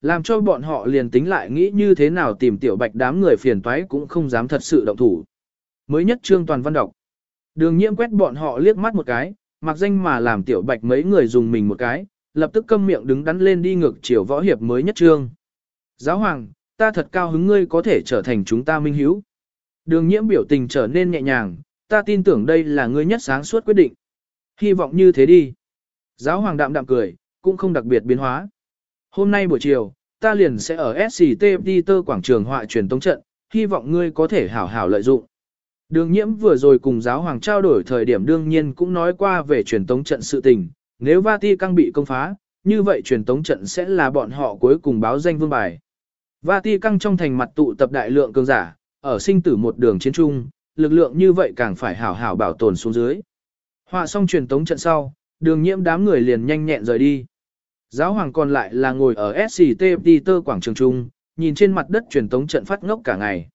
Làm cho bọn họ liền tính lại nghĩ như thế nào tìm tiểu bạch đám người phiền toái cũng không dám thật sự động thủ. Mới nhất trương toàn văn đọc. Đường nhiễm quét bọn họ liếc mắt một cái, mặc danh mà làm tiểu bạch mấy người dùng mình một cái, lập tức câm miệng đứng đắn lên đi ngược chiều võ hiệp mới nhất trương. Giáo hoàng, ta thật cao hứng ngươi có thể trở thành chúng ta minh hiếu. Đường nhiễm biểu tình trở nên nhẹ nhàng, ta tin tưởng đây là ngươi nhất sáng suốt quyết định. Hy vọng như thế đi. Giáo hoàng đạm đạm cười, cũng không đặc biệt biến hóa. Hôm nay buổi chiều, ta liền sẽ ở SCT Peter quảng trường họa truyền tống trận, hy vọng ngươi có thể hảo hảo lợi dụng. Đường nhiễm vừa rồi cùng giáo hoàng trao đổi thời điểm đương nhiên cũng nói qua về truyền tống trận sự tình, nếu Vati căng bị công phá, như vậy truyền tống trận sẽ là bọn họ cuối cùng báo danh vương bài. Vati căng trong thành mặt tụ tập đại lượng cường giả, ở sinh tử một đường chiến trung, lực lượng như vậy càng phải hảo hảo bảo tồn xuống dưới. Họa xong truyền tống trận sau, đường nhiễm đám người liền nhanh nhẹn rời đi. Giáo hoàng còn lại là ngồi ở SCT Peter quảng trường trung, nhìn trên mặt đất truyền tống trận phát ngốc cả ngày.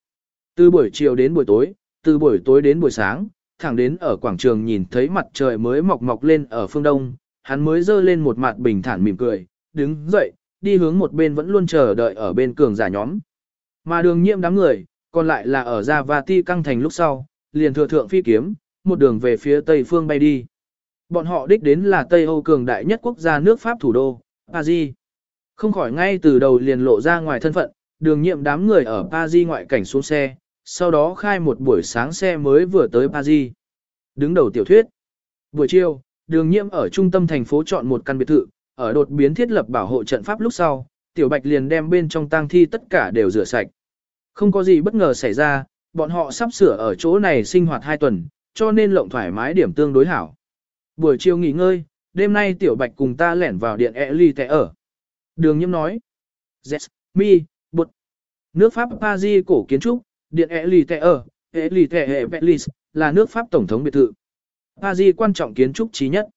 Từ buổi chiều đến buổi tối, từ buổi tối đến buổi sáng, thẳng đến ở quảng trường nhìn thấy mặt trời mới mọc mọc lên ở phương đông, hắn mới dơ lên một mặt bình thản mỉm cười, đứng dậy, đi hướng một bên vẫn luôn chờ đợi ở bên cường giả nhóm. Mà đường nhiễm đám người, còn lại là ở Ra Vati căng thành lúc sau, liền thừa thượng phi kiếm, một đường về phía tây phương bay đi. Bọn họ đích đến là Tây Âu cường đại nhất quốc gia nước Pháp thủ đô, Paris. Không khỏi ngay từ đầu liền lộ ra ngoài thân phận, đường nhiệm đám người ở Paris ngoại cảnh xuống xe, sau đó khai một buổi sáng xe mới vừa tới Paris. Đứng đầu tiểu thuyết. Buổi chiều, đường nhiệm ở trung tâm thành phố chọn một căn biệt thự, ở đột biến thiết lập bảo hộ trận pháp lúc sau, tiểu bạch liền đem bên trong tang thi tất cả đều rửa sạch. Không có gì bất ngờ xảy ra, bọn họ sắp sửa ở chỗ này sinh hoạt 2 tuần, cho nên lộng thoải mái điểm tương đối hảo. Buổi chiều nghỉ ngơi, đêm nay tiểu bạch cùng ta lẻn vào điện e ly tẻ ở. Đường nhiễm nói. Yes, mi, bột. Nước Pháp Paris cổ kiến trúc, điện e ly tẻ ở, e ly tẻ hệ Petlis, là nước Pháp tổng thống biệt thự. Paris quan trọng kiến trúc trí nhất.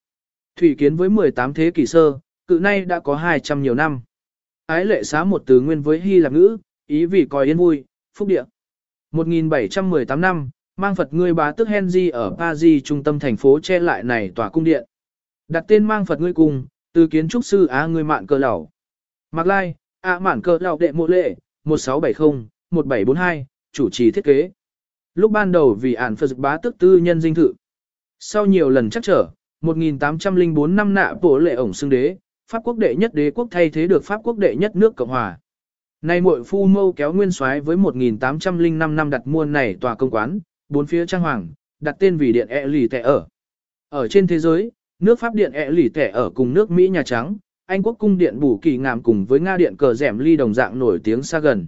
Thủy kiến với 18 thế kỷ sơ, cự nay đã có 200 nhiều năm. Ái lệ xá một từ nguyên với Hy Lạp ngữ, ý vì coi yên vui, phúc địa. 1718 năm, mang Phật ngươi bá tức Henry ở Paris trung tâm thành phố che lại này tòa cung điện. Đặt tên mang Phật ngươi cùng, từ kiến trúc sư Á ngươi mạn cơ lẩu. Mạc Lai, Á mạn cơ lẩu đệ mộ lệ, 1670-1742, chủ trì thiết kế. Lúc ban đầu vì ản Phật bá tức tư nhân dinh thự. Sau nhiều lần chắc trở, 1804 năm nạ bổ lệ ổng xưng đế, Pháp quốc đệ nhất đế quốc thay thế được Pháp quốc đệ nhất nước Cộng Hòa. Nay muội phu mâu kéo nguyên soái với 1805 năm đặt mua này tòa công quán, bốn phía trang hoàng, đặt tên vì điện e lì tệ ở. Ở trên thế giới, nước Pháp điện ẹ lỉ tẻ ở cùng nước Mỹ Nhà Trắng, Anh quốc cung điện bù kỳ ngàm cùng với Nga điện cờ rẻm ly đồng dạng nổi tiếng xa gần.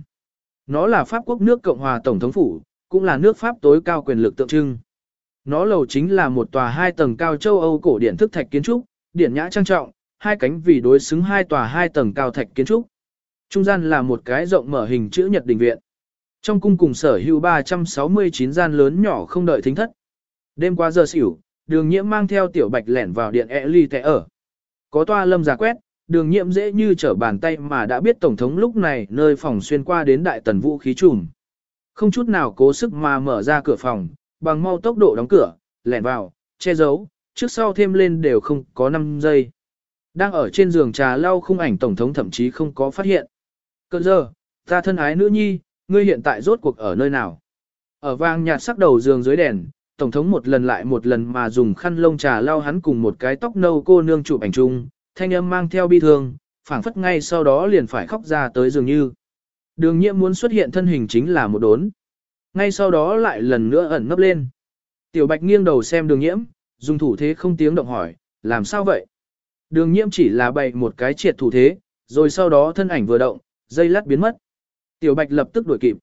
Nó là Pháp quốc nước Cộng hòa Tổng thống phủ, cũng là nước Pháp tối cao quyền lực tượng trưng. Nó lầu chính là một tòa hai tầng cao châu Âu cổ điện thức thạch kiến trúc, điện nhã trang trọng, hai cánh vì đối xứng hai tòa hai tầng cao thạch kiến trúc. Trung gian là một cái rộng mở hình chữ nhật đình viện. Trong cung cùng sở hữu 369 gian lớn nhỏ không đợi thính thất. Đêm qua giờ xỉu, đường nhiễm mang theo tiểu bạch lẻn vào điện e ly tẻ ở. Có toa lâm giả quét, đường nhiễm dễ như trở bàn tay mà đã biết Tổng thống lúc này nơi phòng xuyên qua đến đại tần vũ khí trùm. Không chút nào cố sức mà mở ra cửa phòng, bằng mau tốc độ đóng cửa, lẻn vào, che giấu, trước sau thêm lên đều không có 5 giây. Đang ở trên giường trà lau khung ảnh Tổng thống thậm chí không có phát hiện. Cơ giờ, ta thân ái nữ nhi, ngươi hiện tại rốt cuộc ở nơi nào? Ở vang nhạt sắc đầu giường dưới đèn, Tổng thống một lần lại một lần mà dùng khăn lông trà lau hắn cùng một cái tóc nâu cô nương chụp ảnh chung, thanh âm mang theo bi thương, phảng phất ngay sau đó liền phải khóc ra tới dường như. Đường nhiễm muốn xuất hiện thân hình chính là một đốn. Ngay sau đó lại lần nữa ẩn nấp lên. Tiểu bạch nghiêng đầu xem đường nhiễm, dùng thủ thế không tiếng động hỏi, làm sao vậy? Đường nhiễm chỉ là bày một cái triệt thủ thế, rồi sau đó thân ảnh vừa động, dây lát biến mất. Tiểu Bạch lập tức đuổi kịp.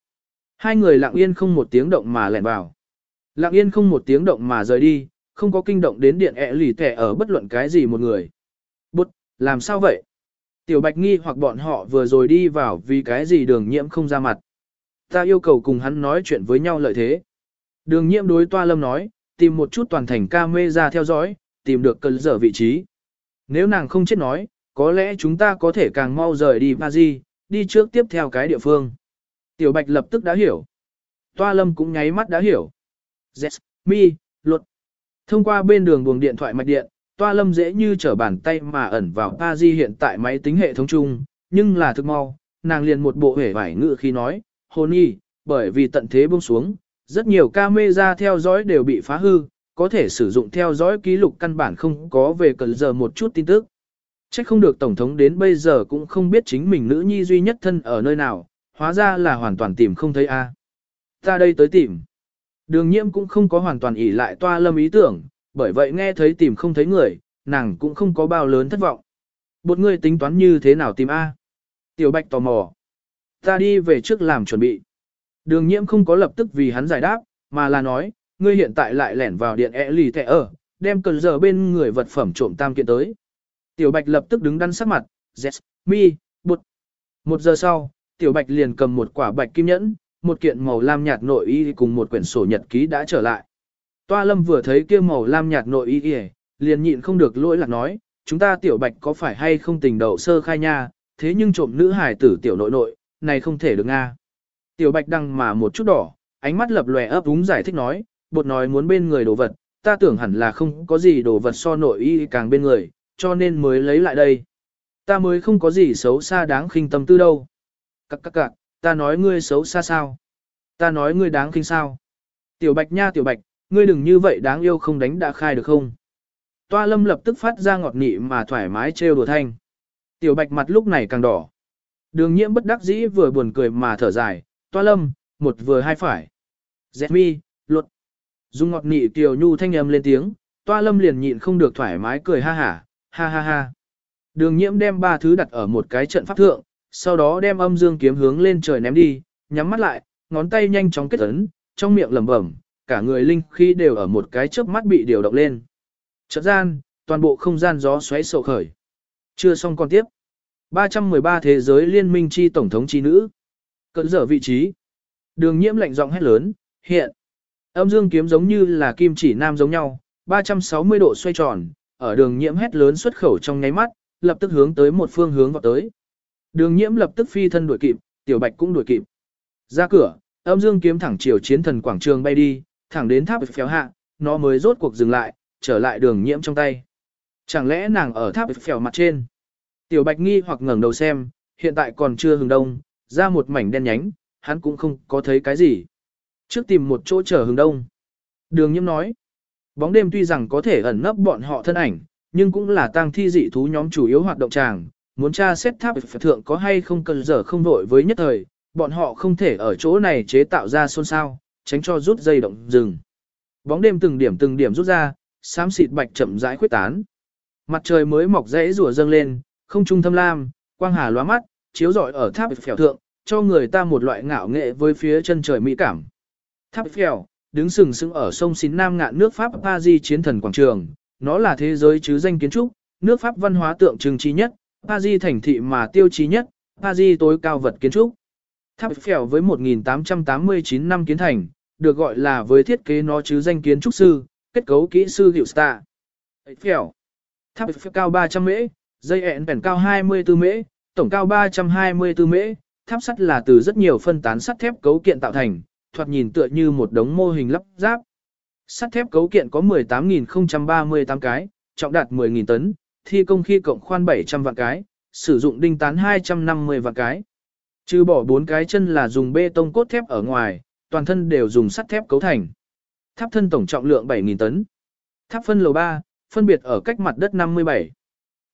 Hai người lặng yên không một tiếng động mà lẻn vào. Lặng yên không một tiếng động mà rời đi, không có kinh động đến điện ẹ lì tẻ ở bất luận cái gì một người. Bụt, làm sao vậy? Tiểu Bạch nghi hoặc bọn họ vừa rồi đi vào vì cái gì đường nhiễm không ra mặt. Ta yêu cầu cùng hắn nói chuyện với nhau lợi thế. Đường nhiễm đối toa lâm nói, tìm một chút toàn thành ca mê ra theo dõi, tìm được cơn dở vị trí. Nếu nàng không chết nói, có lẽ chúng ta có thể càng mau rời đi Paris, đi trước tiếp theo cái địa phương. Tiểu Bạch lập tức đã hiểu. Toa Lâm cũng nháy mắt đã hiểu. Yes, mi, luật. Thông qua bên đường buồng điện thoại mạch điện, Toa Lâm dễ như trở bàn tay mà ẩn vào Paris hiện tại máy tính hệ thống chung, nhưng là thực mau, nàng liền một bộ hể vải ngự khi nói, hồn y, bởi vì tận thế buông xuống, rất nhiều camera theo dõi đều bị phá hư, có thể sử dụng theo dõi ký lục căn bản không có về cần giờ một chút tin tức. Chắc không được Tổng thống đến bây giờ cũng không biết chính mình nữ nhi duy nhất thân ở nơi nào, hóa ra là hoàn toàn tìm không thấy a. Ta đây tới tìm. Đường nhiễm cũng không có hoàn toàn ỉ lại toa lâm ý tưởng, bởi vậy nghe thấy tìm không thấy người, nàng cũng không có bao lớn thất vọng. Bột người tính toán như thế nào tìm A. Tiểu Bạch tò mò. Ta đi về trước làm chuẩn bị. Đường nhiễm không có lập tức vì hắn giải đáp, mà là nói, ngươi hiện tại lại lẻn vào điện ẹ lì thẻ ở, đem cần giờ bên người vật phẩm trộm tam kiện tới. Tiểu Bạch lập tức đứng đắn sắc mặt, yes, mi, bụt. Một giờ sau, Tiểu Bạch liền cầm một quả bạch kim nhẫn, một kiện màu lam nhạt nội y cùng một quyển sổ nhật ký đã trở lại. Toa Lâm vừa thấy kia màu lam nhạt nội y liền nhịn không được lỗi lạc nói, chúng ta Tiểu Bạch có phải hay không tình đầu sơ khai nha, thế nhưng trộm nữ hải tử tiểu nội nội, này không thể được nga. Tiểu Bạch đăng mà một chút đỏ, ánh mắt lập lòe ấp úng giải thích nói, bột nói muốn bên người đồ vật, ta tưởng hẳn là không có gì đồ vật so nội y càng bên người, cho nên mới lấy lại đây. Ta mới không có gì xấu xa đáng khinh tâm tư đâu. Các các các, ta nói ngươi xấu xa sao? Ta nói ngươi đáng kinh sao? Tiểu Bạch nha tiểu Bạch, ngươi đừng như vậy đáng yêu không đánh đã khai được không? Toa lâm lập tức phát ra ngọt nị mà thoải mái trêu đùa thanh. Tiểu Bạch mặt lúc này càng đỏ. Đường nhiễm bất đắc dĩ vừa buồn cười mà thở dài, toa lâm, một vừa hai phải. Dẹt mi, luật. Dung ngọt nị tiểu nhu thanh âm lên tiếng, toa lâm liền nhịn không được thoải mái cười ha hả, ha ha ha. Đường nhiễm đem ba thứ đặt ở một cái trận pháp thượng, sau đó đem âm dương kiếm hướng lên trời ném đi, nhắm mắt lại, ngón tay nhanh chóng kết ấn, trong miệng lẩm bẩm, cả người linh khí đều ở một cái chớp mắt bị điều động lên. Chợt gian, toàn bộ không gian gió xoáy sầu khởi. Chưa xong còn tiếp. 313 Thế giới liên minh chi tổng thống chi nữ. Cận dở vị trí. Đường nhiễm lạnh giọng hét lớn, hiện. Âm dương kiếm giống như là kim chỉ nam giống nhau, 360 độ xoay tròn, ở đường nhiễm hét lớn xuất khẩu trong nháy mắt, lập tức hướng tới một phương hướng vào tới. Đường nhiễm lập tức phi thân đuổi kịp, tiểu bạch cũng đuổi kịp. Ra cửa, âm dương kiếm thẳng chiều chiến thần quảng trường bay đi, thẳng đến tháp phéo hạ, nó mới rốt cuộc dừng lại, trở lại đường nhiễm trong tay. Chẳng lẽ nàng ở tháp phèo mặt trên? Tiểu bạch nghi hoặc ngẩng đầu xem, hiện tại còn chưa hừng đông, ra một mảnh đen nhánh, hắn cũng không có thấy cái gì. Trước tìm một chỗ chờ hừng đông. Đường nhiễm nói, bóng đêm tuy rằng có thể ẩn nấp bọn họ thân ảnh, nhưng cũng là tang thi dị thú nhóm chủ yếu hoạt động tràng, muốn tra xét tháp thượng có hay không cần giờ không vội với nhất thời, bọn họ không thể ở chỗ này chế tạo ra xôn xao, tránh cho rút dây động rừng. Bóng đêm từng điểm từng điểm rút ra, xám xịt bạch chậm rãi khuyết tán. Mặt trời mới mọc rẽ rùa dâng lên, không trung thâm lam, quang hà lóa mắt, chiếu rọi ở tháp phèo thượng, cho người ta một loại ngạo nghệ với phía chân trời mỹ cảm. Tháp phèo, đứng sừng sững ở sông Xín Nam ngạn nước Pháp Paris chiến thần quảng trường, nó là thế giới chứ danh kiến trúc, nước Pháp văn hóa tượng trưng chi nhất, Paris thành thị mà tiêu chí nhất, Paris tối cao vật kiến trúc. Tháp phèo với 1889 năm kiến thành, được gọi là với thiết kế nó chứ danh kiến trúc sư, kết cấu kỹ sư hiệu star. Phèo. Tháp phèo cao 300 mễ, dây ẹn bèn cao 24 mễ, tổng cao 324 mễ, tháp sắt là từ rất nhiều phân tán sắt thép cấu kiện tạo thành, thoạt nhìn tựa như một đống mô hình lắp ráp. Sắt thép cấu kiện có 18.038 cái, trọng đạt 10.000 tấn, thi công khi cộng khoan 700 vạn cái, sử dụng đinh tán 250 vạn cái. Trừ bỏ bốn cái chân là dùng bê tông cốt thép ở ngoài, toàn thân đều dùng sắt thép cấu thành. Tháp thân tổng trọng lượng 7.000 tấn. Tháp phân lầu 3, phân biệt ở cách mặt đất 57.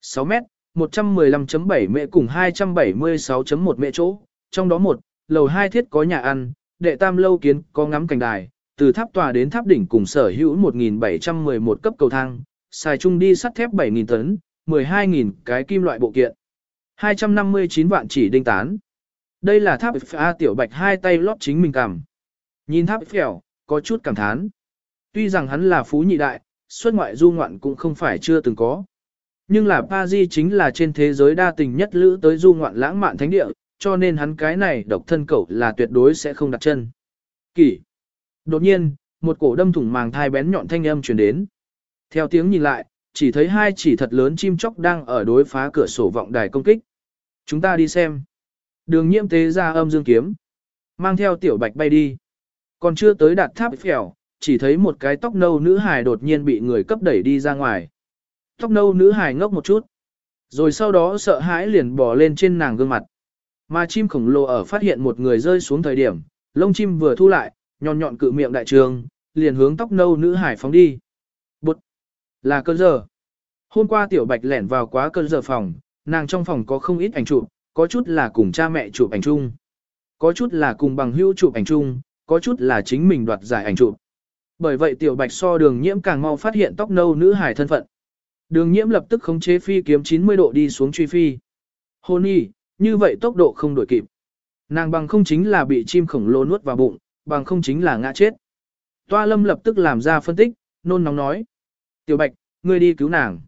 6 mét, 115.7 mệ cùng 276.1 mệ chỗ, trong đó một, lầu 2 thiết có nhà ăn, đệ tam lâu kiến có ngắm cảnh đài, từ tháp tòa đến tháp đỉnh cùng sở hữu 1.711 cấp cầu thang, xài chung đi sắt thép 7.000 tấn, 12.000 cái kim loại bộ kiện. 259 vạn chỉ đinh tán. Đây là tháp A tiểu bạch hai tay lót chính mình cầm. Nhìn tháp phèo, có chút cảm thán. Tuy rằng hắn là phú nhị đại, xuất ngoại du ngoạn cũng không phải chưa từng có. Nhưng là Paris chính là trên thế giới đa tình nhất lữ tới du ngoạn lãng mạn thánh địa, cho nên hắn cái này độc thân cậu là tuyệt đối sẽ không đặt chân. Kỷ. Đột nhiên, một cổ đâm thủng màng thai bén nhọn thanh âm truyền đến. Theo tiếng nhìn lại, chỉ thấy hai chỉ thật lớn chim chóc đang ở đối phá cửa sổ vọng đài công kích. Chúng ta đi xem. Đường nhiễm tế ra âm dương kiếm. Mang theo tiểu bạch bay đi. Còn chưa tới đạt tháp phèo, chỉ thấy một cái tóc nâu nữ hài đột nhiên bị người cấp đẩy đi ra ngoài. Tóc nâu nữ hài ngốc một chút. Rồi sau đó sợ hãi liền bò lên trên nàng gương mặt. Mà chim khổng lồ ở phát hiện một người rơi xuống thời điểm, lông chim vừa thu lại, nhọn nhọn cự miệng đại trường, liền hướng tóc nâu nữ hải phóng đi. Là cơn giờ. Hôm qua tiểu bạch lẻn vào quá cơn giờ phòng, nàng trong phòng có không ít ảnh chụp, có chút là cùng cha mẹ chụp ảnh chung. Có chút là cùng bằng hữu chụp ảnh chung, có chút là chính mình đoạt giải ảnh chụp. Bởi vậy tiểu bạch so đường nhiễm càng mau phát hiện tóc nâu nữ hải thân phận. Đường nhiễm lập tức khống chế phi kiếm 90 độ đi xuống truy phi. Hôn y, như vậy tốc độ không đổi kịp. Nàng bằng không chính là bị chim khổng lồ nuốt vào bụng, bằng không chính là ngã chết. Toa lâm lập tức làm ra phân tích, nôn nóng nói. Tiểu bạch, ngươi đi cứu nàng.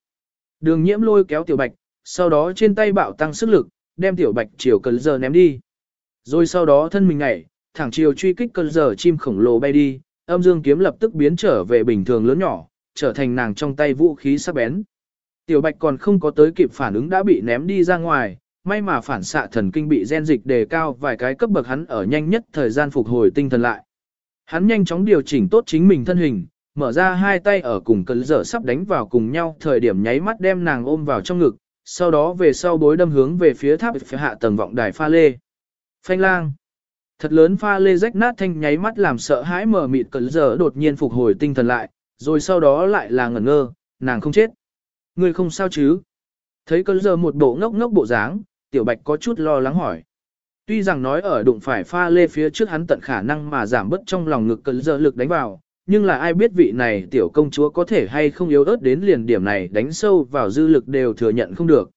Đường nhiễm lôi kéo tiểu bạch, sau đó trên tay bạo tăng sức lực, đem tiểu bạch chiều cơn giờ ném đi. Rồi sau đó thân mình ngảy, thẳng chiều truy kích cơn giờ chim khổng lồ bay đi, âm dương kiếm lập tức biến trở về bình thường lớn nhỏ, trở thành nàng trong tay vũ khí sắc bén. Tiểu bạch còn không có tới kịp phản ứng đã bị ném đi ra ngoài, may mà phản xạ thần kinh bị gen dịch đề cao vài cái cấp bậc hắn ở nhanh nhất thời gian phục hồi tinh thần lại. Hắn nhanh chóng điều chỉnh tốt chính mình thân hình, mở ra hai tay ở cùng cơn dở sắp đánh vào cùng nhau thời điểm nháy mắt đem nàng ôm vào trong ngực, sau đó về sau bối đâm hướng về phía tháp phía hạ tầng vọng đài pha lê. Phanh lang. Thật lớn pha lê rách nát thanh nháy mắt làm sợ hãi mở mịt cơn dở đột nhiên phục hồi tinh thần lại, rồi sau đó lại là ngẩn ngơ, nàng không chết. Người không sao chứ? Thấy cơn dở một bộ ngốc ngốc bộ dáng, tiểu bạch có chút lo lắng hỏi. Tuy rằng nói ở đụng phải pha lê phía trước hắn tận khả năng mà giảm bớt trong lòng ngực cơn dở lực đánh vào, nhưng là ai biết vị này tiểu công chúa có thể hay không yếu ớt đến liền điểm này đánh sâu vào dư lực đều thừa nhận không được.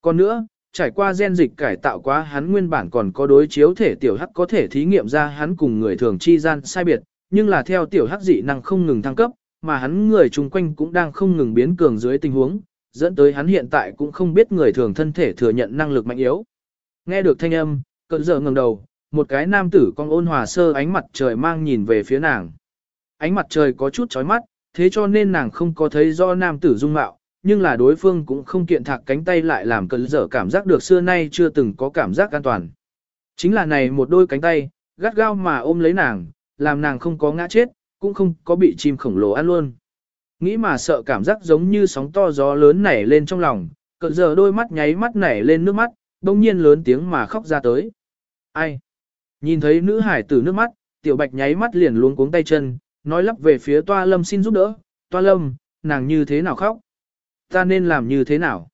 Còn nữa, trải qua gen dịch cải tạo quá hắn nguyên bản còn có đối chiếu thể tiểu hắc có thể thí nghiệm ra hắn cùng người thường chi gian sai biệt, nhưng là theo tiểu hắc dị năng không ngừng thăng cấp, mà hắn người chung quanh cũng đang không ngừng biến cường dưới tình huống, dẫn tới hắn hiện tại cũng không biết người thường thân thể thừa nhận năng lực mạnh yếu. Nghe được thanh âm, cận giờ ngẩng đầu, một cái nam tử con ôn hòa sơ ánh mặt trời mang nhìn về phía nàng. Ánh mặt trời có chút chói mắt, thế cho nên nàng không có thấy do nam tử dung mạo, nhưng là đối phương cũng không kiện thạc cánh tay lại làm cơn dở cảm giác được xưa nay chưa từng có cảm giác an toàn. Chính là này một đôi cánh tay, gắt gao mà ôm lấy nàng, làm nàng không có ngã chết, cũng không có bị chim khổng lồ ăn luôn. Nghĩ mà sợ cảm giác giống như sóng to gió lớn nảy lên trong lòng, cơn dở đôi mắt nháy mắt nảy lên nước mắt, đông nhiên lớn tiếng mà khóc ra tới. Ai? Nhìn thấy nữ hải tử nước mắt, tiểu bạch nháy mắt liền luống cuống tay chân, nói lắp về phía toa lâm xin giúp đỡ, toa lâm, nàng như thế nào khóc? Ta nên làm như thế nào?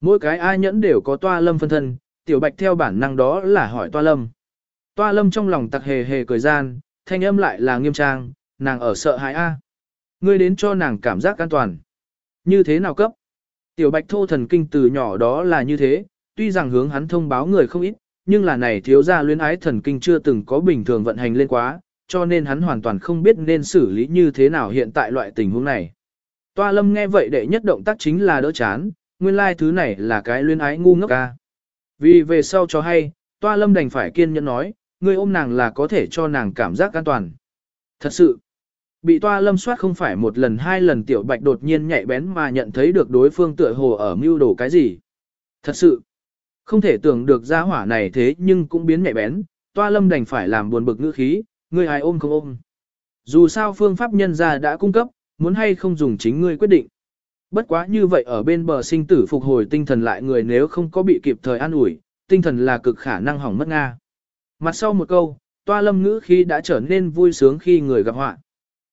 Mỗi cái ai nhẫn đều có toa lâm phân thân, tiểu bạch theo bản năng đó là hỏi toa lâm. Toa lâm trong lòng tặc hề hề cười gian, thanh âm lại là nghiêm trang, nàng ở sợ hãi A. Ngươi đến cho nàng cảm giác an toàn. Như thế nào cấp? Tiểu bạch thô thần kinh từ nhỏ đó là như thế, tuy rằng hướng hắn thông báo người không ít, nhưng là này thiếu gia luyến ái thần kinh chưa từng có bình thường vận hành lên quá, cho nên hắn hoàn toàn không biết nên xử lý như thế nào hiện tại loại tình huống này. Toa lâm nghe vậy đệ nhất động tác chính là đỡ chán, nguyên lai like thứ này là cái luyên ái ngu ngốc ca. Vì về sau cho hay, toa lâm đành phải kiên nhẫn nói, người ôm nàng là có thể cho nàng cảm giác an toàn. Thật sự, bị toa lâm soát không phải một lần hai lần tiểu bạch đột nhiên nhạy bén mà nhận thấy được đối phương tựa hồ ở mưu đồ cái gì. Thật sự, không thể tưởng được gia hỏa này thế nhưng cũng biến nhạy bén, toa lâm đành phải làm buồn bực ngữ khí, ngươi ai ôm không ôm. Dù sao phương pháp nhân gia đã cung cấp, muốn hay không dùng chính ngươi quyết định. Bất quá như vậy ở bên bờ sinh tử phục hồi tinh thần lại người nếu không có bị kịp thời an ủi, tinh thần là cực khả năng hỏng mất Nga. Mặt sau một câu, toa lâm ngữ khi đã trở nên vui sướng khi người gặp họa.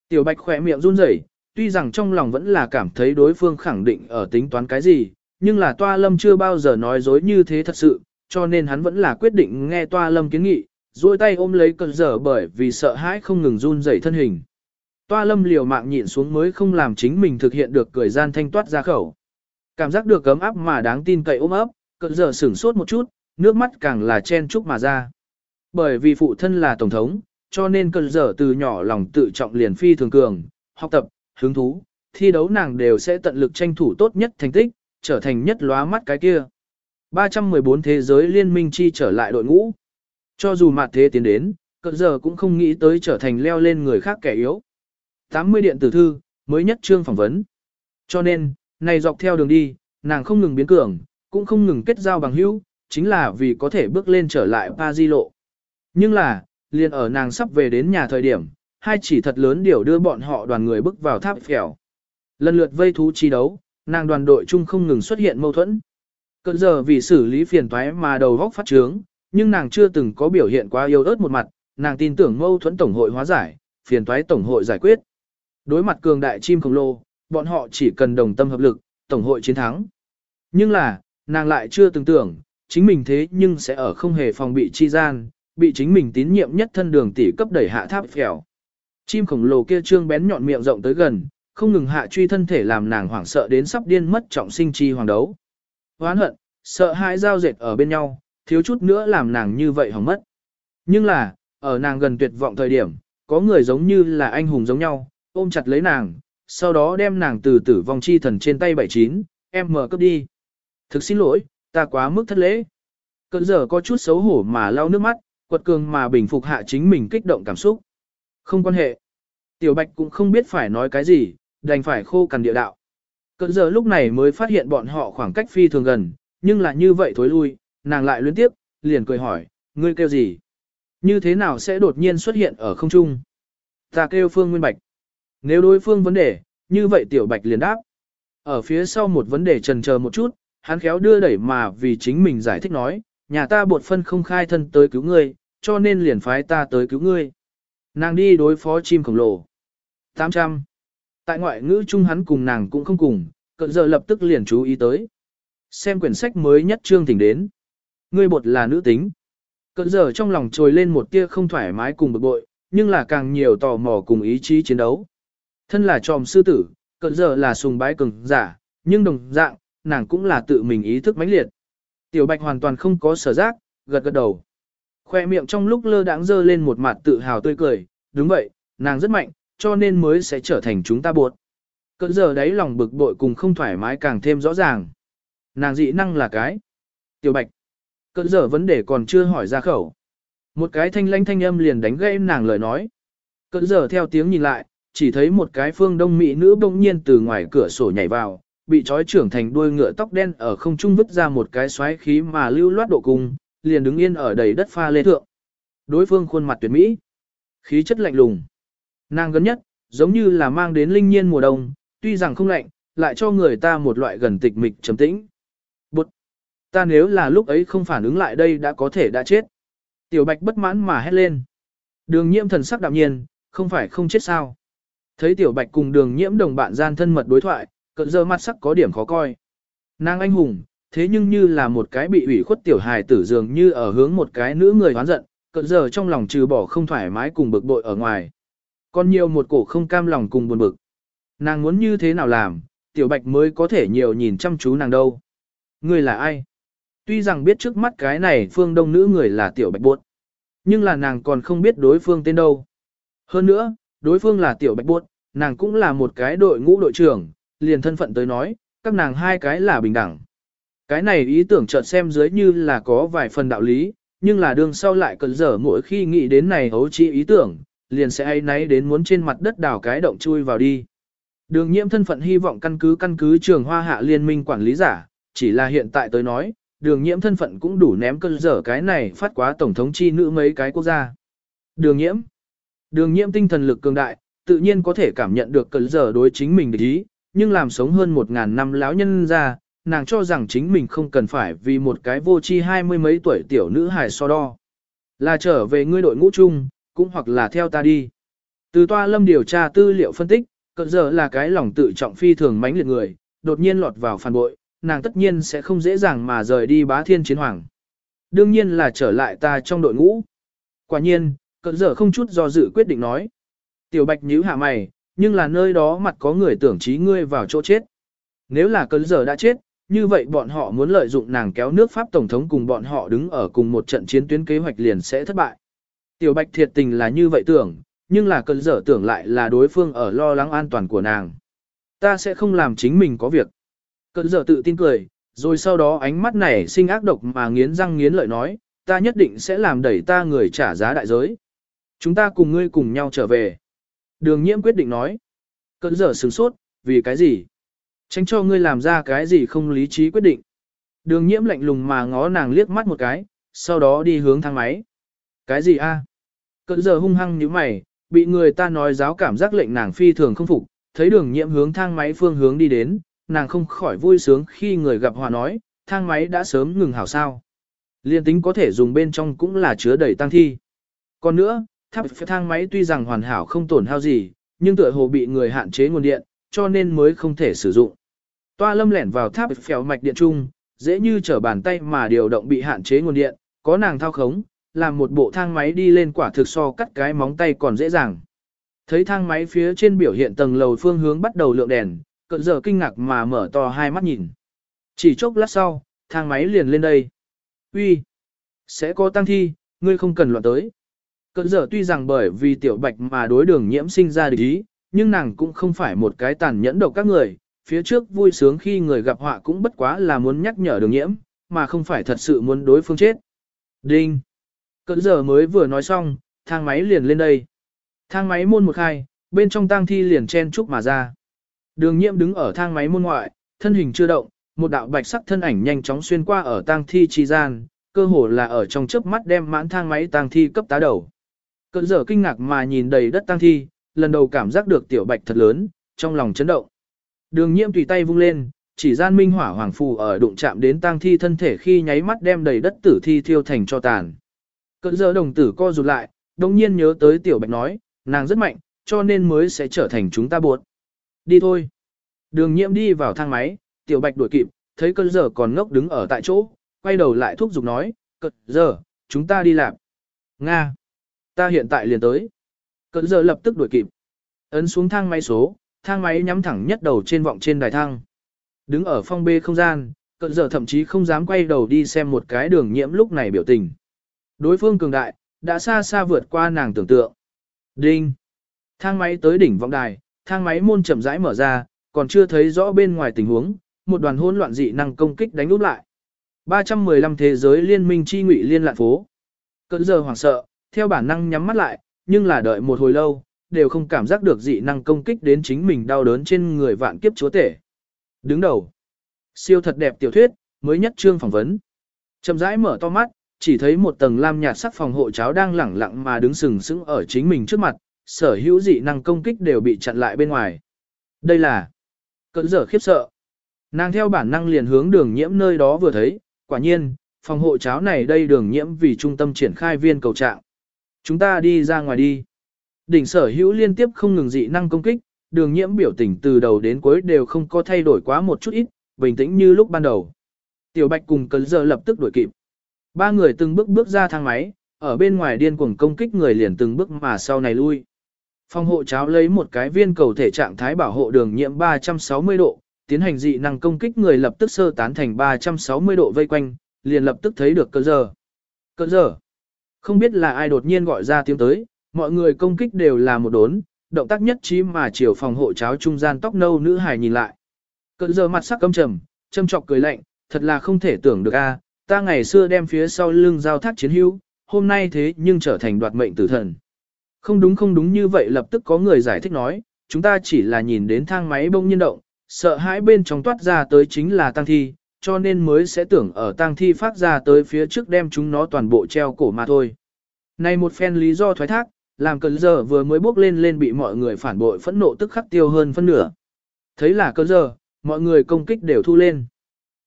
Tiểu bạch khỏe miệng run rẩy, tuy rằng trong lòng vẫn là cảm thấy đối phương khẳng định ở tính toán cái gì, nhưng là toa lâm chưa bao giờ nói dối như thế thật sự, cho nên hắn vẫn là quyết định nghe toa lâm kiến nghị, duỗi tay ôm lấy cơn dở bởi vì sợ hãi không ngừng run rẩy thân hình. Toa lâm liều mạng nhịn xuống mới không làm chính mình thực hiện được cười gian thanh toát ra khẩu. Cảm giác được cấm áp mà đáng tin cậy ôm ấp, cơn dở sửng sốt một chút, nước mắt càng là chen chúc mà ra. Bởi vì phụ thân là tổng thống, cho nên cơn dở từ nhỏ lòng tự trọng liền phi thường cường, học tập, hứng thú, thi đấu nàng đều sẽ tận lực tranh thủ tốt nhất thành tích, trở thành nhất lóa mắt cái kia. 314 thế giới liên minh chi trở lại đội ngũ. Cho dù mặt thế tiến đến, cận giờ cũng không nghĩ tới trở thành leo lên người khác kẻ yếu. 80 điện tử thư, mới nhất trương phỏng vấn. Cho nên, này dọc theo đường đi, nàng không ngừng biến cường, cũng không ngừng kết giao bằng hữu, chính là vì có thể bước lên trở lại Pa Di lộ. Nhưng là, liền ở nàng sắp về đến nhà thời điểm, hai chỉ thật lớn điều đưa bọn họ đoàn người bước vào tháp phèo. Lần lượt vây thú chi đấu, nàng đoàn đội chung không ngừng xuất hiện mâu thuẫn. Cận giờ vì xử lý phiền toái mà đầu góc phát trướng, nhưng nàng chưa từng có biểu hiện quá yêu ớt một mặt, nàng tin tưởng mâu thuẫn tổng hội hóa giải, phiền toái tổng hội giải quyết. Đối mặt cường đại chim khổng lồ, bọn họ chỉ cần đồng tâm hợp lực, tổng hội chiến thắng. Nhưng là, nàng lại chưa từng tưởng, chính mình thế nhưng sẽ ở không hề phòng bị chi gian, bị chính mình tín nhiệm nhất thân đường tỷ cấp đẩy hạ tháp phèo. Chim khổng lồ kia trương bén nhọn miệng rộng tới gần, không ngừng hạ truy thân thể làm nàng hoảng sợ đến sắp điên mất trọng sinh chi hoàng đấu. Hoán hận, sợ hãi giao dệt ở bên nhau, thiếu chút nữa làm nàng như vậy hỏng mất. Nhưng là, ở nàng gần tuyệt vọng thời điểm, có người giống như là anh hùng giống nhau, ôm chặt lấy nàng, sau đó đem nàng từ tử vong chi thần trên tay bảy chín, em mở cấp đi. Thực xin lỗi, ta quá mức thất lễ. Cơn giờ có chút xấu hổ mà lau nước mắt, quật cường mà bình phục hạ chính mình kích động cảm xúc. Không quan hệ. Tiểu Bạch cũng không biết phải nói cái gì, đành phải khô cằn địa đạo. Cơn giờ lúc này mới phát hiện bọn họ khoảng cách phi thường gần, nhưng là như vậy thối lui, nàng lại luyến tiếp, liền cười hỏi, ngươi kêu gì? Như thế nào sẽ đột nhiên xuất hiện ở không trung? Ta kêu Phương Nguyên Bạch. Nếu đối phương vấn đề, như vậy Tiểu Bạch liền đáp. Ở phía sau một vấn đề trần chờ một chút, hắn khéo đưa đẩy mà vì chính mình giải thích nói, nhà ta bột phân không khai thân tới cứu ngươi, cho nên liền phái ta tới cứu ngươi. Nàng đi đối phó chim khổng lồ. 800. Tại ngoại ngữ chung hắn cùng nàng cũng không cùng, cận giờ lập tức liền chú ý tới. Xem quyển sách mới nhất trương thỉnh đến. Ngươi bột là nữ tính. Cận giờ trong lòng trồi lên một tia không thoải mái cùng bực bội, nhưng là càng nhiều tò mò cùng ý chí chiến đấu. Thân là tròm sư tử, cận giờ là sùng bái cường giả, nhưng đồng dạng, nàng cũng là tự mình ý thức mãnh liệt. Tiểu Bạch hoàn toàn không có sở giác, gật gật đầu. Khoe miệng trong lúc lơ đãng dơ lên một mặt tự hào tươi cười, đúng vậy, nàng rất mạnh, cho nên mới sẽ trở thành chúng ta buộc. Cận giờ đấy lòng bực bội cùng không thoải mái càng thêm rõ ràng. Nàng dị năng là cái. Tiểu Bạch. Cận giờ vấn đề còn chưa hỏi ra khẩu. Một cái thanh lanh thanh âm liền đánh gây nàng lời nói. Cận giờ theo tiếng nhìn lại, chỉ thấy một cái phương đông mỹ nữ bỗng nhiên từ ngoài cửa sổ nhảy vào, bị trói trưởng thành đuôi ngựa tóc đen ở không trung vứt ra một cái xoáy khí mà lưu loát độ cung, liền đứng yên ở đầy đất pha lê thượng. Đối phương khuôn mặt tuyệt mỹ, khí chất lạnh lùng. Nàng gần nhất, giống như là mang đến linh nhiên mùa đông, tuy rằng không lạnh, lại cho người ta một loại gần tịch mịch trầm tĩnh. Ta nếu là lúc ấy không phản ứng lại đây đã có thể đã chết. Tiểu bạch bất mãn mà hét lên. Đường nhiễm thần sắc đạm nhiên, không phải không chết sao. Thấy tiểu bạch cùng đường nhiễm đồng bạn gian thân mật đối thoại, cận giờ mặt sắc có điểm khó coi. Nàng anh hùng, thế nhưng như là một cái bị ủy khuất tiểu hài tử dường như ở hướng một cái nữ người hoán giận, cận giờ trong lòng trừ bỏ không thoải mái cùng bực bội ở ngoài. Còn nhiều một cổ không cam lòng cùng buồn bực. Nàng muốn như thế nào làm, tiểu bạch mới có thể nhiều nhìn chăm chú nàng đâu. Người là ai? Tuy rằng biết trước mắt cái này phương đông nữ người là tiểu bạch buốt, nhưng là nàng còn không biết đối phương tên đâu. Hơn nữa, đối phương là tiểu bạch buốt, nàng cũng là một cái đội ngũ đội trưởng, liền thân phận tới nói, các nàng hai cái là bình đẳng. Cái này ý tưởng chợt xem dưới như là có vài phần đạo lý, nhưng là đường sau lại cần dở mỗi khi nghĩ đến này hấu chi ý tưởng, liền sẽ hay náy đến muốn trên mặt đất đào cái động chui vào đi. Đường nhiễm thân phận hy vọng căn cứ căn cứ trường hoa hạ liên minh quản lý giả, chỉ là hiện tại tới nói, đường nhiễm thân phận cũng đủ ném cơn dở cái này phát quá tổng thống chi nữ mấy cái quốc gia. Đường nhiễm Đường nhiễm tinh thần lực cường đại, tự nhiên có thể cảm nhận được cơn dở đối chính mình địch ý, nhưng làm sống hơn một ngàn năm lão nhân ra, nàng cho rằng chính mình không cần phải vì một cái vô tri hai mươi mấy tuổi tiểu nữ hài so đo. Là trở về ngươi đội ngũ chung, cũng hoặc là theo ta đi. Từ toa lâm điều tra tư liệu phân tích, cận giờ là cái lòng tự trọng phi thường mãnh liệt người, đột nhiên lọt vào phản bội, nàng tất nhiên sẽ không dễ dàng mà rời đi bá thiên chiến hoàng. Đương nhiên là trở lại ta trong đội ngũ. Quả nhiên, cận giờ không chút do dự quyết định nói. Tiểu bạch nhíu hạ mày, nhưng là nơi đó mặt có người tưởng trí ngươi vào chỗ chết. Nếu là cơn giờ đã chết, như vậy bọn họ muốn lợi dụng nàng kéo nước Pháp Tổng thống cùng bọn họ đứng ở cùng một trận chiến tuyến kế hoạch liền sẽ thất bại. Tiểu Bạch thiệt tình là như vậy tưởng, nhưng là cơn giờ tưởng lại là đối phương ở lo lắng an toàn của nàng. Ta sẽ không làm chính mình có việc. Cơn giờ tự tin cười, rồi sau đó ánh mắt này sinh ác độc mà nghiến răng nghiến lợi nói, ta nhất định sẽ làm đẩy ta người trả giá đại giới. Chúng ta cùng ngươi cùng nhau trở về. Đường nhiễm quyết định nói. Cơn giờ sửng sốt, vì cái gì? Tránh cho ngươi làm ra cái gì không lý trí quyết định. Đường nhiễm lạnh lùng mà ngó nàng liếc mắt một cái, sau đó đi hướng thang máy. Cái gì a? Cơn giờ hung hăng như mày, bị người ta nói giáo cảm giác lệnh nàng phi thường không phục, thấy đường nhiễm hướng thang máy phương hướng đi đến, nàng không khỏi vui sướng khi người gặp hòa nói, thang máy đã sớm ngừng hảo sao. Liên tính có thể dùng bên trong cũng là chứa đầy tăng thi. Còn nữa, tháp thang máy tuy rằng hoàn hảo không tổn hao gì, nhưng tựa hồ bị người hạn chế nguồn điện, cho nên mới không thể sử dụng. Toa lâm lẻn vào tháp phèo mạch điện trung, dễ như trở bàn tay mà điều động bị hạn chế nguồn điện, có nàng thao khống, làm một bộ thang máy đi lên quả thực so cắt cái móng tay còn dễ dàng. Thấy thang máy phía trên biểu hiện tầng lầu phương hướng bắt đầu lượng đèn, cận giờ kinh ngạc mà mở to hai mắt nhìn. Chỉ chốc lát sau, thang máy liền lên đây. Uy, Sẽ có tăng thi, ngươi không cần loạn tới. Cận giờ tuy rằng bởi vì tiểu bạch mà đối đường nhiễm sinh ra địch ý, nhưng nàng cũng không phải một cái tàn nhẫn độc các người, phía trước vui sướng khi người gặp họa cũng bất quá là muốn nhắc nhở đường nhiễm, mà không phải thật sự muốn đối phương chết. Đinh! Cận giờ mới vừa nói xong, thang máy liền lên đây. Thang máy môn một khai, bên trong tang thi liền chen chúc mà ra. Đường nhiễm đứng ở thang máy môn ngoại, thân hình chưa động, một đạo bạch sắc thân ảnh nhanh chóng xuyên qua ở tang thi chi gian, cơ hồ là ở trong chớp mắt đem mãn thang máy tang thi cấp tá đầu. Cơn giờ kinh ngạc mà nhìn đầy đất tang thi, lần đầu cảm giác được tiểu bạch thật lớn, trong lòng chấn động. Đường nhiễm tùy tay vung lên, chỉ gian minh hỏa hoàng phù ở đụng chạm đến tang thi thân thể khi nháy mắt đem đầy đất tử thi thiêu thành cho tàn. Cơn giờ đồng tử co rụt lại, đồng nhiên nhớ tới tiểu bạch nói, nàng rất mạnh, cho nên mới sẽ trở thành chúng ta buộc. Đi thôi. Đường nhiễm đi vào thang máy, tiểu bạch đuổi kịp, thấy cơn giờ còn ngốc đứng ở tại chỗ, quay đầu lại thúc giục nói, cơn giờ, chúng ta đi làm. Nga. Ta hiện tại liền tới. Cơn giờ lập tức đuổi kịp. Ấn xuống thang máy số, thang máy nhắm thẳng nhất đầu trên vọng trên đài thang. Đứng ở phong bê không gian, cận giờ thậm chí không dám quay đầu đi xem một cái đường nhiễm lúc này biểu tình. Đối phương cường đại, đã xa xa vượt qua nàng tưởng tượng. Đinh! Thang máy tới đỉnh vọng đài, thang máy môn chậm rãi mở ra, còn chưa thấy rõ bên ngoài tình huống, một đoàn hỗn loạn dị năng công kích đánh úp lại. 315 thế giới liên minh chi ngụy liên lạc phố. Cơn giờ hoảng sợ, theo bản năng nhắm mắt lại, nhưng là đợi một hồi lâu, đều không cảm giác được dị năng công kích đến chính mình đau đớn trên người vạn kiếp chúa tể. Đứng đầu. Siêu thật đẹp tiểu thuyết, mới nhất chương phỏng vấn. Chậm rãi mở to mắt, chỉ thấy một tầng lam nhạt sắc phòng hộ cháo đang lẳng lặng mà đứng sừng sững ở chính mình trước mặt, sở hữu dị năng công kích đều bị chặn lại bên ngoài. Đây là cỡ giờ khiếp sợ. Nàng theo bản năng liền hướng đường nhiễm nơi đó vừa thấy, quả nhiên, phòng hộ cháo này đây đường nhiễm vì trung tâm triển khai viên cầu trạng. Chúng ta đi ra ngoài đi. Đỉnh sở hữu liên tiếp không ngừng dị năng công kích, đường nhiễm biểu tình từ đầu đến cuối đều không có thay đổi quá một chút ít, bình tĩnh như lúc ban đầu. Tiểu Bạch cùng cấn giờ lập tức đuổi kịp. Ba người từng bước bước ra thang máy, ở bên ngoài điên cuồng công kích người liền từng bước mà sau này lui. Phòng hộ cháo lấy một cái viên cầu thể trạng thái bảo hộ đường nhiễm 360 độ, tiến hành dị năng công kích người lập tức sơ tán thành 360 độ vây quanh, liền lập tức thấy được cơ giờ. cơ giờ. Không biết là ai đột nhiên gọi ra tiếng tới, mọi người công kích đều là một đốn, động tác nhất trí mà chiều phòng hộ cháo trung gian tóc nâu nữ hài nhìn lại. cơ giờ mặt sắc căm trầm, châm chọc cười lạnh, thật là không thể tưởng được a, ta ngày xưa đem phía sau lưng giao thác chiến hữu, hôm nay thế nhưng trở thành đoạt mệnh tử thần. Không đúng không đúng như vậy lập tức có người giải thích nói, chúng ta chỉ là nhìn đến thang máy bông nhiên động, sợ hãi bên trong toát ra tới chính là tăng thi, cho nên mới sẽ tưởng ở tăng thi phát ra tới phía trước đem chúng nó toàn bộ treo cổ mà thôi. Này một phen lý do thoái thác, làm cơn giờ vừa mới bước lên lên bị mọi người phản bội phẫn nộ tức khắc tiêu hơn phân nửa. Thấy là cơn giờ, mọi người công kích đều thu lên.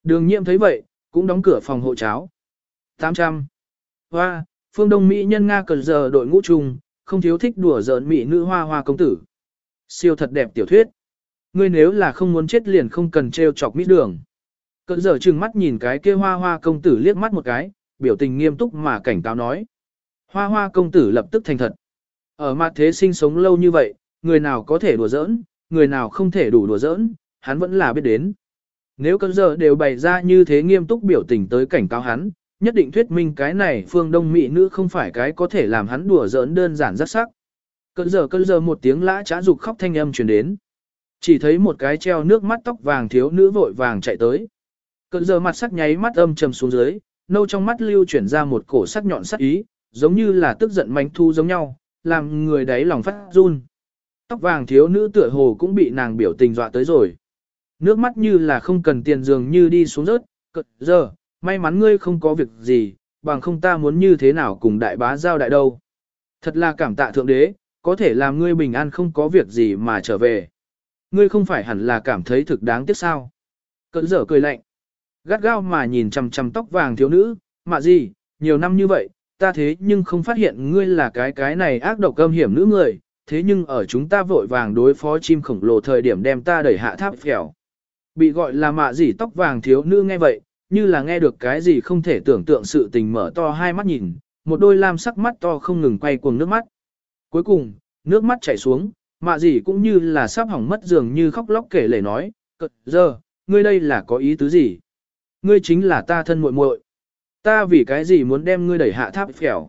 Đường nhiệm thấy vậy, cũng đóng cửa phòng hộ cháo. 800. Hoa, phương Đông Mỹ nhân Nga cơn giờ đội ngũ trùng, không thiếu thích đùa giỡn mỹ nữ hoa hoa công tử. Siêu thật đẹp tiểu thuyết. Ngươi nếu là không muốn chết liền không cần treo chọc mỹ đường. Cận giờ trừng mắt nhìn cái kia hoa hoa công tử liếc mắt một cái, biểu tình nghiêm túc mà cảnh cáo nói. Hoa hoa công tử lập tức thành thật. Ở mặt thế sinh sống lâu như vậy, người nào có thể đùa giỡn, người nào không thể đủ đùa giỡn, hắn vẫn là biết đến. Nếu cận giờ đều bày ra như thế nghiêm túc biểu tình tới cảnh cáo hắn, nhất định thuyết minh cái này phương đông mỹ nữ không phải cái có thể làm hắn đùa giỡn đơn giản rất sắc. Cơn giờ cơn giờ một tiếng lã trá dục khóc thanh âm truyền đến. Chỉ thấy một cái treo nước mắt tóc vàng thiếu nữ vội vàng chạy tới. Cơn giờ mặt sắc nháy mắt âm trầm xuống dưới, nâu trong mắt lưu chuyển ra một cổ sắc nhọn sắc ý, giống như là tức giận mánh thu giống nhau, làm người đấy lòng phát run. Tóc vàng thiếu nữ tựa hồ cũng bị nàng biểu tình dọa tới rồi. Nước mắt như là không cần tiền dường như đi xuống rớt, cận giờ, may mắn ngươi không có việc gì, bằng không ta muốn như thế nào cùng đại bá giao đại đâu. Thật là cảm tạ thượng đế, có thể làm ngươi bình an không có việc gì mà trở về. Ngươi không phải hẳn là cảm thấy thực đáng tiếc sao. cẩn dở cười lạnh. Gắt gao mà nhìn chằm chằm tóc vàng thiếu nữ, mạ gì, nhiều năm như vậy, ta thế nhưng không phát hiện ngươi là cái cái này ác độc âm hiểm nữ người, thế nhưng ở chúng ta vội vàng đối phó chim khổng lồ thời điểm đem ta đẩy hạ tháp phèo. Bị gọi là mạ gì tóc vàng thiếu nữ nghe vậy, như là nghe được cái gì không thể tưởng tượng sự tình mở to hai mắt nhìn, một đôi lam sắc mắt to không ngừng quay cuồng nước mắt. Cuối cùng, nước mắt chảy xuống, mạ gì cũng như là sắp hỏng mất dường như khóc lóc kể lể nói, cật giờ, ngươi đây là có ý tứ gì? Ngươi chính là ta thân muội muội. Ta vì cái gì muốn đem ngươi đẩy hạ tháp phèo?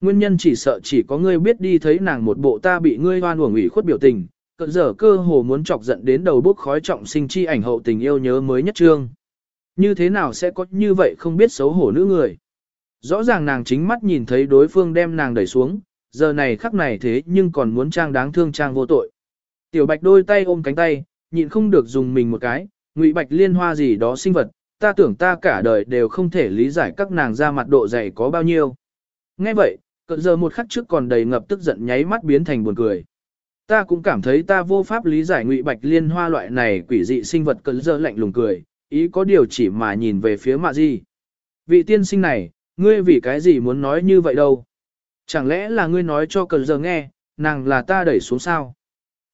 Nguyên nhân chỉ sợ chỉ có ngươi biết đi thấy nàng một bộ ta bị ngươi hoan uổng ủy khuất biểu tình, cận giờ cơ hồ muốn chọc giận đến đầu bốc khói trọng sinh chi ảnh hậu tình yêu nhớ mới nhất trương. Như thế nào sẽ có như vậy không biết xấu hổ nữ người? Rõ ràng nàng chính mắt nhìn thấy đối phương đem nàng đẩy xuống, giờ này khắc này thế nhưng còn muốn trang đáng thương trang vô tội. Tiểu bạch đôi tay ôm cánh tay, nhịn không được dùng mình một cái, ngụy bạch liên hoa gì đó sinh vật, ta tưởng ta cả đời đều không thể lý giải các nàng ra mặt độ dày có bao nhiêu. Nghe vậy, cận giờ một khắc trước còn đầy ngập tức giận nháy mắt biến thành buồn cười. Ta cũng cảm thấy ta vô pháp lý giải ngụy bạch liên hoa loại này quỷ dị sinh vật cận giờ lạnh lùng cười, ý có điều chỉ mà nhìn về phía mạ gì. Vị tiên sinh này, ngươi vì cái gì muốn nói như vậy đâu? Chẳng lẽ là ngươi nói cho cận giờ nghe, nàng là ta đẩy xuống sao?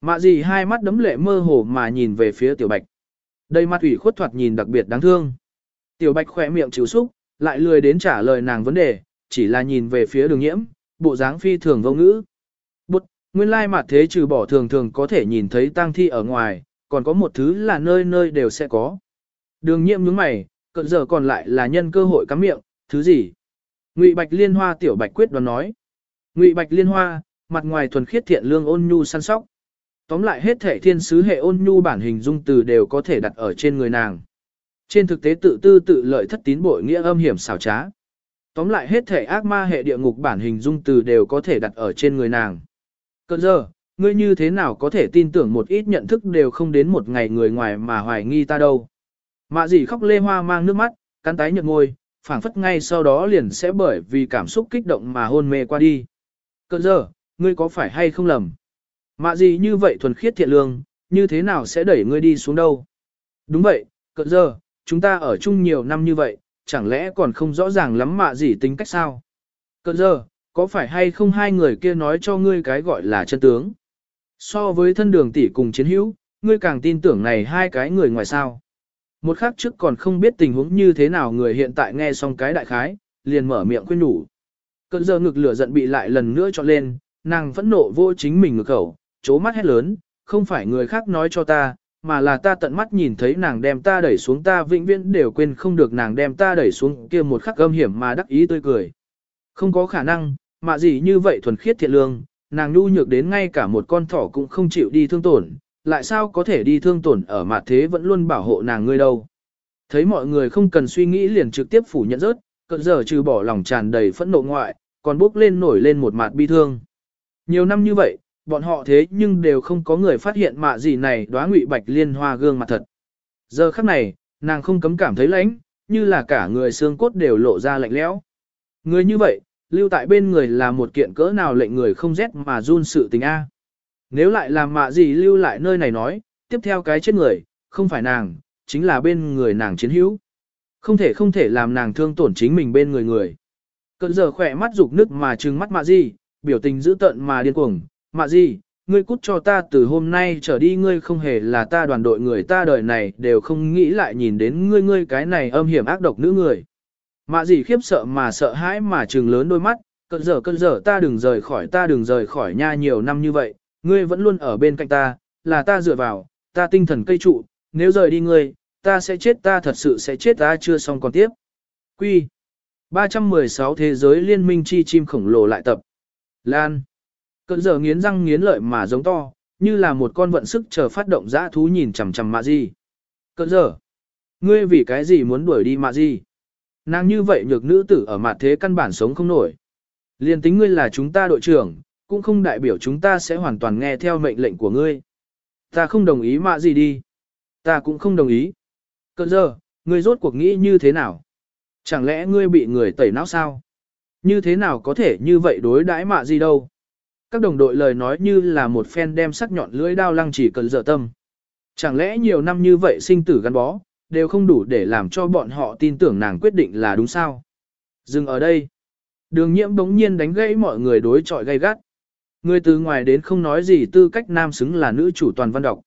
Mạ gì hai mắt đấm lệ mơ hồ mà nhìn về phía tiểu bạch. Đây mặt ủy khuất thoạt nhìn đặc biệt đáng thương. Tiểu bạch khỏe miệng chịu xúc, lại lười đến trả lời nàng vấn đề, chỉ là nhìn về phía đường nhiễm, bộ dáng phi thường vô ngữ. Bụt, nguyên lai mặt thế trừ bỏ thường thường có thể nhìn thấy tang thi ở ngoài, còn có một thứ là nơi nơi đều sẽ có. Đường nhiễm nhướng mày, cận giờ còn lại là nhân cơ hội cắm miệng, thứ gì? Ngụy Bạch Liên Hoa tiểu Bạch quyết đoán nói. Ngụy Bạch Liên Hoa, mặt ngoài thuần khiết thiện lương ôn nhu săn sóc. Tóm lại hết thể thiên sứ hệ ôn nhu bản hình dung từ đều có thể đặt ở trên người nàng. Trên thực tế tự tư tự lợi thất tín bội nghĩa âm hiểm xảo trá. Tóm lại hết thể ác ma hệ địa ngục bản hình dung từ đều có thể đặt ở trên người nàng. Cơn giờ, ngươi như thế nào có thể tin tưởng một ít nhận thức đều không đến một ngày người ngoài mà hoài nghi ta đâu. Mạ dì khóc lê hoa mang nước mắt, cắn tái nhợt ngôi, phảng phất ngay sau đó liền sẽ bởi vì cảm xúc kích động mà hôn mê qua đi. Cơn giờ, ngươi có phải hay không lầm? Mạ gì như vậy thuần khiết thiện lương, như thế nào sẽ đẩy ngươi đi xuống đâu? Đúng vậy, cơn giờ, chúng ta ở chung nhiều năm như vậy, chẳng lẽ còn không rõ ràng lắm mạ gì tính cách sao? Cơn giờ, có phải hay không hai người kia nói cho ngươi cái gọi là chân tướng? So với thân đường tỷ cùng chiến hữu, ngươi càng tin tưởng này hai cái người ngoài sao? Một khắc trước còn không biết tình huống như thế nào người hiện tại nghe xong cái đại khái, liền mở miệng khuyên nhủ. Cơn giờ ngực lửa giận bị lại lần nữa trọn lên, nàng phẫn nộ vô chính mình ngực khẩu, chố mắt hét lớn, không phải người khác nói cho ta, mà là ta tận mắt nhìn thấy nàng đem ta đẩy xuống ta vĩnh viễn đều quên không được nàng đem ta đẩy xuống kia một khắc âm hiểm mà đắc ý tươi cười. Không có khả năng, mà gì như vậy thuần khiết thiện lương, nàng nhu nhược đến ngay cả một con thỏ cũng không chịu đi thương tổn, lại sao có thể đi thương tổn ở mặt thế vẫn luôn bảo hộ nàng ngươi đâu. Thấy mọi người không cần suy nghĩ liền trực tiếp phủ nhận rớt, cận giờ trừ bỏ lòng tràn đầy phẫn nộ ngoại, còn bốc lên nổi lên một mặt bi thương. Nhiều năm như vậy, bọn họ thế nhưng đều không có người phát hiện mạ gì này đóa ngụy bạch liên hoa gương mặt thật. Giờ khắc này, nàng không cấm cảm thấy lãnh, như là cả người xương cốt đều lộ ra lạnh lẽo. Người như vậy, lưu tại bên người là một kiện cỡ nào lệnh người không rét mà run sự tình A. Nếu lại làm mạ gì lưu lại nơi này nói, tiếp theo cái chết người, không phải nàng, chính là bên người nàng chiến hữu. Không thể không thể làm nàng thương tổn chính mình bên người người. Cận giờ khỏe mắt rục nước mà trừng mắt mạ gì, biểu tình dữ tợn mà điên cuồng, mạ gì, ngươi cút cho ta từ hôm nay trở đi ngươi không hề là ta đoàn đội người ta đời này đều không nghĩ lại nhìn đến ngươi ngươi cái này âm hiểm ác độc nữ người. Mạ gì khiếp sợ mà sợ hãi mà trừng lớn đôi mắt, cơn giờ cơn giờ ta đừng rời khỏi ta đừng rời khỏi nha nhiều năm như vậy, ngươi vẫn luôn ở bên cạnh ta, là ta dựa vào, ta tinh thần cây trụ, nếu rời đi ngươi, ta sẽ chết ta thật sự sẽ chết ta chưa xong còn tiếp. Quy 316 Thế giới liên minh chi chim khổng lồ lại tập. Lan Cận giờ nghiến răng nghiến lợi mà giống to, như là một con vận sức chờ phát động dã thú nhìn chằm chằm mạ gì. Cận giờ, ngươi vì cái gì muốn đuổi đi mạ gì? Nàng như vậy nhược nữ tử ở mặt thế căn bản sống không nổi. Liên tính ngươi là chúng ta đội trưởng, cũng không đại biểu chúng ta sẽ hoàn toàn nghe theo mệnh lệnh của ngươi. Ta không đồng ý mạ gì đi. Ta cũng không đồng ý. Cơ giờ, ngươi rốt cuộc nghĩ như thế nào? Chẳng lẽ ngươi bị người tẩy não sao? Như thế nào có thể như vậy đối đãi mạ gì đâu? các đồng đội lời nói như là một phen đem sắc nhọn lưỡi đao lăng chỉ cần dở tâm. Chẳng lẽ nhiều năm như vậy sinh tử gắn bó, đều không đủ để làm cho bọn họ tin tưởng nàng quyết định là đúng sao. Dừng ở đây. Đường nhiễm bỗng nhiên đánh gãy mọi người đối chọi gay gắt. Người từ ngoài đến không nói gì tư cách nam xứng là nữ chủ toàn văn đọc.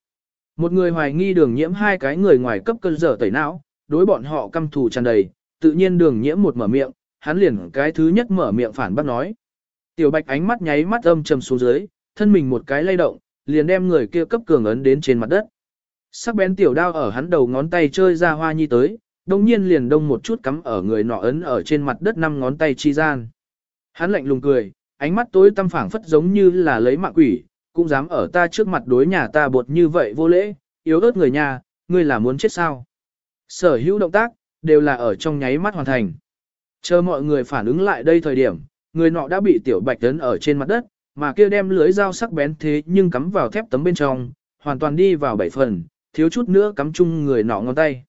Một người hoài nghi đường nhiễm hai cái người ngoài cấp cơn dở tẩy não, đối bọn họ căm thù tràn đầy, tự nhiên đường nhiễm một mở miệng, hắn liền cái thứ nhất mở miệng phản bác nói. Tiểu bạch ánh mắt nháy mắt âm trầm xuống dưới, thân mình một cái lay động, liền đem người kia cấp cường ấn đến trên mặt đất. Sắc bén tiểu đao ở hắn đầu ngón tay chơi ra hoa nhi tới, đồng nhiên liền đông một chút cắm ở người nọ ấn ở trên mặt đất năm ngón tay chi gian. Hắn lạnh lùng cười, ánh mắt tối tăm phảng phất giống như là lấy mạng quỷ, cũng dám ở ta trước mặt đối nhà ta bột như vậy vô lễ, yếu ớt người nhà, ngươi là muốn chết sao. Sở hữu động tác, đều là ở trong nháy mắt hoàn thành. Chờ mọi người phản ứng lại đây thời điểm, người nọ đã bị tiểu bạch tấn ở trên mặt đất, mà kia đem lưới dao sắc bén thế nhưng cắm vào thép tấm bên trong, hoàn toàn đi vào bảy phần, thiếu chút nữa cắm chung người nọ ngón tay.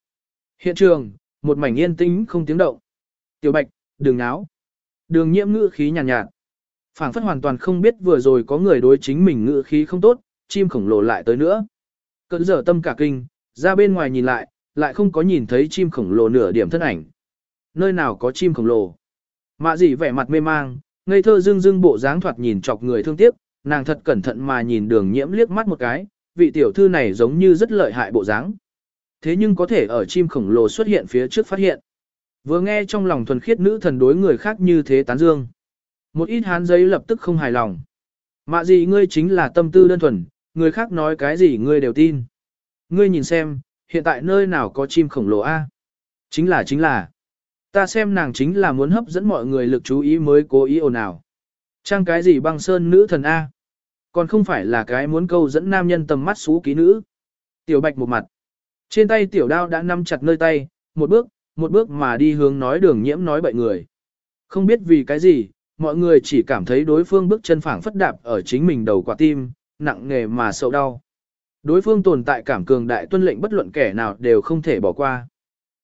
Hiện trường, một mảnh yên tĩnh không tiếng động. Tiểu bạch, đường náo. Đường nhiễm ngữ khí nhàn nhạt, nhạt phảng phất hoàn toàn không biết vừa rồi có người đối chính mình ngựa khí không tốt, chim khổng lồ lại tới nữa. Cận giờ tâm cả kinh, ra bên ngoài nhìn lại, lại không có nhìn thấy chim khổng lồ nửa điểm thân ảnh. Nơi nào có chim khổng lồ? Mạ gì vẻ mặt mê mang, ngây thơ dưng dưng bộ dáng thoạt nhìn chọc người thương tiếc, nàng thật cẩn thận mà nhìn đường nhiễm liếc mắt một cái, vị tiểu thư này giống như rất lợi hại bộ dáng. Thế nhưng có thể ở chim khổng lồ xuất hiện phía trước phát hiện. Vừa nghe trong lòng thuần khiết nữ thần đối người khác như thế tán dương. Một ít hán giấy lập tức không hài lòng. Mạ gì ngươi chính là tâm tư đơn thuần, người khác nói cái gì ngươi đều tin. Ngươi nhìn xem, hiện tại nơi nào có chim khổng lồ A? Chính là chính là. Ta xem nàng chính là muốn hấp dẫn mọi người lực chú ý mới cố ý ồn ào. Trang cái gì băng sơn nữ thần A? Còn không phải là cái muốn câu dẫn nam nhân tầm mắt xú ký nữ. Tiểu bạch một mặt. Trên tay tiểu đao đã nắm chặt nơi tay, một bước, một bước mà đi hướng nói đường nhiễm nói bậy người. Không biết vì cái gì, mọi người chỉ cảm thấy đối phương bước chân phảng phất đạp ở chính mình đầu quả tim, nặng nghề mà sâu đau. Đối phương tồn tại cảm cường đại tuân lệnh bất luận kẻ nào đều không thể bỏ qua.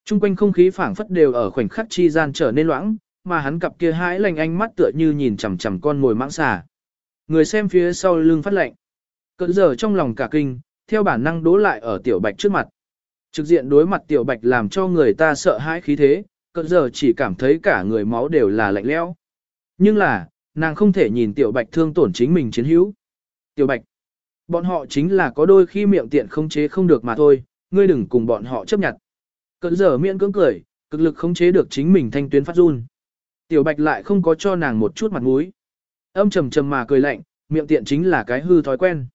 Trung quanh không khí phảng phất đều ở khoảnh khắc chi gian trở nên loãng, mà hắn cặp kia hãi lành ánh mắt tựa như nhìn chằm chằm con mồi mãng xà. Người xem phía sau lưng phát lệnh. cẩn giờ trong lòng cả kinh, theo bản năng đố lại ở tiểu bạch trước mặt. Trực diện đối mặt tiểu bạch làm cho người ta sợ hãi khí thế, cẩn giờ chỉ cảm thấy cả người máu đều là lạnh lẽo. Nhưng là, nàng không thể nhìn tiểu bạch thương tổn chính mình chiến hữu. Tiểu bạch, bọn họ chính là có đôi khi miệng tiện không chế không được mà thôi, ngươi đừng cùng bọn họ chấp nhận. Cận giờ miễn cưỡng cười, cực lực không chế được chính mình thanh tuyến phát run. Tiểu Bạch lại không có cho nàng một chút mặt mũi. Âm trầm trầm mà cười lạnh, miệng tiện chính là cái hư thói quen.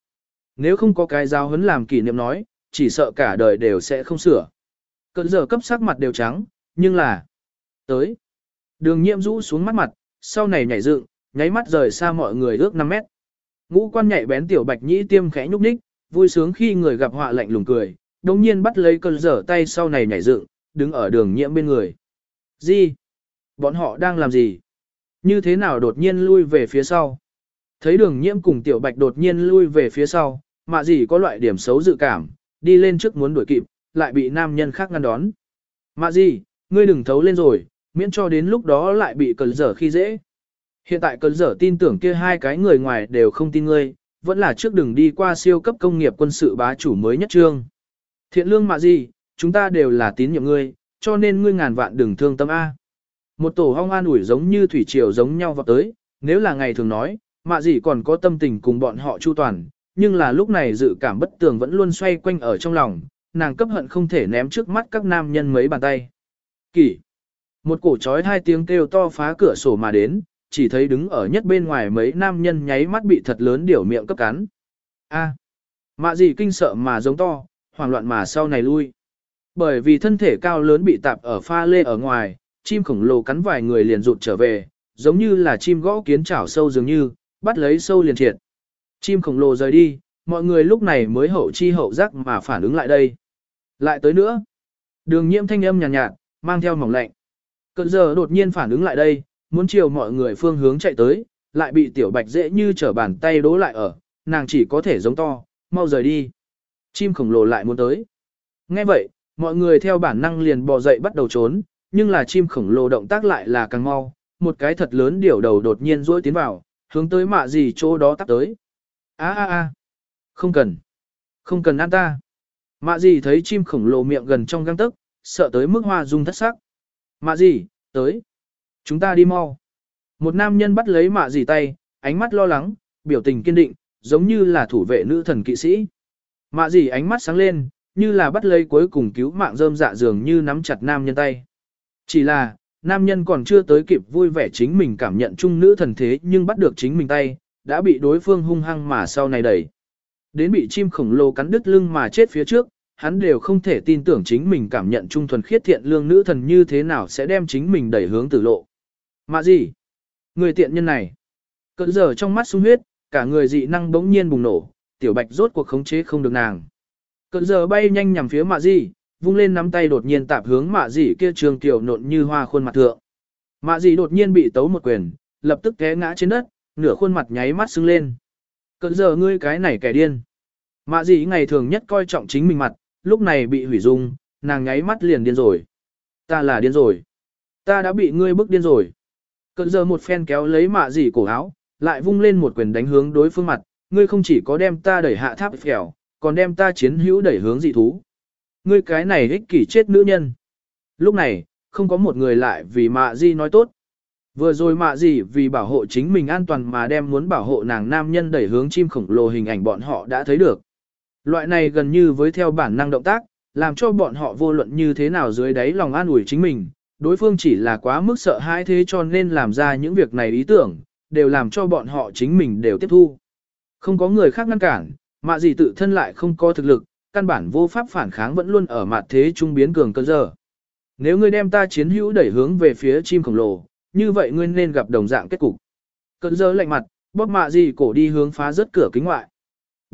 Nếu không có cái giáo huấn làm kỷ niệm nói, chỉ sợ cả đời đều sẽ không sửa. Cận giờ cấp sắc mặt đều trắng, nhưng là... Tới. Đường nhiễm rũ xuống mắt mặt, sau này nhảy dựng, nháy mắt rời xa mọi người ước 5 mét. Ngũ quan nhạy bén tiểu bạch nhĩ tiêm khẽ nhúc nhích, vui sướng khi người gặp họa lạnh lùng cười, đồng nhiên bắt lấy cơn dở tay sau này nhảy dựng, đứng ở đường nhiễm bên người. Gì? Bọn họ đang làm gì? Như thế nào đột nhiên lui về phía sau? Thấy đường nhiễm cùng tiểu bạch đột nhiên lui về phía sau, mà gì có loại điểm xấu dự cảm, đi lên trước muốn đuổi kịp, lại bị nam nhân khác ngăn đón. Mạ gì, ngươi đừng thấu lên rồi, miễn cho đến lúc đó lại bị cơn dở khi dễ. Hiện tại cơn dở tin tưởng kia hai cái người ngoài đều không tin ngươi, vẫn là trước đừng đi qua siêu cấp công nghiệp quân sự bá chủ mới nhất trương. Thiện lương mà gì, chúng ta đều là tín nhiệm ngươi, cho nên ngươi ngàn vạn đừng thương tâm A. Một tổ hong an ủi giống như thủy triều giống nhau vào tới, nếu là ngày thường nói, mạ gì còn có tâm tình cùng bọn họ chu toàn, nhưng là lúc này dự cảm bất tường vẫn luôn xoay quanh ở trong lòng, nàng cấp hận không thể ném trước mắt các nam nhân mấy bàn tay. Kỷ. Một cổ trói hai tiếng kêu to phá cửa sổ mà đến, chỉ thấy đứng ở nhất bên ngoài mấy nam nhân nháy mắt bị thật lớn điểu miệng cấp cắn. A. Mạ gì kinh sợ mà giống to, hoảng loạn mà sau này lui. Bởi vì thân thể cao lớn bị tạp ở pha lê ở ngoài, chim khổng lồ cắn vài người liền rụt trở về, giống như là chim gõ kiến chảo sâu dường như, bắt lấy sâu liền triệt. Chim khổng lồ rời đi, mọi người lúc này mới hậu chi hậu giác mà phản ứng lại đây. Lại tới nữa. Đường nhiễm thanh âm nhàn nhạt, nhạt, mang theo mỏng lạnh. Cận giờ đột nhiên phản ứng lại đây, muốn chiều mọi người phương hướng chạy tới, lại bị tiểu bạch dễ như trở bàn tay đố lại ở, nàng chỉ có thể giống to, mau rời đi. Chim khổng lồ lại muốn tới. Nghe vậy, mọi người theo bản năng liền bò dậy bắt đầu trốn, nhưng là chim khổng lồ động tác lại là càng mau, một cái thật lớn điểu đầu đột nhiên rỗi tiến vào, hướng tới mạ gì chỗ đó tắt tới. a a a không cần, không cần ăn ta. Mạ gì thấy chim khổng lồ miệng gần trong găng tức, sợ tới mức hoa dung thất sắc. Mạ gì, tới. Chúng ta đi mau. Một nam nhân bắt lấy mạ gì tay, ánh mắt lo lắng, biểu tình kiên định, giống như là thủ vệ nữ thần kỵ sĩ. Mạ gì ánh mắt sáng lên, như là bắt lấy cuối cùng cứu mạng rơm dạ dường như nắm chặt nam nhân tay. Chỉ là, nam nhân còn chưa tới kịp vui vẻ chính mình cảm nhận chung nữ thần thế nhưng bắt được chính mình tay, đã bị đối phương hung hăng mà sau này đẩy. Đến bị chim khổng lồ cắn đứt lưng mà chết phía trước, hắn đều không thể tin tưởng chính mình cảm nhận trung thuần khiết thiện lương nữ thần như thế nào sẽ đem chính mình đẩy hướng tử lộ. Mà gì? Người tiện nhân này. Cận giờ trong mắt sung huyết, cả người dị năng bỗng nhiên bùng nổ, tiểu bạch rốt cuộc khống chế không được nàng. Cận giờ bay nhanh nhằm phía mạ gì, vung lên nắm tay đột nhiên tạp hướng mạ gì kia trường tiểu nộn như hoa khuôn mặt thượng. Mạ gì đột nhiên bị tấu một quyền, lập tức té ngã trên đất, nửa khuôn mặt nháy mắt sưng lên. Cận giờ ngươi cái này kẻ điên. Mạ gì ngày thường nhất coi trọng chính mình mặt, lúc này bị hủy dung, nàng nháy mắt liền điên rồi. Ta là điên rồi. Ta đã bị ngươi bức điên rồi. Cận giờ một phen kéo lấy mạ dì cổ áo, lại vung lên một quyền đánh hướng đối phương mặt, ngươi không chỉ có đem ta đẩy hạ tháp phèo, còn đem ta chiến hữu đẩy hướng dị thú. Ngươi cái này ích kỷ chết nữ nhân. Lúc này, không có một người lại vì mạ gì nói tốt. Vừa rồi mạ gì vì bảo hộ chính mình an toàn mà đem muốn bảo hộ nàng nam nhân đẩy hướng chim khổng lồ hình ảnh bọn họ đã thấy được. Loại này gần như với theo bản năng động tác, làm cho bọn họ vô luận như thế nào dưới đáy lòng an ủi chính mình, đối phương chỉ là quá mức sợ hãi thế cho nên làm ra những việc này ý tưởng, đều làm cho bọn họ chính mình đều tiếp thu. Không có người khác ngăn cản, mạ gì tự thân lại không có thực lực, căn bản vô pháp phản kháng vẫn luôn ở mặt thế trung biến cường cơ giờ. Nếu ngươi đem ta chiến hữu đẩy hướng về phía chim khổng lồ, như vậy ngươi nên gặp đồng dạng kết cục. Cơn giờ lạnh mặt, bóp mạ gì cổ đi hướng phá rất cửa kính ngoại.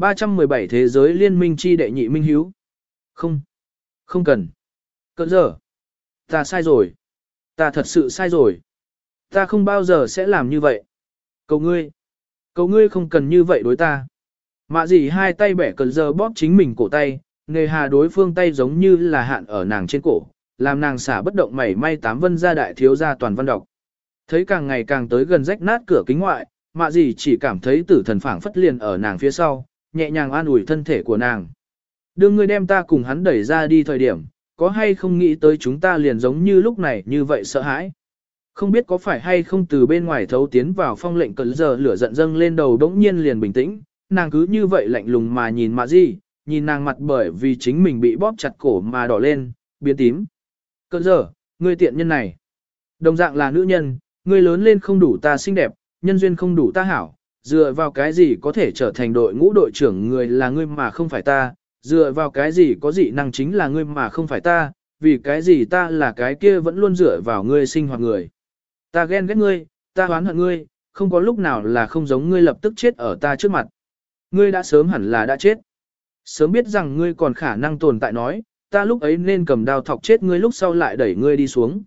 317 thế giới liên minh chi đệ nhị minh hiếu. Không, không cần. Cơn giờ, ta sai rồi. Ta thật sự sai rồi. Ta không bao giờ sẽ làm như vậy. Cầu ngươi, cầu ngươi không cần như vậy đối ta. Mạ gì hai tay bẻ cơn giờ bóp chính mình cổ tay, nề hà đối phương tay giống như là hạn ở nàng trên cổ, làm nàng xả bất động mảy may tám vân ra đại thiếu gia toàn văn đọc. Thấy càng ngày càng tới gần rách nát cửa kính ngoại, mạ gì chỉ cảm thấy tử thần phảng phất liền ở nàng phía sau, nhẹ nhàng an ủi thân thể của nàng. Đương ngươi đem ta cùng hắn đẩy ra đi thời điểm, có hay không nghĩ tới chúng ta liền giống như lúc này như vậy sợ hãi. Không biết có phải hay không từ bên ngoài thấu tiến vào phong lệnh cẩn giờ lửa giận dâng lên đầu đống nhiên liền bình tĩnh, nàng cứ như vậy lạnh lùng mà nhìn mạ gì, nhìn nàng mặt bởi vì chính mình bị bóp chặt cổ mà đỏ lên, biến tím. Cẩn giờ, ngươi tiện nhân này. Đồng dạng là nữ nhân, ngươi lớn lên không đủ ta xinh đẹp, nhân duyên không đủ ta hảo, dựa vào cái gì có thể trở thành đội ngũ đội trưởng người là ngươi mà không phải ta, dựa vào cái gì có dị năng chính là ngươi mà không phải ta, vì cái gì ta là cái kia vẫn luôn dựa vào ngươi sinh hoạt người. Ta ghen ghét ngươi, ta oán hận ngươi, không có lúc nào là không giống ngươi lập tức chết ở ta trước mặt. Ngươi đã sớm hẳn là đã chết. Sớm biết rằng ngươi còn khả năng tồn tại nói, ta lúc ấy nên cầm đao thọc chết ngươi lúc sau lại đẩy ngươi đi xuống.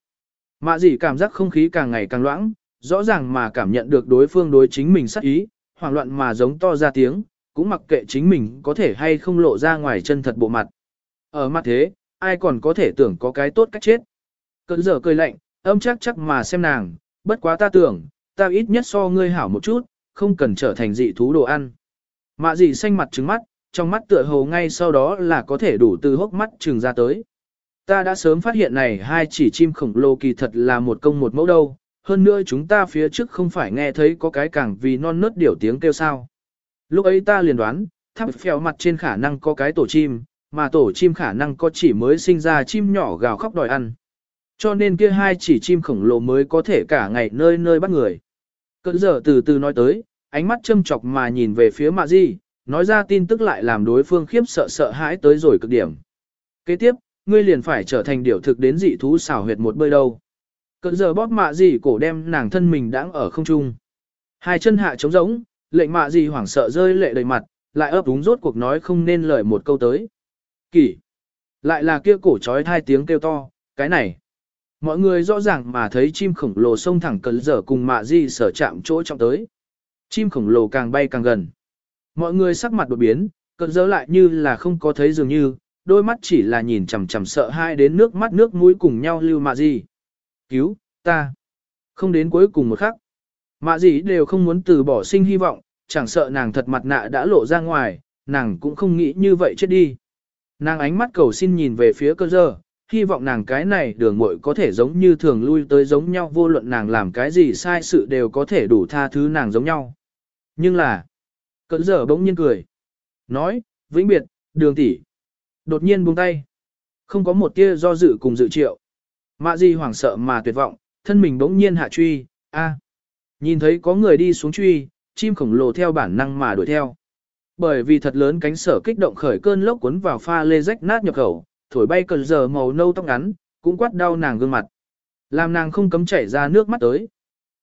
Mạ gì cảm giác không khí càng ngày càng loãng, rõ ràng mà cảm nhận được đối phương đối chính mình sát ý, hoảng loạn mà giống to ra tiếng, cũng mặc kệ chính mình có thể hay không lộ ra ngoài chân thật bộ mặt. Ở mặt thế, ai còn có thể tưởng có cái tốt cách chết. Cơn giờ cười lạnh, âm chắc chắc mà xem nàng, bất quá ta tưởng, ta ít nhất so ngươi hảo một chút, không cần trở thành dị thú đồ ăn. Mạ dị xanh mặt trứng mắt, trong mắt tựa hồ ngay sau đó là có thể đủ từ hốc mắt trừng ra tới. Ta đã sớm phát hiện này hai chỉ chim khổng lồ kỳ thật là một công một mẫu đâu, hơn nữa chúng ta phía trước không phải nghe thấy có cái càng vì non nớt điểu tiếng kêu sao. Lúc ấy ta liền đoán, tháp phèo mặt trên khả năng có cái tổ chim, mà tổ chim khả năng có chỉ mới sinh ra chim nhỏ gào khóc đòi ăn. Cho nên kia hai chỉ chim khổng lồ mới có thể cả ngày nơi nơi bắt người. Cận giờ từ từ nói tới, ánh mắt châm chọc mà nhìn về phía mạ di, nói ra tin tức lại làm đối phương khiếp sợ sợ hãi tới rồi cực điểm. Kế tiếp, ngươi liền phải trở thành điểu thực đến dị thú xảo huyệt một bơi đâu. Cận giờ bóp mạ gì cổ đem nàng thân mình đang ở không trung. Hai chân hạ trống rỗng, lệnh mạ gì hoảng sợ rơi lệ đầy mặt, lại ấp úng rốt cuộc nói không nên lời một câu tới. Kỷ. Lại là kia cổ trói hai tiếng kêu to, cái này. Mọi người rõ ràng mà thấy chim khổng lồ xông thẳng cơn giờ cùng mạ gì sở chạm chỗ trọng tới. Chim khổng lồ càng bay càng gần. Mọi người sắc mặt đột biến, cơn giờ lại như là không có thấy dường như, đôi mắt chỉ là nhìn chằm chằm sợ hai đến nước mắt nước mũi cùng nhau lưu mạ gì Cứu, ta. Không đến cuối cùng một khắc. Mạ gì đều không muốn từ bỏ sinh hy vọng, chẳng sợ nàng thật mặt nạ đã lộ ra ngoài, nàng cũng không nghĩ như vậy chết đi. Nàng ánh mắt cầu xin nhìn về phía cơ giờ, hy vọng nàng cái này đường muội có thể giống như thường lui tới giống nhau vô luận nàng làm cái gì sai sự đều có thể đủ tha thứ nàng giống nhau. Nhưng là, cỡ giờ bỗng nhiên cười. Nói, vĩnh biệt, đường tỷ. Đột nhiên buông tay. Không có một tia do dự cùng dự triệu. Mạ gì hoảng sợ mà tuyệt vọng, thân mình bỗng nhiên hạ truy, a Nhìn thấy có người đi xuống truy, chim khổng lồ theo bản năng mà đuổi theo. Bởi vì thật lớn cánh sở kích động khởi cơn lốc cuốn vào pha lê rách nát nhập khẩu, thổi bay cơn giờ màu nâu tóc ngắn, cũng quát đau nàng gương mặt. Làm nàng không cấm chảy ra nước mắt tới.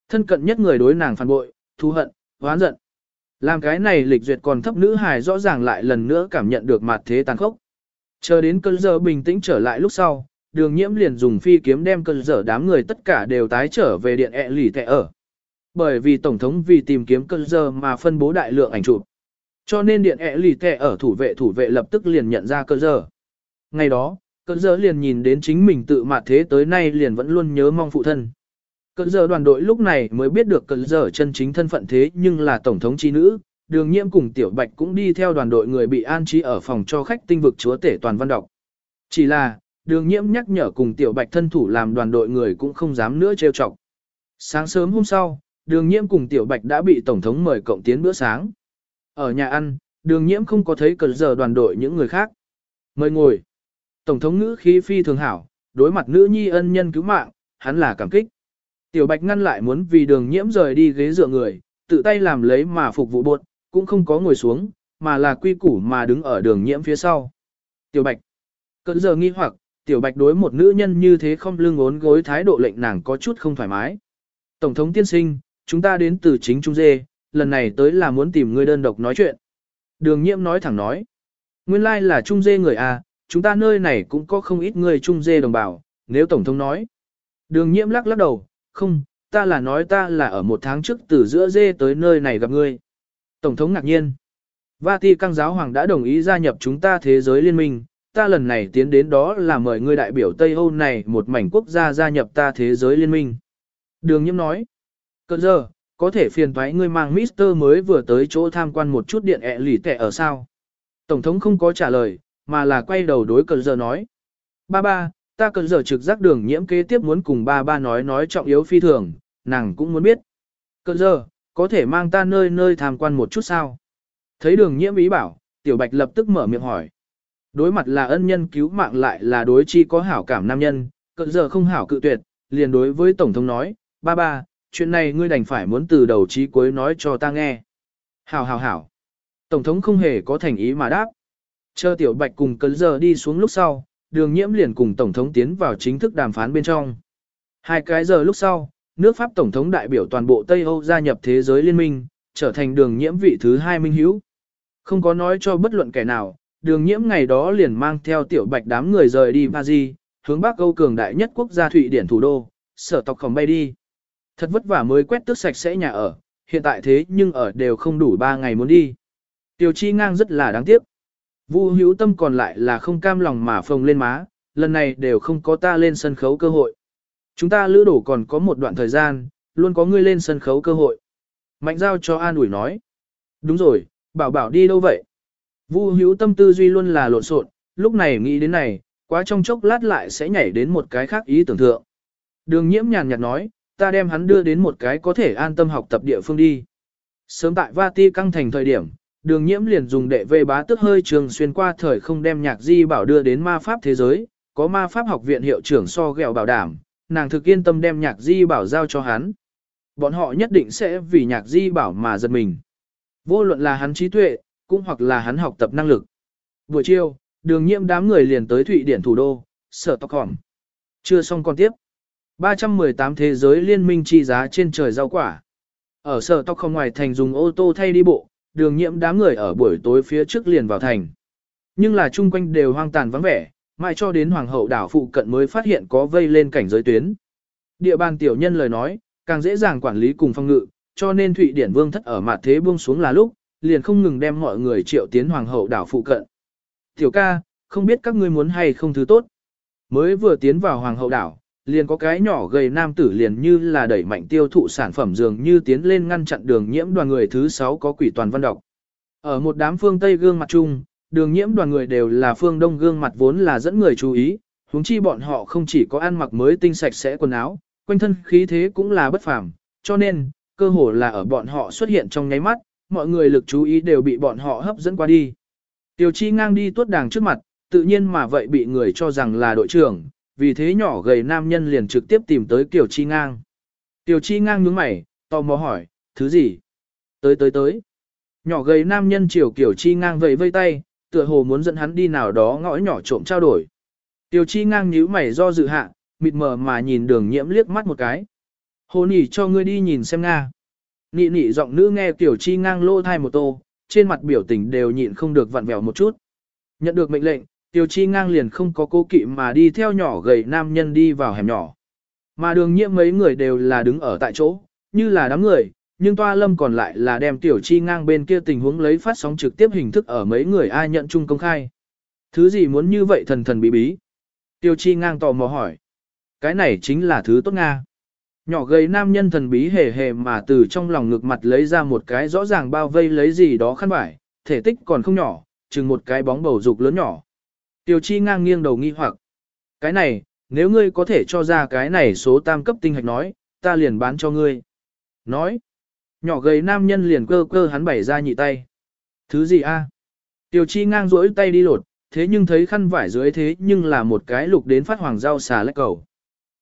Thân cận nhất người đối nàng phản bội, thù hận, oán giận. Làm cái này lịch duyệt còn thấp nữ hài rõ ràng lại lần nữa cảm nhận được mặt thế tàn khốc. Chờ đến cơn giờ bình tĩnh trở lại lúc sau, đường nhiễm liền dùng phi kiếm đem cơn dở đám người tất cả đều tái trở về điện ẹ lì tệ ở. Bởi vì Tổng thống vì tìm kiếm cơn dở mà phân bố đại lượng ảnh chụp. Cho nên điện ẹ lì tệ ở thủ vệ thủ vệ lập tức liền nhận ra cơn dở. Ngày đó, cơn dở liền nhìn đến chính mình tự mặt thế tới nay liền vẫn luôn nhớ mong phụ thân. Cơn dở đoàn đội lúc này mới biết được cơn dở chân chính thân phận thế nhưng là Tổng thống chi nữ, đường nhiễm cùng tiểu bạch cũng đi theo đoàn đội người bị an trí ở phòng cho khách tinh vực chúa tể toàn văn đọc. Chỉ là, đường nhiễm nhắc nhở cùng tiểu bạch thân thủ làm đoàn đội người cũng không dám nữa trêu chọc. Sáng sớm hôm sau, đường nhiễm cùng tiểu bạch đã bị tổng thống mời cộng tiến bữa sáng. Ở nhà ăn, đường nhiễm không có thấy cờ giờ đoàn đội những người khác. Mời ngồi. Tổng thống ngữ khí phi thường hảo, đối mặt nữ nhi ân nhân cứu mạng, hắn là cảm kích. Tiểu bạch ngăn lại muốn vì đường nhiễm rời đi ghế dựa người, tự tay làm lấy mà phục vụ bột, cũng không có ngồi xuống, mà là quy củ mà đứng ở đường nhiễm phía sau. Tiểu bạch. Cỡ giờ nghi hoặc, tiểu bạch đối một nữ nhân như thế không lưng ốn gối thái độ lệnh nàng có chút không thoải mái. Tổng thống tiên sinh, chúng ta đến từ chính Trung Dê, lần này tới là muốn tìm người đơn độc nói chuyện. Đường nhiễm nói thẳng nói. Nguyên lai like là Trung Dê người à, chúng ta nơi này cũng có không ít người Trung Dê đồng bào, nếu Tổng thống nói. Đường nhiễm lắc lắc đầu, không, ta là nói ta là ở một tháng trước từ giữa dê tới nơi này gặp ngươi. Tổng thống ngạc nhiên. Vati căng giáo hoàng đã đồng ý gia nhập chúng ta thế giới liên minh, ta lần này tiến đến đó là mời ngươi đại biểu Tây Âu này một mảnh quốc gia gia nhập ta thế giới liên minh. Đường nhiễm nói. Cơn giờ, có thể phiền thoái ngươi mang Mister mới vừa tới chỗ tham quan một chút điện ẹ lì tệ ở sao? Tổng thống không có trả lời, mà là quay đầu đối cơn giờ nói. Ba ba, ta cơn giờ trực giác đường nhiễm kế tiếp muốn cùng ba ba nói nói trọng yếu phi thường, nàng cũng muốn biết. Cơn giờ, có thể mang ta nơi nơi tham quan một chút sao? Thấy đường nhiễm ý bảo, tiểu bạch lập tức mở miệng hỏi. Đối mặt là ân nhân cứu mạng lại là đối chi có hảo cảm nam nhân, cận giờ không hảo cự tuyệt, liền đối với Tổng thống nói, ba ba, chuyện này ngươi đành phải muốn từ đầu chí cuối nói cho ta nghe. Hảo hảo hảo. Tổng thống không hề có thành ý mà đáp. Chờ tiểu bạch cùng cấn giờ đi xuống lúc sau, đường nhiễm liền cùng Tổng thống tiến vào chính thức đàm phán bên trong. Hai cái giờ lúc sau, nước Pháp Tổng thống đại biểu toàn bộ Tây Âu gia nhập thế giới liên minh, trở thành đường nhiễm vị thứ hai minh hữu. Không có nói cho bất luận kẻ nào, đường nhiễm ngày đó liền mang theo tiểu bạch đám người rời đi Paris, hướng Bắc Âu cường đại nhất quốc gia Thụy Điển thủ đô, sở tộc khổng bay đi. Thật vất vả mới quét tước sạch sẽ nhà ở, hiện tại thế nhưng ở đều không đủ 3 ngày muốn đi. Tiểu chi ngang rất là đáng tiếc. Vu hữu tâm còn lại là không cam lòng mà phồng lên má, lần này đều không có ta lên sân khấu cơ hội. Chúng ta lữ đổ còn có một đoạn thời gian, luôn có ngươi lên sân khấu cơ hội. Mạnh giao cho an ủi nói. Đúng rồi, bảo bảo đi đâu vậy? Vu hữu tâm tư duy luôn là lộn xộn, lúc này nghĩ đến này, quá trong chốc lát lại sẽ nhảy đến một cái khác ý tưởng thượng. Đường nhiễm nhàn nhạt nói, ta đem hắn đưa đến một cái có thể an tâm học tập địa phương đi. Sớm tại Vati căng thành thời điểm, đường nhiễm liền dùng đệ về bá tức hơi trường xuyên qua thời không đem nhạc di bảo đưa đến ma pháp thế giới, có ma pháp học viện hiệu trưởng so gẹo bảo đảm, nàng thực yên tâm đem nhạc di bảo giao cho hắn. Bọn họ nhất định sẽ vì nhạc di bảo mà giật mình. Vô luận là hắn trí tuệ, cũng hoặc là hắn học tập năng lực. Buổi chiều, đường nhiễm đám người liền tới Thụy Điển thủ đô, sở tóc hỏng. Chưa xong còn tiếp. 318 thế giới liên minh chi giá trên trời rau quả. Ở sở tóc không ngoài thành dùng ô tô thay đi bộ, đường nhiễm đám người ở buổi tối phía trước liền vào thành. Nhưng là chung quanh đều hoang tàn vắng vẻ, mãi cho đến hoàng hậu đảo phụ cận mới phát hiện có vây lên cảnh giới tuyến. Địa bàn tiểu nhân lời nói, càng dễ dàng quản lý cùng phong ngự, cho nên Thụy Điển Vương thất ở mặt thế buông xuống là lúc, liền không ngừng đem mọi người triệu tiến hoàng hậu đảo phụ cận. Tiểu ca, không biết các ngươi muốn hay không thứ tốt. Mới vừa tiến vào hoàng hậu đảo, liền có cái nhỏ gầy nam tử liền như là đẩy mạnh tiêu thụ sản phẩm dường như tiến lên ngăn chặn đường nhiễm đoàn người thứ 6 có quỷ toàn văn đọc. Ở một đám phương Tây gương mặt chung, đường nhiễm đoàn người đều là phương Đông gương mặt vốn là dẫn người chú ý, huống chi bọn họ không chỉ có ăn mặc mới tinh sạch sẽ quần áo, quanh thân khí thế cũng là bất phàm, cho nên, cơ hồ là ở bọn họ xuất hiện trong nháy mắt, mọi người lực chú ý đều bị bọn họ hấp dẫn qua đi. Tiêu chi ngang đi tuốt đàng trước mặt, tự nhiên mà vậy bị người cho rằng là đội trưởng, vì thế nhỏ gầy nam nhân liền trực tiếp tìm tới Kiều Chi ngang. Tiêu chi ngang nhướng mày, tò mò hỏi, thứ gì? Tới tới tới. Nhỏ gầy nam nhân chiều Kiều Chi ngang vẫy vây tay, tựa hồ muốn dẫn hắn đi nào đó ngõ nhỏ trộm trao đổi. Tiêu chi ngang nhíu mày do dự hạ, mịt mờ mà nhìn đường nhiễm liếc mắt một cái. Hồ nỉ cho ngươi đi nhìn xem Nga. Nị nị giọng nữ nghe Tiểu Chi ngang lô thai một tô, trên mặt biểu tình đều nhịn không được vặn vẹo một chút. Nhận được mệnh lệnh, Tiểu Chi ngang liền không có cố kỵ mà đi theo nhỏ gầy nam nhân đi vào hẻm nhỏ. Mà đường nhiễm mấy người đều là đứng ở tại chỗ, như là đám người, nhưng toa lâm còn lại là đem Tiểu Chi ngang bên kia tình huống lấy phát sóng trực tiếp hình thức ở mấy người ai nhận chung công khai. Thứ gì muốn như vậy thần thần bí bí? Tiểu Chi ngang tò mò hỏi. Cái này chính là thứ tốt Nga. Nhỏ gầy nam nhân thần bí hề hề mà từ trong lòng ngực mặt lấy ra một cái rõ ràng bao vây lấy gì đó khăn vải, thể tích còn không nhỏ, chừng một cái bóng bầu dục lớn nhỏ. Tiêu chi ngang nghiêng đầu nghi hoặc. Cái này, nếu ngươi có thể cho ra cái này số tam cấp tinh hạch nói, ta liền bán cho ngươi. Nói. Nhỏ gầy nam nhân liền cơ cơ hắn bày ra nhị tay. Thứ gì a? Tiêu chi ngang rỗi tay đi lột, thế nhưng thấy khăn vải dưới thế nhưng là một cái lục đến phát hoàng rau xà lách cầu.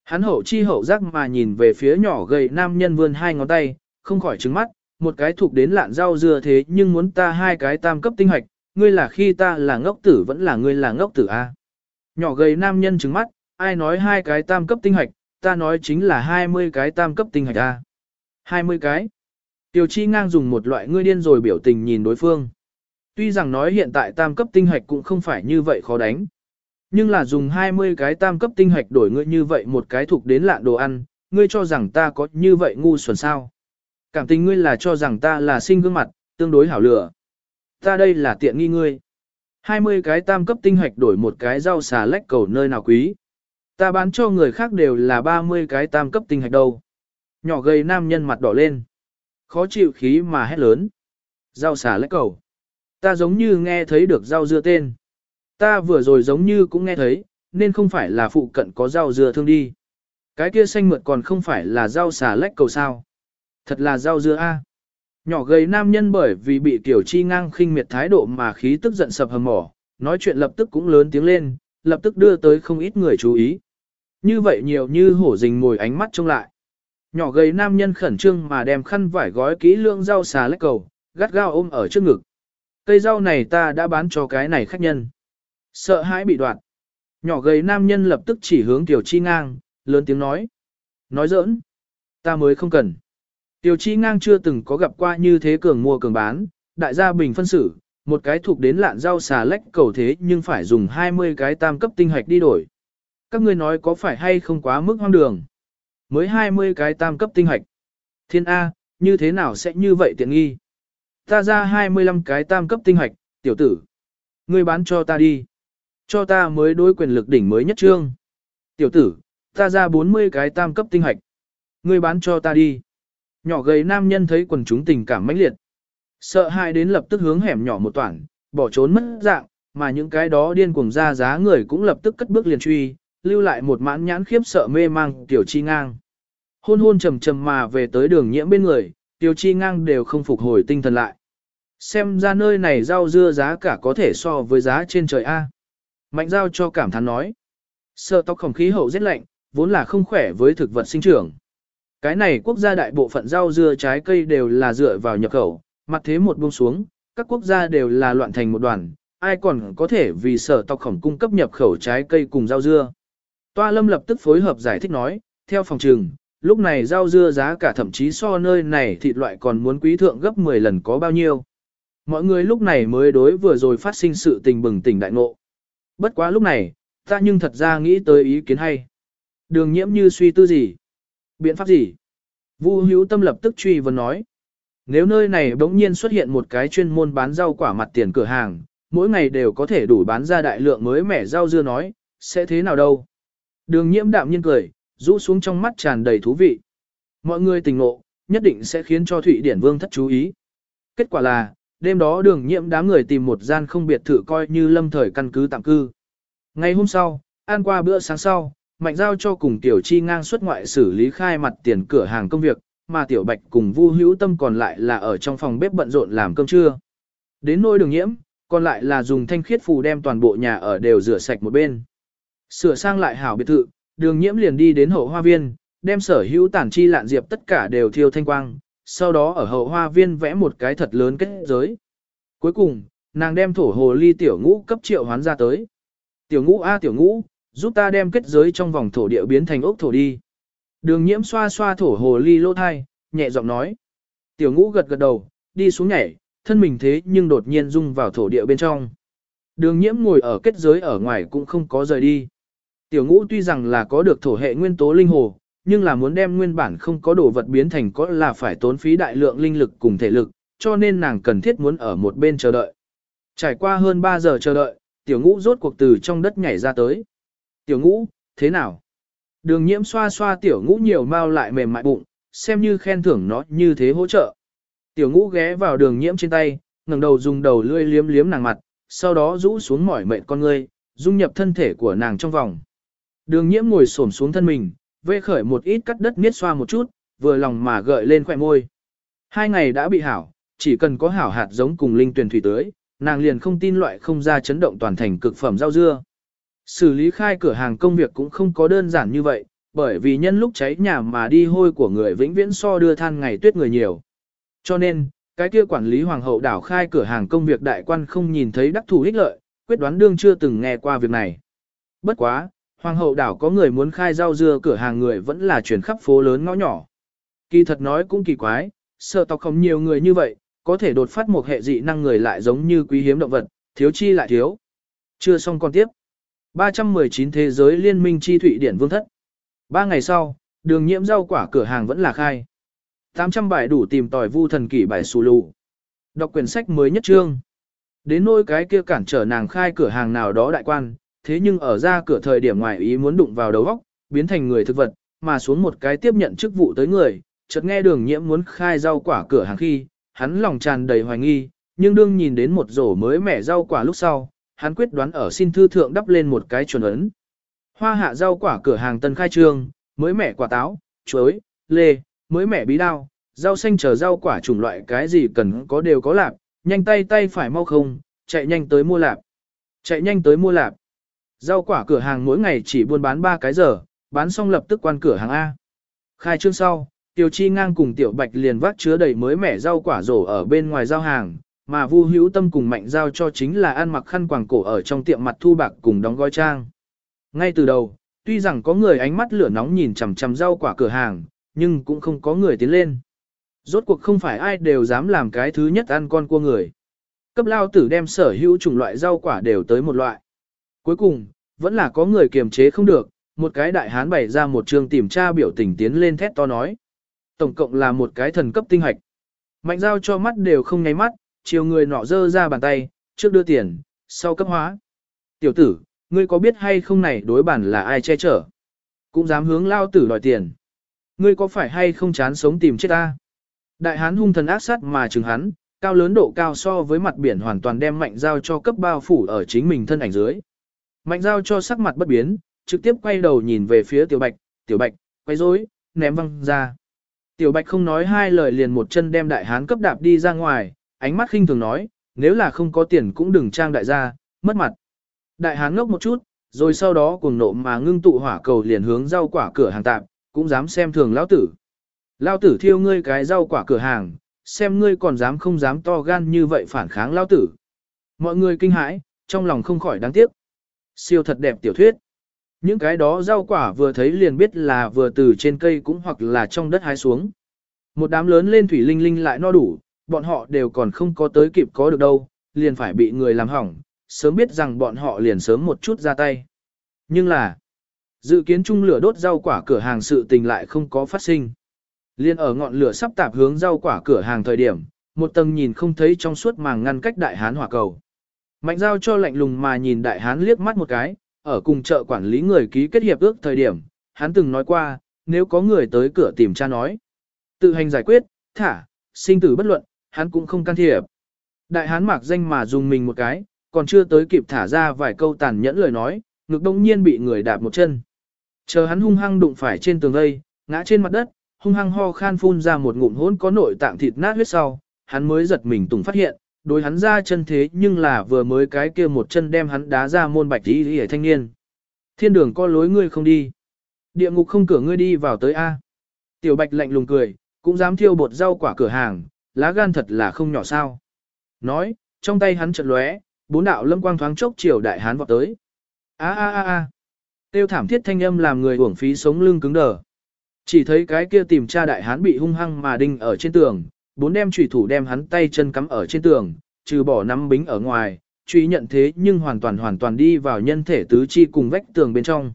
Hắn hậu chi hậu giác mà nhìn về phía nhỏ gầy nam nhân vươn hai ngón tay, không khỏi trứng mắt, một cái thuộc đến lạn rau dưa thế nhưng muốn ta hai cái tam cấp tinh hoạch, ngươi là khi ta là ngốc tử vẫn là ngươi là ngốc tử a. Nhỏ gầy nam nhân trứng mắt, ai nói hai cái tam cấp tinh hoạch, ta nói chính là 20 cái tam cấp tinh hoạch a. 20 cái. Tiểu chi ngang dùng một loại ngươi điên rồi biểu tình nhìn đối phương. Tuy rằng nói hiện tại tam cấp tinh hoạch cũng không phải như vậy khó đánh. Nhưng là dùng 20 cái tam cấp tinh hạch đổi ngươi như vậy một cái thuộc đến lạ đồ ăn, ngươi cho rằng ta có như vậy ngu xuẩn sao. Cảm tình ngươi là cho rằng ta là sinh gương mặt, tương đối hảo lửa. Ta đây là tiện nghi ngươi. 20 cái tam cấp tinh hạch đổi một cái rau xà lách cầu nơi nào quý. Ta bán cho người khác đều là 30 cái tam cấp tinh hạch đâu. Nhỏ gầy nam nhân mặt đỏ lên. Khó chịu khí mà hét lớn. Rau xà lách cầu. Ta giống như nghe thấy được rau dưa tên. Ta vừa rồi giống như cũng nghe thấy, nên không phải là phụ cận có rau dưa thương đi. Cái kia xanh mượt còn không phải là rau xà lách cầu sao. Thật là rau dưa a. Nhỏ gầy nam nhân bởi vì bị tiểu chi ngang khinh miệt thái độ mà khí tức giận sập hầm mỏ, nói chuyện lập tức cũng lớn tiếng lên, lập tức đưa tới không ít người chú ý. Như vậy nhiều như hổ rình ngồi ánh mắt trông lại. Nhỏ gầy nam nhân khẩn trương mà đem khăn vải gói kỹ lương rau xà lách cầu, gắt gao ôm ở trước ngực. Cây rau này ta đã bán cho cái này khách nhân. Sợ hãi bị đoạn. Nhỏ gầy nam nhân lập tức chỉ hướng Tiểu Chi ngang, lớn tiếng nói. Nói giỡn. Ta mới không cần. Tiểu Chi ngang chưa từng có gặp qua như thế cường mua cường bán, đại gia bình phân xử, một cái thuộc đến lạn rau xà lách cầu thế nhưng phải dùng 20 cái tam cấp tinh hạch đi đổi. Các ngươi nói có phải hay không quá mức hoang đường? Mới 20 cái tam cấp tinh hạch. Thiên A, như thế nào sẽ như vậy tiện nghi? Ta ra 25 cái tam cấp tinh hạch, tiểu tử. Ngươi bán cho ta đi. Cho ta mới đối quyền lực đỉnh mới nhất trương. Tiểu tử, ta ra 40 cái tam cấp tinh hạch. Ngươi bán cho ta đi. Nhỏ gầy nam nhân thấy quần chúng tình cảm mãnh liệt. Sợ hãi đến lập tức hướng hẻm nhỏ một toản, bỏ trốn mất dạng, mà những cái đó điên cuồng ra giá người cũng lập tức cất bước liền truy, lưu lại một mãn nhãn khiếp sợ mê mang tiểu chi ngang. Hôn hôn trầm trầm mà về tới đường nhiễm bên người, tiểu chi ngang đều không phục hồi tinh thần lại. Xem ra nơi này rau dưa giá cả có thể so với giá trên trời A. Mạnh giao cho cảm thán nói. Sợ tóc không khí hậu rất lạnh, vốn là không khỏe với thực vật sinh trưởng. Cái này quốc gia đại bộ phận rau dưa trái cây đều là dựa vào nhập khẩu, mặt thế một buông xuống, các quốc gia đều là loạn thành một đoàn, ai còn có thể vì sở tộc khổng cung cấp nhập khẩu trái cây cùng rau dưa. Toa lâm lập tức phối hợp giải thích nói, theo phòng trường, lúc này rau dưa giá cả thậm chí so nơi này thịt loại còn muốn quý thượng gấp 10 lần có bao nhiêu. Mọi người lúc này mới đối vừa rồi phát sinh sự tình bừng tỉnh đại ngộ. Bất quá lúc này, ta nhưng thật ra nghĩ tới ý kiến hay. Đường nhiễm như suy tư gì? Biện pháp gì? Vu hữu tâm lập tức truy vấn nói. Nếu nơi này bỗng nhiên xuất hiện một cái chuyên môn bán rau quả mặt tiền cửa hàng, mỗi ngày đều có thể đủ bán ra đại lượng mới mẻ rau dưa nói, sẽ thế nào đâu? Đường nhiễm đạm nhiên cười, rũ xuống trong mắt tràn đầy thú vị. Mọi người tình ngộ, nhất định sẽ khiến cho Thụy Điển Vương thất chú ý. Kết quả là, đêm đó đường nhiễm đám người tìm một gian không biệt thự coi như lâm thời căn cứ tạm cư. Ngày hôm sau, ăn qua bữa sáng sau, mạnh giao cho cùng tiểu chi ngang xuất ngoại xử lý khai mặt tiền cửa hàng công việc, mà tiểu bạch cùng vu hữu tâm còn lại là ở trong phòng bếp bận rộn làm cơm trưa. Đến nôi đường nhiễm, còn lại là dùng thanh khiết phù đem toàn bộ nhà ở đều rửa sạch một bên. Sửa sang lại hảo biệt thự, đường nhiễm liền đi đến hậu hoa viên, đem sở hữu tản chi lạn diệp tất cả đều thiêu thanh quang, sau đó ở hậu hoa viên vẽ một cái thật lớn kết giới. Cuối cùng, nàng đem thổ hồ ly tiểu ngũ cấp triệu hoán ra tới. Tiểu ngũ A tiểu ngũ, giúp ta đem kết giới trong vòng thổ địa biến thành ốc thổ đi. Đường nhiễm xoa xoa thổ hồ ly lỗ thai, nhẹ giọng nói. Tiểu ngũ gật gật đầu, đi xuống nhảy, thân mình thế nhưng đột nhiên rung vào thổ địa bên trong. Đường nhiễm ngồi ở kết giới ở ngoài cũng không có rời đi. Tiểu ngũ tuy rằng là có được thổ hệ nguyên tố linh hồ, nhưng là muốn đem nguyên bản không có đồ vật biến thành có là phải tốn phí đại lượng linh lực cùng thể lực, cho nên nàng cần thiết muốn ở một bên chờ đợi. Trải qua hơn 3 giờ chờ đợi, tiểu ngũ rốt cuộc từ trong đất nhảy ra tới. Tiểu ngũ, thế nào? Đường nhiễm xoa xoa tiểu ngũ nhiều mau lại mềm mại bụng, xem như khen thưởng nó như thế hỗ trợ. Tiểu ngũ ghé vào đường nhiễm trên tay, ngẩng đầu dùng đầu lưỡi liếm liếm nàng mặt, sau đó rũ xuống mỏi mệt con ngươi, dung nhập thân thể của nàng trong vòng. Đường nhiễm ngồi xổm xuống thân mình, vê khởi một ít cắt đất miết xoa một chút, vừa lòng mà gợi lên khỏe môi. Hai ngày đã bị hảo, chỉ cần có hảo hạt giống cùng linh tuyển thủy tưới, nàng liền không tin loại không ra chấn động toàn thành cực phẩm rau dưa. Xử lý khai cửa hàng công việc cũng không có đơn giản như vậy, bởi vì nhân lúc cháy nhà mà đi hôi của người vĩnh viễn so đưa than ngày tuyết người nhiều. Cho nên, cái kia quản lý hoàng hậu đảo khai cửa hàng công việc đại quan không nhìn thấy đắc thủ ích lợi, quyết đoán đương chưa từng nghe qua việc này. Bất quá, hoàng hậu đảo có người muốn khai rau dưa cửa hàng người vẫn là chuyển khắp phố lớn ngõ nhỏ. Kỳ thật nói cũng kỳ quái, sợ tộc không nhiều người như vậy, có thể đột phát một hệ dị năng người lại giống như quý hiếm động vật, thiếu chi lại thiếu. Chưa xong còn tiếp. 319 Thế giới liên minh chi thụy điển vương thất. Ba ngày sau, đường nhiễm rau quả cửa hàng vẫn là khai. 800 bài đủ tìm tòi vu thần kỷ bài xù lù. Đọc quyển sách mới nhất trương. Đến nôi cái kia cản trở nàng khai cửa hàng nào đó đại quan, thế nhưng ở ra cửa thời điểm ngoài ý muốn đụng vào đầu góc, biến thành người thực vật, mà xuống một cái tiếp nhận chức vụ tới người, chợt nghe đường nhiễm muốn khai rau quả cửa hàng khi, hắn lòng tràn đầy hoài nghi, nhưng đương nhìn đến một rổ mới mẻ rau quả lúc sau, hắn quyết đoán ở xin thư thượng đắp lên một cái chuẩn ấn. Hoa hạ rau quả cửa hàng tân khai trương, mới mẻ quả táo, chuối, lê, mới mẻ bí đao, rau xanh chờ rau quả chủng loại cái gì cần có đều có lạp, nhanh tay tay phải mau không, chạy nhanh tới mua lạp. Chạy nhanh tới mua lạp. Rau quả cửa hàng mỗi ngày chỉ buôn bán 3 cái giờ, bán xong lập tức quan cửa hàng A. Khai trương sau, Tiểu Chi ngang cùng Tiểu Bạch liền vác chứa đầy mới mẻ rau quả rổ ở bên ngoài giao hàng, mà Vu Hữu Tâm cùng Mạnh giao cho chính là ăn mặc khăn quàng cổ ở trong tiệm mặt thu bạc cùng đóng gói trang. Ngay từ đầu, tuy rằng có người ánh mắt lửa nóng nhìn chằm chằm rau quả cửa hàng, nhưng cũng không có người tiến lên. Rốt cuộc không phải ai đều dám làm cái thứ nhất ăn con cua người. Cấp lao tử đem sở hữu chủng loại rau quả đều tới một loại. Cuối cùng, vẫn là có người kiềm chế không được, một cái đại hán bày ra một trường tìm tra biểu tình tiến lên thét to nói. Tổng cộng là một cái thần cấp tinh hạch. Mạnh giao cho mắt đều không nháy mắt, chiều người nọ dơ ra bàn tay, trước đưa tiền, sau cấp hóa. Tiểu tử, ngươi có biết hay không này đối bản là ai che chở? Cũng dám hướng lao tử đòi tiền. Ngươi có phải hay không chán sống tìm chết ta? Đại hán hung thần ác sát mà chừng hắn, cao lớn độ cao so với mặt biển hoàn toàn đem mạnh giao cho cấp bao phủ ở chính mình thân ảnh dưới. Mạnh giao cho sắc mặt bất biến, trực tiếp quay đầu nhìn về phía tiểu bạch, tiểu bạch, quay rối, ném văng ra. Tiểu bạch không nói hai lời liền một chân đem đại hán cấp đạp đi ra ngoài, ánh mắt khinh thường nói, nếu là không có tiền cũng đừng trang đại gia, mất mặt. Đại hán ngốc một chút, rồi sau đó cuồng nộ mà ngưng tụ hỏa cầu liền hướng rau quả cửa hàng tạm, cũng dám xem thường lão tử. Lão tử thiêu ngươi cái rau quả cửa hàng, xem ngươi còn dám không dám to gan như vậy phản kháng lão tử. Mọi người kinh hãi, trong lòng không khỏi đáng tiếc. Siêu thật đẹp tiểu thuyết. Những cái đó rau quả vừa thấy liền biết là vừa từ trên cây cũng hoặc là trong đất hái xuống. Một đám lớn lên thủy linh linh lại no đủ, bọn họ đều còn không có tới kịp có được đâu, liền phải bị người làm hỏng, sớm biết rằng bọn họ liền sớm một chút ra tay. Nhưng là, dự kiến chung lửa đốt rau quả cửa hàng sự tình lại không có phát sinh. Liên ở ngọn lửa sắp tạp hướng rau quả cửa hàng thời điểm, một tầng nhìn không thấy trong suốt màng ngăn cách đại hán hỏa cầu. Mạnh giao cho lạnh lùng mà nhìn đại hán liếc mắt một cái, ở cùng chợ quản lý người ký kết hiệp ước thời điểm, hắn từng nói qua, nếu có người tới cửa tìm cha nói. Tự hành giải quyết, thả, sinh tử bất luận, hắn cũng không can thiệp. Đại hán mạc danh mà dùng mình một cái, còn chưa tới kịp thả ra vài câu tàn nhẫn lời nói, ngực đông nhiên bị người đạp một chân. Chờ hắn hung hăng đụng phải trên tường vây, ngã trên mặt đất, hung hăng ho khan phun ra một ngụm hỗn có nội tạng thịt nát huyết sau, hắn mới giật mình tùng phát hiện, đối hắn ra chân thế nhưng là vừa mới cái kia một chân đem hắn đá ra môn bạch thí hề thanh niên. Thiên đường có lối ngươi không đi. Địa ngục không cửa ngươi đi vào tới A. Tiểu bạch lạnh lùng cười, cũng dám thiêu bột rau quả cửa hàng, lá gan thật là không nhỏ sao. Nói, trong tay hắn chợt lóe, bốn đạo lâm quang thoáng chốc chiều đại hán vọt tới. A a a a. Tiêu thảm thiết thanh âm làm người uổng phí sống lưng cứng đờ. Chỉ thấy cái kia tìm tra đại hán bị hung hăng mà đinh ở trên tường, bốn đem chủy thủ đem hắn tay chân cắm ở trên tường, trừ bỏ nắm bính ở ngoài, truy nhận thế nhưng hoàn toàn hoàn toàn đi vào nhân thể tứ chi cùng vách tường bên trong.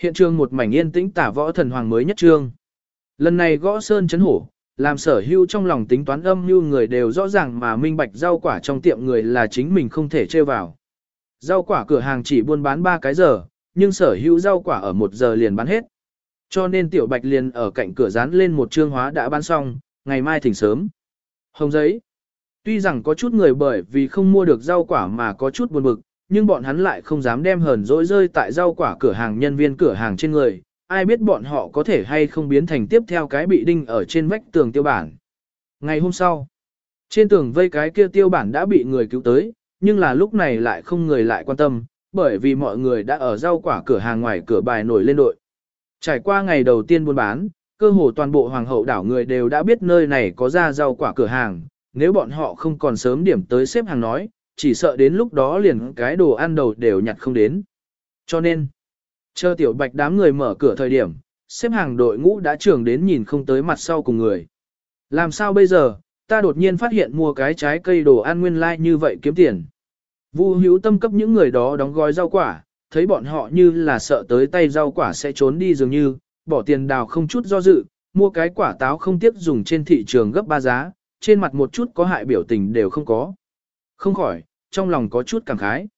Hiện trường một mảnh yên tĩnh tả võ thần hoàng mới nhất trương. Lần này gõ sơn chấn hổ, làm sở hưu trong lòng tính toán âm như người đều rõ ràng mà minh bạch rau quả trong tiệm người là chính mình không thể chơi vào. Rau quả cửa hàng chỉ buôn bán 3 cái giờ, nhưng sở hữu rau quả ở 1 giờ liền bán hết. Cho nên tiểu bạch liền ở cạnh cửa dán lên một trương hóa đã bán xong, ngày mai thỉnh sớm. Hồng giấy. Tuy rằng có chút người bởi vì không mua được rau quả mà có chút buồn bực, nhưng bọn hắn lại không dám đem hờn dỗi rơi tại rau quả cửa hàng nhân viên cửa hàng trên người. Ai biết bọn họ có thể hay không biến thành tiếp theo cái bị đinh ở trên vách tường tiêu bản. Ngày hôm sau, trên tường vây cái kia tiêu bản đã bị người cứu tới, nhưng là lúc này lại không người lại quan tâm, bởi vì mọi người đã ở rau quả cửa hàng ngoài cửa bài nổi lên đội. Trải qua ngày đầu tiên buôn bán, cơ hồ toàn bộ hoàng hậu đảo người đều đã biết nơi này có ra rau quả cửa hàng, nếu bọn họ không còn sớm điểm tới xếp hàng nói, chỉ sợ đến lúc đó liền cái đồ ăn đầu đều nhặt không đến. Cho nên, chờ tiểu bạch đám người mở cửa thời điểm, xếp hàng đội ngũ đã trưởng đến nhìn không tới mặt sau cùng người. Làm sao bây giờ, ta đột nhiên phát hiện mua cái trái cây đồ ăn nguyên lai like như vậy kiếm tiền. Vu hữu tâm cấp những người đó đóng gói rau quả, thấy bọn họ như là sợ tới tay rau quả sẽ trốn đi dường như, bỏ tiền đào không chút do dự, mua cái quả táo không tiếc dùng trên thị trường gấp ba giá, trên mặt một chút có hại biểu tình đều không có. Không khỏi, trong lòng có chút cảm khái.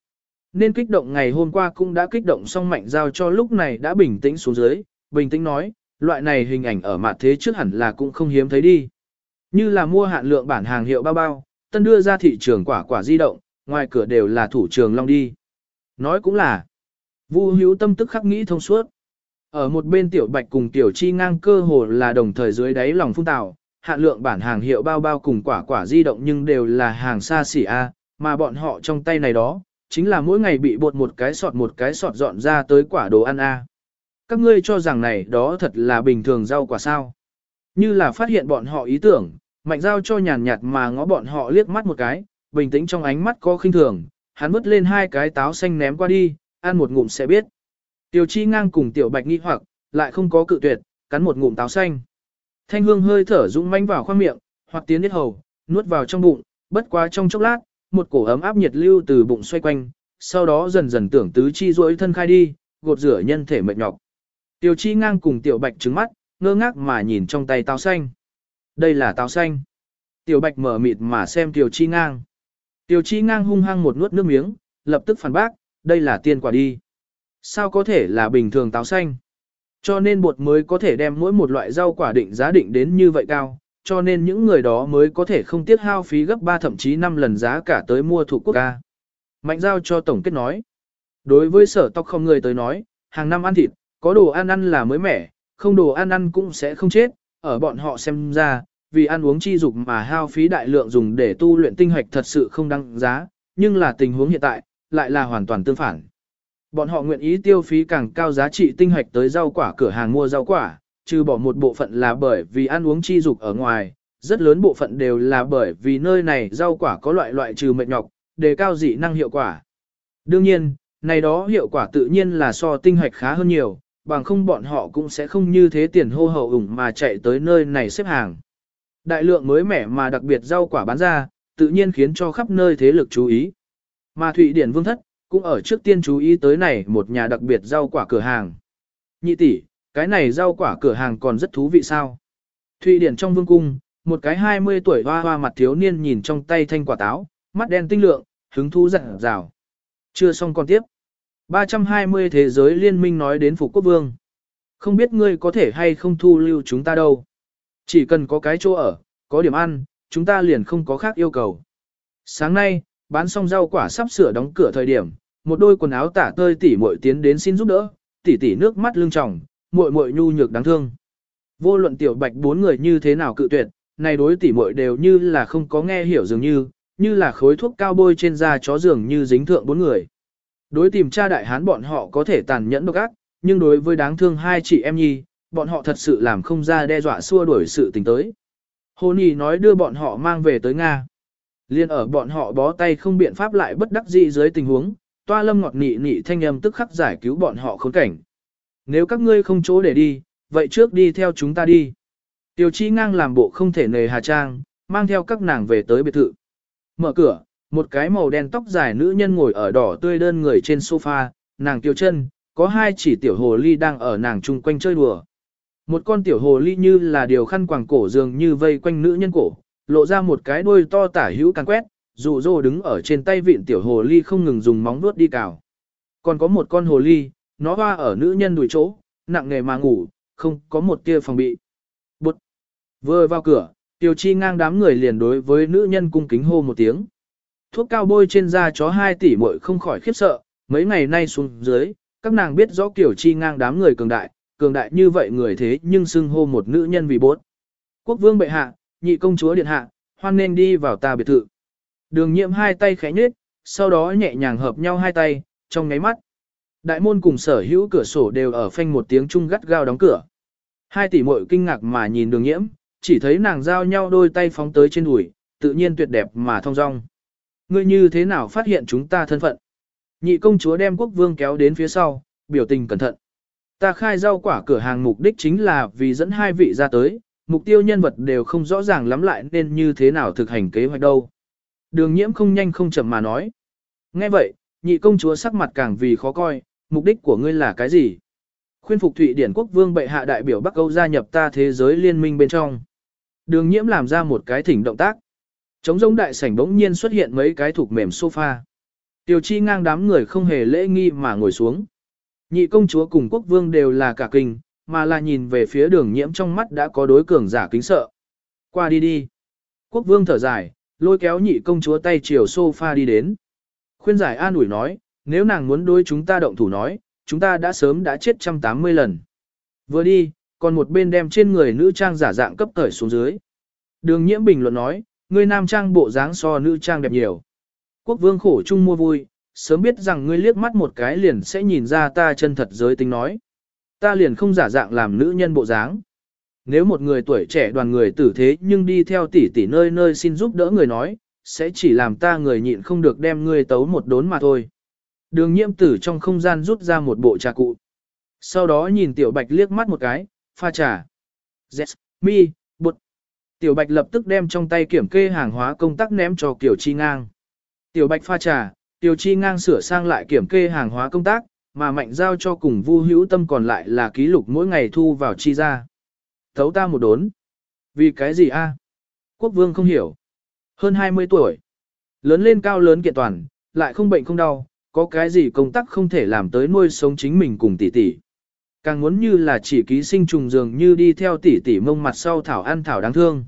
Nên kích động ngày hôm qua cũng đã kích động xong mạnh giao cho lúc này đã bình tĩnh xuống dưới, bình tĩnh nói, loại này hình ảnh ở mặt thế trước hẳn là cũng không hiếm thấy đi. Như là mua hạn lượng bản hàng hiệu bao bao, tân đưa ra thị trường quả quả di động, ngoài cửa đều là thủ trường long đi. Nói cũng là, Vu hữu tâm tức khắc nghĩ thông suốt. Ở một bên tiểu bạch cùng tiểu chi ngang cơ hồ là đồng thời dưới đáy lòng phung tạo, hạn lượng bản hàng hiệu bao bao cùng quả quả di động nhưng đều là hàng xa xỉ A, mà bọn họ trong tay này đó, chính là mỗi ngày bị bột một cái sọt một cái sọt dọn ra tới quả đồ ăn A. Các ngươi cho rằng này đó thật là bình thường rau quả sao. Như là phát hiện bọn họ ý tưởng, mạnh giao cho nhàn nhạt mà ngó bọn họ liếc mắt một cái, bình tĩnh trong ánh mắt có khinh thường, hắn vứt lên hai cái táo xanh ném qua đi, ăn một ngụm sẽ biết. Tiểu chi ngang cùng tiểu bạch nghi hoặc, lại không có cự tuyệt, cắn một ngụm táo xanh. Thanh hương hơi thở dũng manh vào khoang miệng, hoặc tiến hết hầu, nuốt vào trong bụng, bất quá trong chốc lát, một cổ ấm áp nhiệt lưu từ bụng xoay quanh, sau đó dần dần tưởng tứ chi duỗi thân khai đi, gột rửa nhân thể mệt nhọc. Tiểu chi ngang cùng tiểu bạch trứng mắt, ngơ ngác mà nhìn trong tay táo xanh. Đây là táo xanh. Tiểu bạch mở mịt mà xem tiểu chi ngang. Tiểu chi ngang hung hăng một nuốt nước miếng, lập tức phản bác, đây là tiên quả đi. Sao có thể là bình thường táo xanh? Cho nên bột mới có thể đem mỗi một loại rau quả định giá định đến như vậy cao, cho nên những người đó mới có thể không tiết hao phí gấp 3 thậm chí 5 lần giá cả tới mua thủ quốc ca. Mạnh giao cho tổng kết nói. Đối với sở tóc không người tới nói, hàng năm ăn thịt, có đồ ăn ăn là mới mẻ, không đồ ăn ăn cũng sẽ không chết, ở bọn họ xem ra, vì ăn uống chi dục mà hao phí đại lượng dùng để tu luyện tinh hoạch thật sự không đăng giá, nhưng là tình huống hiện tại, lại là hoàn toàn tương phản. Bọn họ nguyện ý tiêu phí càng cao giá trị tinh hoạch tới rau quả cửa hàng mua rau quả, trừ bỏ một bộ phận là bởi vì ăn uống chi dục ở ngoài, rất lớn bộ phận đều là bởi vì nơi này rau quả có loại loại trừ mệt nhọc, đề cao dị năng hiệu quả. Đương nhiên, này đó hiệu quả tự nhiên là so tinh hoạch khá hơn nhiều, bằng không bọn họ cũng sẽ không như thế tiền hô hậu ủng mà chạy tới nơi này xếp hàng. Đại lượng mới mẻ mà đặc biệt rau quả bán ra, tự nhiên khiến cho khắp nơi thế lực chú ý. Mà Thụy Điển Vương Thất, cũng ở trước tiên chú ý tới này một nhà đặc biệt rau quả cửa hàng. Nhị tỷ, cái này rau quả cửa hàng còn rất thú vị sao? Thụy Điển trong vương cung, một cái 20 tuổi hoa hoa mặt thiếu niên nhìn trong tay thanh quả táo, mắt đen tinh lượng, hứng thú rạng rào. Chưa xong còn tiếp. 320 thế giới liên minh nói đến Phục Quốc Vương. Không biết ngươi có thể hay không thu lưu chúng ta đâu. Chỉ cần có cái chỗ ở, có điểm ăn, chúng ta liền không có khác yêu cầu. Sáng nay, bán xong rau quả sắp sửa đóng cửa thời điểm, Một đôi quần áo tả tơi tỉ muội tiến đến xin giúp đỡ, tỉ tỉ nước mắt lưng tròng, muội muội nhu nhược đáng thương. Vô luận tiểu bạch bốn người như thế nào cự tuyệt, này đối tỉ muội đều như là không có nghe hiểu dường như, như là khối thuốc cao bôi trên da chó dường như dính thượng bốn người. Đối tìm cha đại hán bọn họ có thể tàn nhẫn độc ác, nhưng đối với đáng thương hai chị em nhi, bọn họ thật sự làm không ra đe dọa xua đuổi sự tình tới. Hồ Nhi nói đưa bọn họ mang về tới Nga. Liên ở bọn họ bó tay không biện pháp lại bất đắc dĩ dưới tình huống, toa lâm ngọt nị nị thanh âm tức khắc giải cứu bọn họ khốn cảnh. Nếu các ngươi không chỗ để đi, vậy trước đi theo chúng ta đi. Tiểu chi ngang làm bộ không thể nề hà trang, mang theo các nàng về tới biệt thự. Mở cửa, một cái màu đen tóc dài nữ nhân ngồi ở đỏ tươi đơn người trên sofa, nàng tiêu chân, có hai chỉ tiểu hồ ly đang ở nàng chung quanh chơi đùa. Một con tiểu hồ ly như là điều khăn quàng cổ dường như vây quanh nữ nhân cổ, lộ ra một cái đuôi to tả hữu càng quét, dù dô đứng ở trên tay vịn tiểu hồ ly không ngừng dùng móng vuốt đi cào. Còn có một con hồ ly, nó hoa ở nữ nhân đùi chỗ, nặng nghề mà ngủ, không có một tia phòng bị. Bụt! Vừa vào cửa, tiểu chi ngang đám người liền đối với nữ nhân cung kính hô một tiếng. Thuốc cao bôi trên da chó 2 tỷ muội không khỏi khiếp sợ, mấy ngày nay xuống dưới, các nàng biết rõ kiểu chi ngang đám người cường đại, cường đại như vậy người thế nhưng xưng hô một nữ nhân vì bốt. Quốc vương bệ hạ, nhị công chúa điện hạ, hoan nên đi vào ta biệt thự. Đường nhiệm hai tay khẽ nhếch, sau đó nhẹ nhàng hợp nhau hai tay, trong ngáy mắt. Đại môn cùng sở hữu cửa sổ đều ở phanh một tiếng chung gắt gao đóng cửa. Hai tỷ muội kinh ngạc mà nhìn đường nhiễm, chỉ thấy nàng giao nhau đôi tay phóng tới trên đùi, tự nhiên tuyệt đẹp mà thong dong. Ngươi như thế nào phát hiện chúng ta thân phận? Nhị công chúa đem quốc vương kéo đến phía sau, biểu tình cẩn thận. Ta khai rau quả cửa hàng mục đích chính là vì dẫn hai vị ra tới, mục tiêu nhân vật đều không rõ ràng lắm lại nên như thế nào thực hành kế hoạch đâu. Đường nhiễm không nhanh không chậm mà nói. Nghe vậy, nhị công chúa sắc mặt càng vì khó coi, mục đích của ngươi là cái gì? Khuyên phục Thụy Điển quốc vương bệ hạ đại biểu Bắc Âu gia nhập ta thế giới liên minh bên trong. Đường nhiễm làm ra một cái thỉnh động tác. Trống rỗng đại sảnh bỗng nhiên xuất hiện mấy cái thuộc mềm sofa. Tiêu chi ngang đám người không hề lễ nghi mà ngồi xuống. Nhị công chúa cùng quốc vương đều là cả kinh, mà là nhìn về phía đường nhiễm trong mắt đã có đối cường giả kính sợ. Qua đi đi. Quốc vương thở dài, lôi kéo nhị công chúa tay chiều sofa đi đến. Khuyên giải an ủi nói, nếu nàng muốn đối chúng ta động thủ nói, chúng ta đã sớm đã chết trăm tám mươi lần. Vừa đi, còn một bên đem trên người nữ trang giả dạng cấp cởi xuống dưới. Đường nhiễm bình luận nói, người nam trang bộ dáng so nữ trang đẹp nhiều. Quốc vương khổ chung mua vui, sớm biết rằng ngươi liếc mắt một cái liền sẽ nhìn ra ta chân thật giới tính nói. Ta liền không giả dạng làm nữ nhân bộ dáng. Nếu một người tuổi trẻ đoàn người tử thế nhưng đi theo tỷ tỷ nơi nơi xin giúp đỡ người nói, sẽ chỉ làm ta người nhịn không được đem ngươi tấu một đốn mà thôi. Đường nhiễm tử trong không gian rút ra một bộ trà cụ. Sau đó nhìn tiểu bạch liếc mắt một cái, pha trà. Yes, mi, bột. Tiểu bạch lập tức đem trong tay kiểm kê hàng hóa công tác ném cho Kiều Chi Ngang. Tiểu bạch pha trà, Tiểu Chi Ngang sửa sang lại kiểm kê hàng hóa công tác, mà mạnh giao cho cùng vu hữu tâm còn lại là ký lục mỗi ngày thu vào chi ra. Thấu ta một đốn. Vì cái gì a? Quốc vương không hiểu. Hơn 20 tuổi. Lớn lên cao lớn kiện toàn, lại không bệnh không đau, có cái gì công tác không thể làm tới nuôi sống chính mình cùng tỷ tỷ. Càng muốn như là chỉ ký sinh trùng dường như đi theo tỷ tỷ mông mặt sau thảo ăn thảo đáng thương.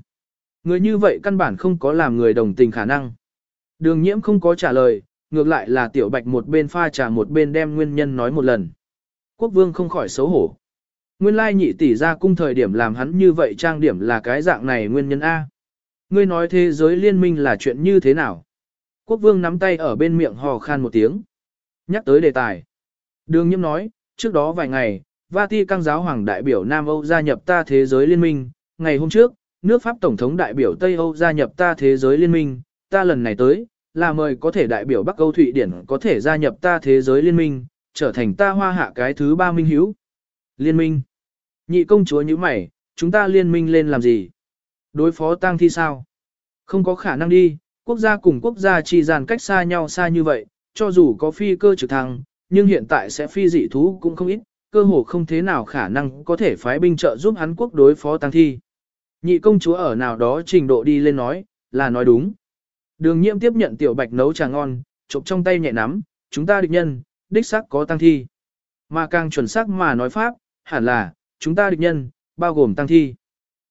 Người như vậy căn bản không có làm người đồng tình khả năng. Đường nhiễm không có trả lời, ngược lại là tiểu bạch một bên pha trà một bên đem nguyên nhân nói một lần. Quốc vương không khỏi xấu hổ. Nguyên lai nhị tỷ ra cung thời điểm làm hắn như vậy trang điểm là cái dạng này nguyên nhân A. Ngươi nói thế giới liên minh là chuyện như thế nào? Quốc vương nắm tay ở bên miệng hò khan một tiếng. Nhắc tới đề tài. Đường nhiễm nói, trước đó vài ngày, Vati căng giáo hoàng đại biểu Nam Âu gia nhập ta thế giới liên minh. Ngày hôm trước, nước Pháp Tổng thống đại biểu Tây Âu gia nhập ta thế giới liên minh. Ta lần này tới, là mời có thể đại biểu Bắc Âu Thụy Điển có thể gia nhập ta thế giới liên minh, trở thành ta hoa hạ cái thứ ba minh hiếu. Liên minh. Nhị công chúa như mày, chúng ta liên minh lên làm gì? Đối phó tang thi sao? Không có khả năng đi, quốc gia cùng quốc gia chỉ dàn cách xa nhau xa như vậy, cho dù có phi cơ trực thăng, nhưng hiện tại sẽ phi dị thú cũng không ít, cơ hồ không thế nào khả năng có thể phái binh trợ giúp hắn quốc đối phó tăng thi. Nhị công chúa ở nào đó trình độ đi lên nói, là nói đúng. Đường nhiễm tiếp nhận tiểu bạch nấu trà ngon, chụp trong tay nhẹ nắm, chúng ta địch nhân, đích xác có tăng thi. Mà càng chuẩn xác mà nói pháp, hẳn là, chúng ta địch nhân, bao gồm tăng thi.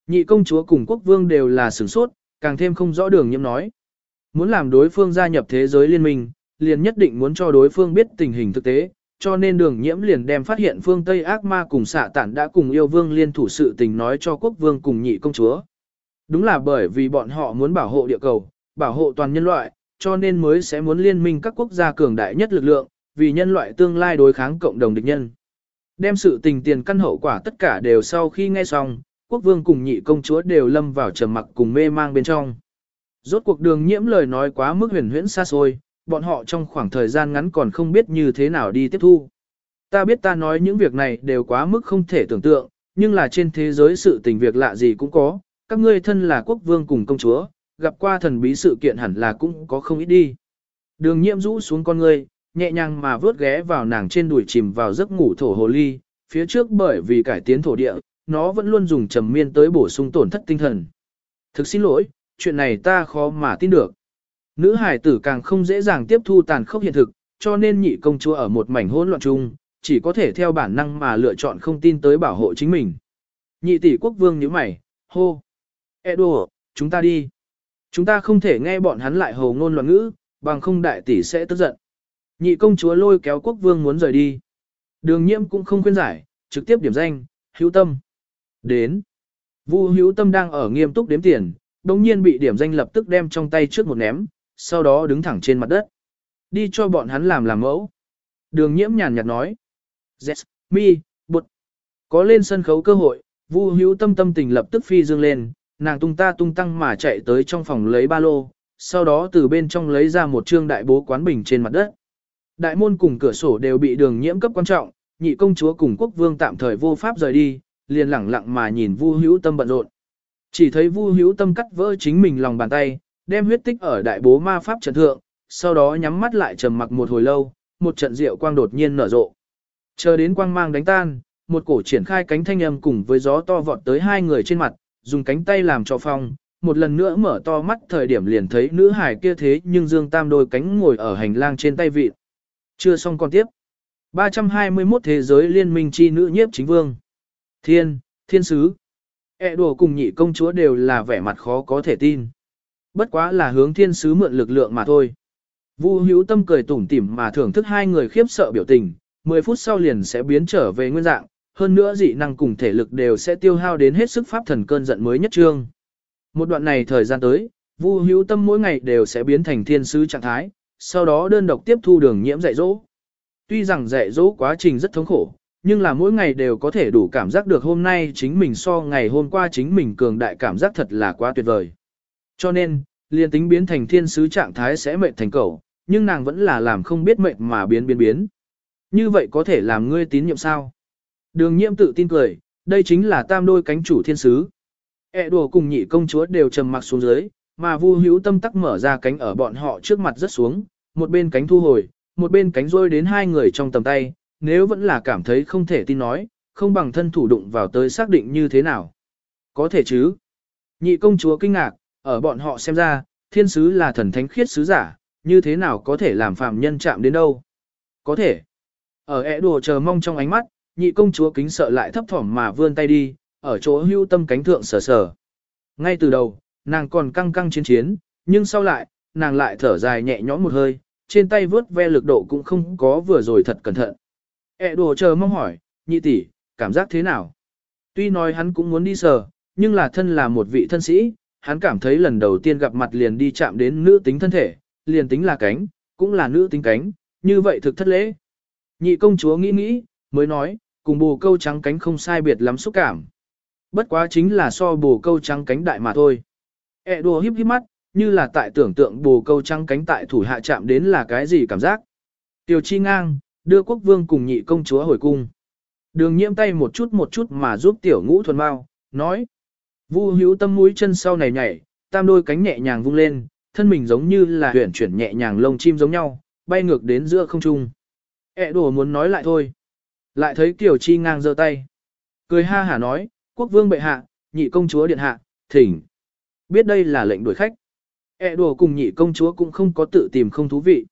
Nhị công chúa cùng quốc vương đều là sửng sốt, càng thêm không rõ đường nhiễm nói. Muốn làm đối phương gia nhập thế giới liên minh, liền nhất định muốn cho đối phương biết tình hình thực tế, cho nên đường nhiễm liền đem phát hiện phương Tây ác ma cùng xạ tản đã cùng yêu vương liên thủ sự tình nói cho quốc vương cùng nhị công chúa. Đúng là bởi vì bọn họ muốn bảo hộ địa cầu, bảo hộ toàn nhân loại, cho nên mới sẽ muốn liên minh các quốc gia cường đại nhất lực lượng, vì nhân loại tương lai đối kháng cộng đồng địch nhân. Đem sự tình tiền căn hậu quả tất cả đều sau khi nghe xong, quốc vương cùng nhị công chúa đều lâm vào trầm mặc cùng mê mang bên trong. Rốt cuộc đường nhiễm lời nói quá mức huyền huyễn xa xôi, bọn họ trong khoảng thời gian ngắn còn không biết như thế nào đi tiếp thu. Ta biết ta nói những việc này đều quá mức không thể tưởng tượng, nhưng là trên thế giới sự tình việc lạ gì cũng có, các ngươi thân là quốc vương cùng công chúa, gặp qua thần bí sự kiện hẳn là cũng có không ít đi. Đường nhiễm rũ xuống con ngươi, nhẹ nhàng mà vớt ghé vào nàng trên đùi chìm vào giấc ngủ thổ hồ ly, phía trước bởi vì cải tiến thổ địa, nó vẫn luôn dùng trầm miên tới bổ sung tổn thất tinh thần. Thực xin lỗi, chuyện này ta khó mà tin được. Nữ hải tử càng không dễ dàng tiếp thu tàn khốc hiện thực, cho nên nhị công chúa ở một mảnh hỗn loạn chung, chỉ có thể theo bản năng mà lựa chọn không tin tới bảo hộ chính mình. Nhị tỷ quốc vương nhíu mày, hô. Edo, chúng ta đi. Chúng ta không thể nghe bọn hắn lại hồ ngôn loạn ngữ, bằng không đại tỷ sẽ tức giận. Nhị công chúa lôi kéo quốc vương muốn rời đi. Đường nhiễm cũng không khuyên giải, trực tiếp điểm danh, hữu tâm. Đến. Vu hữu tâm đang ở nghiêm túc đếm tiền, đồng nhiên bị điểm danh lập tức đem trong tay trước một ném, sau đó đứng thẳng trên mặt đất. Đi cho bọn hắn làm làm mẫu. Đường nhiễm nhàn nhạt nói. Yes, mi, bụt. Có lên sân khấu cơ hội, Vu hữu tâm tâm tình lập tức phi dương lên, nàng tung ta tung tăng mà chạy tới trong phòng lấy ba lô, sau đó từ bên trong lấy ra một trương đại bố quán bình trên mặt đất. Đại môn cùng cửa sổ đều bị đường nhiễm cấp quan trọng, nhị công chúa cùng quốc vương tạm thời vô pháp rời đi, liền lẳng lặng mà nhìn Vu Hữu Tâm bận rộn. Chỉ thấy Vu Hữu Tâm cắt vỡ chính mình lòng bàn tay, đem huyết tích ở đại bố ma pháp trận thượng, sau đó nhắm mắt lại trầm mặc một hồi lâu, một trận rượu quang đột nhiên nở rộ. Chờ đến quang mang đánh tan, một cổ triển khai cánh thanh âm cùng với gió to vọt tới hai người trên mặt, dùng cánh tay làm cho phong, một lần nữa mở to mắt thời điểm liền thấy nữ hải kia thế nhưng Dương Tam đôi cánh ngồi ở hành lang trên tay vịt. Chưa xong con tiếp. 321 Thế giới liên minh chi nữ nhiếp chính vương. Thiên, thiên sứ. E đùa cùng nhị công chúa đều là vẻ mặt khó có thể tin. Bất quá là hướng thiên sứ mượn lực lượng mà thôi. Vu hữu tâm cười tủm tỉm mà thưởng thức hai người khiếp sợ biểu tình, 10 phút sau liền sẽ biến trở về nguyên dạng, hơn nữa dị năng cùng thể lực đều sẽ tiêu hao đến hết sức pháp thần cơn giận mới nhất trương. Một đoạn này thời gian tới, Vu hữu tâm mỗi ngày đều sẽ biến thành thiên sứ trạng thái, sau đó đơn độc tiếp thu đường nhiễm dạy dỗ. Tuy rằng dạy dỗ quá trình rất thống khổ, nhưng là mỗi ngày đều có thể đủ cảm giác được hôm nay chính mình so ngày hôm qua chính mình cường đại cảm giác thật là quá tuyệt vời. Cho nên, liền tính biến thành thiên sứ trạng thái sẽ mệt thành cầu, nhưng nàng vẫn là làm không biết mệt mà biến biến biến. Như vậy có thể làm ngươi tín nhiệm sao? Đường nhiễm tự tin cười, đây chính là tam đôi cánh chủ thiên sứ. E đùa cùng nhị công chúa đều trầm mặc xuống dưới, mà vu hữu tâm tắc mở ra cánh ở bọn họ trước mặt rất xuống, một bên cánh thu hồi, một bên cánh rôi đến hai người trong tầm tay, nếu vẫn là cảm thấy không thể tin nói, không bằng thân thủ đụng vào tới xác định như thế nào. Có thể chứ. Nhị công chúa kinh ngạc, ở bọn họ xem ra, thiên sứ là thần thánh khiết sứ giả, như thế nào có thể làm phạm nhân chạm đến đâu. Có thể. Ở ẻ đùa chờ mong trong ánh mắt, nhị công chúa kính sợ lại thấp thỏm mà vươn tay đi, ở chỗ hưu tâm cánh thượng sờ sờ. Ngay từ đầu, nàng còn căng căng chiến chiến, nhưng sau lại, nàng lại thở dài nhẹ nhõm một hơi, trên tay vớt ve lực độ cũng không có vừa rồi thật cẩn thận. E đồ chờ mong hỏi, nhị tỷ, cảm giác thế nào? Tuy nói hắn cũng muốn đi sờ, nhưng là thân là một vị thân sĩ, hắn cảm thấy lần đầu tiên gặp mặt liền đi chạm đến nữ tính thân thể, liền tính là cánh, cũng là nữ tính cánh, như vậy thực thất lễ. Nhị công chúa nghĩ nghĩ, mới nói, cùng bồ câu trắng cánh không sai biệt lắm xúc cảm. Bất quá chính là so bồ câu trắng cánh đại mà thôi. E đùa híp híp mắt, như là tại tưởng tượng bồ câu trắng cánh tại thủ hạ chạm đến là cái gì cảm giác. Tiểu chi ngang, đưa quốc vương cùng nhị công chúa hồi cung. Đường nhiễm tay một chút một chút mà giúp tiểu ngũ thuần mau nói. Vu hữu tâm mũi chân sau này nhảy, tam đôi cánh nhẹ nhàng vung lên, thân mình giống như là huyển chuyển nhẹ nhàng lông chim giống nhau, bay ngược đến giữa không trung. E đồ muốn nói lại thôi. Lại thấy tiểu chi ngang giơ tay. Cười ha hả nói, quốc vương bệ hạ, nhị công chúa điện hạ, thỉnh. Biết đây là lệnh đuổi khách. E đùa cùng nhị công chúa cũng không có tự tìm không thú vị.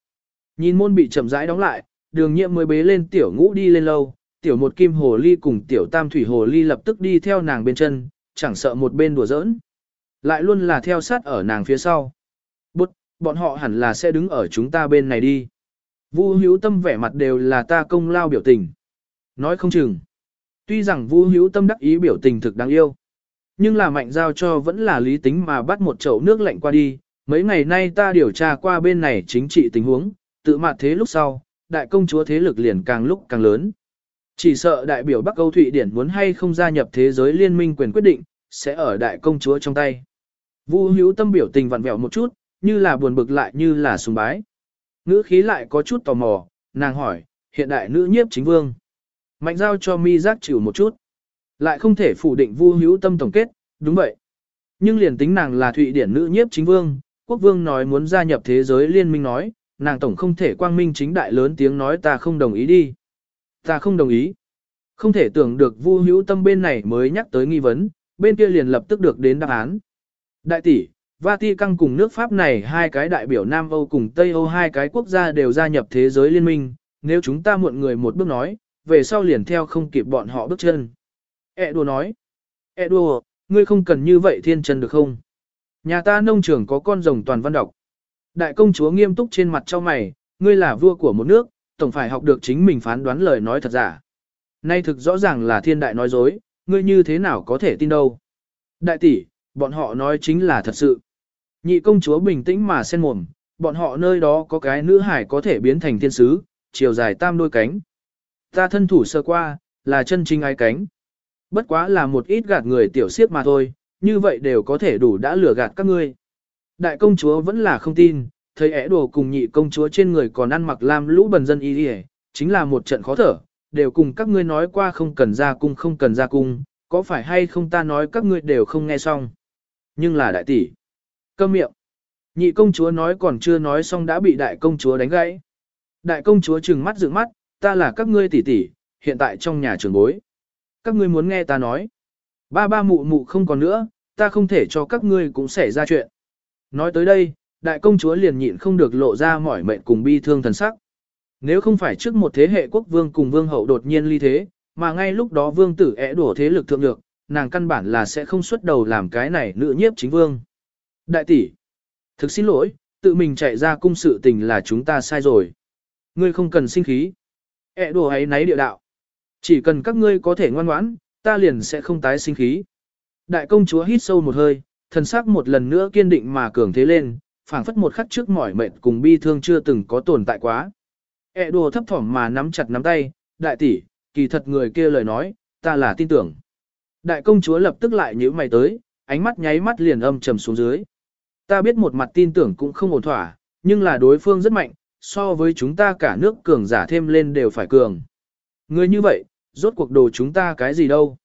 Nhìn môn bị chậm rãi đóng lại, đường nhiệm mới bế lên tiểu ngũ đi lên lâu, tiểu một kim hồ ly cùng tiểu tam thủy hồ ly lập tức đi theo nàng bên chân, chẳng sợ một bên đùa giỡn. Lại luôn là theo sát ở nàng phía sau. Bút, bọn họ hẳn là sẽ đứng ở chúng ta bên này đi. Vu hữu tâm vẻ mặt đều là ta công lao biểu tình. Nói không chừng. Tuy rằng Vu hữu tâm đắc ý biểu tình thực đáng yêu. Nhưng là mạnh giao cho vẫn là lý tính mà bắt một chậu nước lạnh qua đi. Mấy ngày nay ta điều tra qua bên này chính trị tình huống, tự mặt thế lúc sau, đại công chúa thế lực liền càng lúc càng lớn. Chỉ sợ đại biểu Bắc Âu Thụy Điển muốn hay không gia nhập thế giới liên minh quyền quyết định, sẽ ở đại công chúa trong tay. Vu hữu tâm biểu tình vặn vẹo một chút, như là buồn bực lại như là sùng bái. Ngữ khí lại có chút tò mò, nàng hỏi, hiện đại nữ nhiếp chính vương. Mạnh giao cho mi giác chịu một chút. Lại không thể phủ định vu hữu tâm tổng kết, đúng vậy. Nhưng liền tính nàng là Thụy Điển nữ nhiếp chính vương, quốc vương nói muốn gia nhập thế giới liên minh nói, nàng tổng không thể quang minh chính đại lớn tiếng nói ta không đồng ý đi. Ta không đồng ý. Không thể tưởng được vu hữu tâm bên này mới nhắc tới nghi vấn, bên kia liền lập tức được đến đáp án. Đại tỷ, Vatican cùng nước Pháp này hai cái đại biểu Nam Âu cùng Tây Âu hai cái quốc gia đều gia nhập thế giới liên minh, nếu chúng ta muộn người một bước nói, về sau liền theo không kịp bọn họ bước chân. E đùa nói, E đùa, ngươi không cần như vậy thiên chân được không? Nhà ta nông trường có con rồng toàn văn đọc. Đại công chúa nghiêm túc trên mặt cho mày, ngươi là vua của một nước, tổng phải học được chính mình phán đoán lời nói thật giả. Nay thực rõ ràng là thiên đại nói dối, ngươi như thế nào có thể tin đâu. Đại tỷ, bọn họ nói chính là thật sự. Nhị công chúa bình tĩnh mà sen mồm, bọn họ nơi đó có cái nữ hải có thể biến thành thiên sứ, chiều dài tam đôi cánh. Ta thân thủ sơ qua, là chân chính ai cánh. Bất quá là một ít gạt người tiểu siếp mà thôi, như vậy đều có thể đủ đã lừa gạt các ngươi. Đại công chúa vẫn là không tin, thấy ẻ đồ cùng nhị công chúa trên người còn ăn mặc lam lũ bần dân y đi chính là một trận khó thở, đều cùng các ngươi nói qua không cần ra cung không cần ra cung, có phải hay không ta nói các ngươi đều không nghe xong. Nhưng là đại tỷ. Câm miệng. Nhị công chúa nói còn chưa nói xong đã bị đại công chúa đánh gãy. Đại công chúa trừng mắt dựng mắt, ta là các ngươi tỷ tỷ, hiện tại trong nhà trường bối. Các ngươi muốn nghe ta nói. Ba ba mụ mụ không còn nữa, ta không thể cho các ngươi cũng xảy ra chuyện. Nói tới đây, đại công chúa liền nhịn không được lộ ra mỏi mệt cùng bi thương thần sắc. Nếu không phải trước một thế hệ quốc vương cùng vương hậu đột nhiên ly thế, mà ngay lúc đó vương tử ẽ đổ thế lực thượng được, nàng căn bản là sẽ không xuất đầu làm cái này nữ nhiếp chính vương. Đại tỷ, thực xin lỗi, tự mình chạy ra cung sự tình là chúng ta sai rồi. Ngươi không cần sinh khí ẹ đồ ấy nấy địa đạo. Chỉ cần các ngươi có thể ngoan ngoãn, ta liền sẽ không tái sinh khí. Đại công chúa hít sâu một hơi, thần sắc một lần nữa kiên định mà cường thế lên, phảng phất một khắc trước mỏi mệt cùng bi thương chưa từng có tồn tại quá. ẹ đồ thấp thỏm mà nắm chặt nắm tay, đại tỷ, kỳ thật người kia lời nói, ta là tin tưởng. Đại công chúa lập tức lại nhíu mày tới, ánh mắt nháy mắt liền âm trầm xuống dưới. Ta biết một mặt tin tưởng cũng không ổn thỏa, nhưng là đối phương rất mạnh, so với chúng ta cả nước cường giả thêm lên đều phải cường. Người như vậy, rốt cuộc đồ chúng ta cái gì đâu?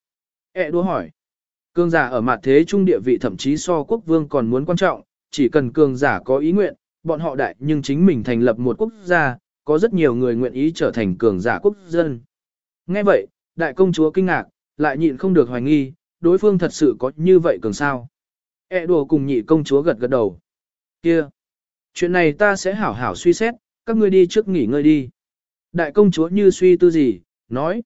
E đua hỏi. Cường giả ở mặt thế trung địa vị thậm chí so quốc vương còn muốn quan trọng, chỉ cần cường giả có ý nguyện, bọn họ đại nhưng chính mình thành lập một quốc gia, có rất nhiều người nguyện ý trở thành cường giả quốc dân. Nghe vậy, đại công chúa kinh ngạc, lại nhịn không được hoài nghi, đối phương thật sự có như vậy cường sao. E đùa cùng nhị công chúa gật gật đầu. Kia! Chuyện này ta sẽ hảo hảo suy xét, các ngươi đi trước nghỉ ngơi đi. Đại công chúa như suy tư gì, nói.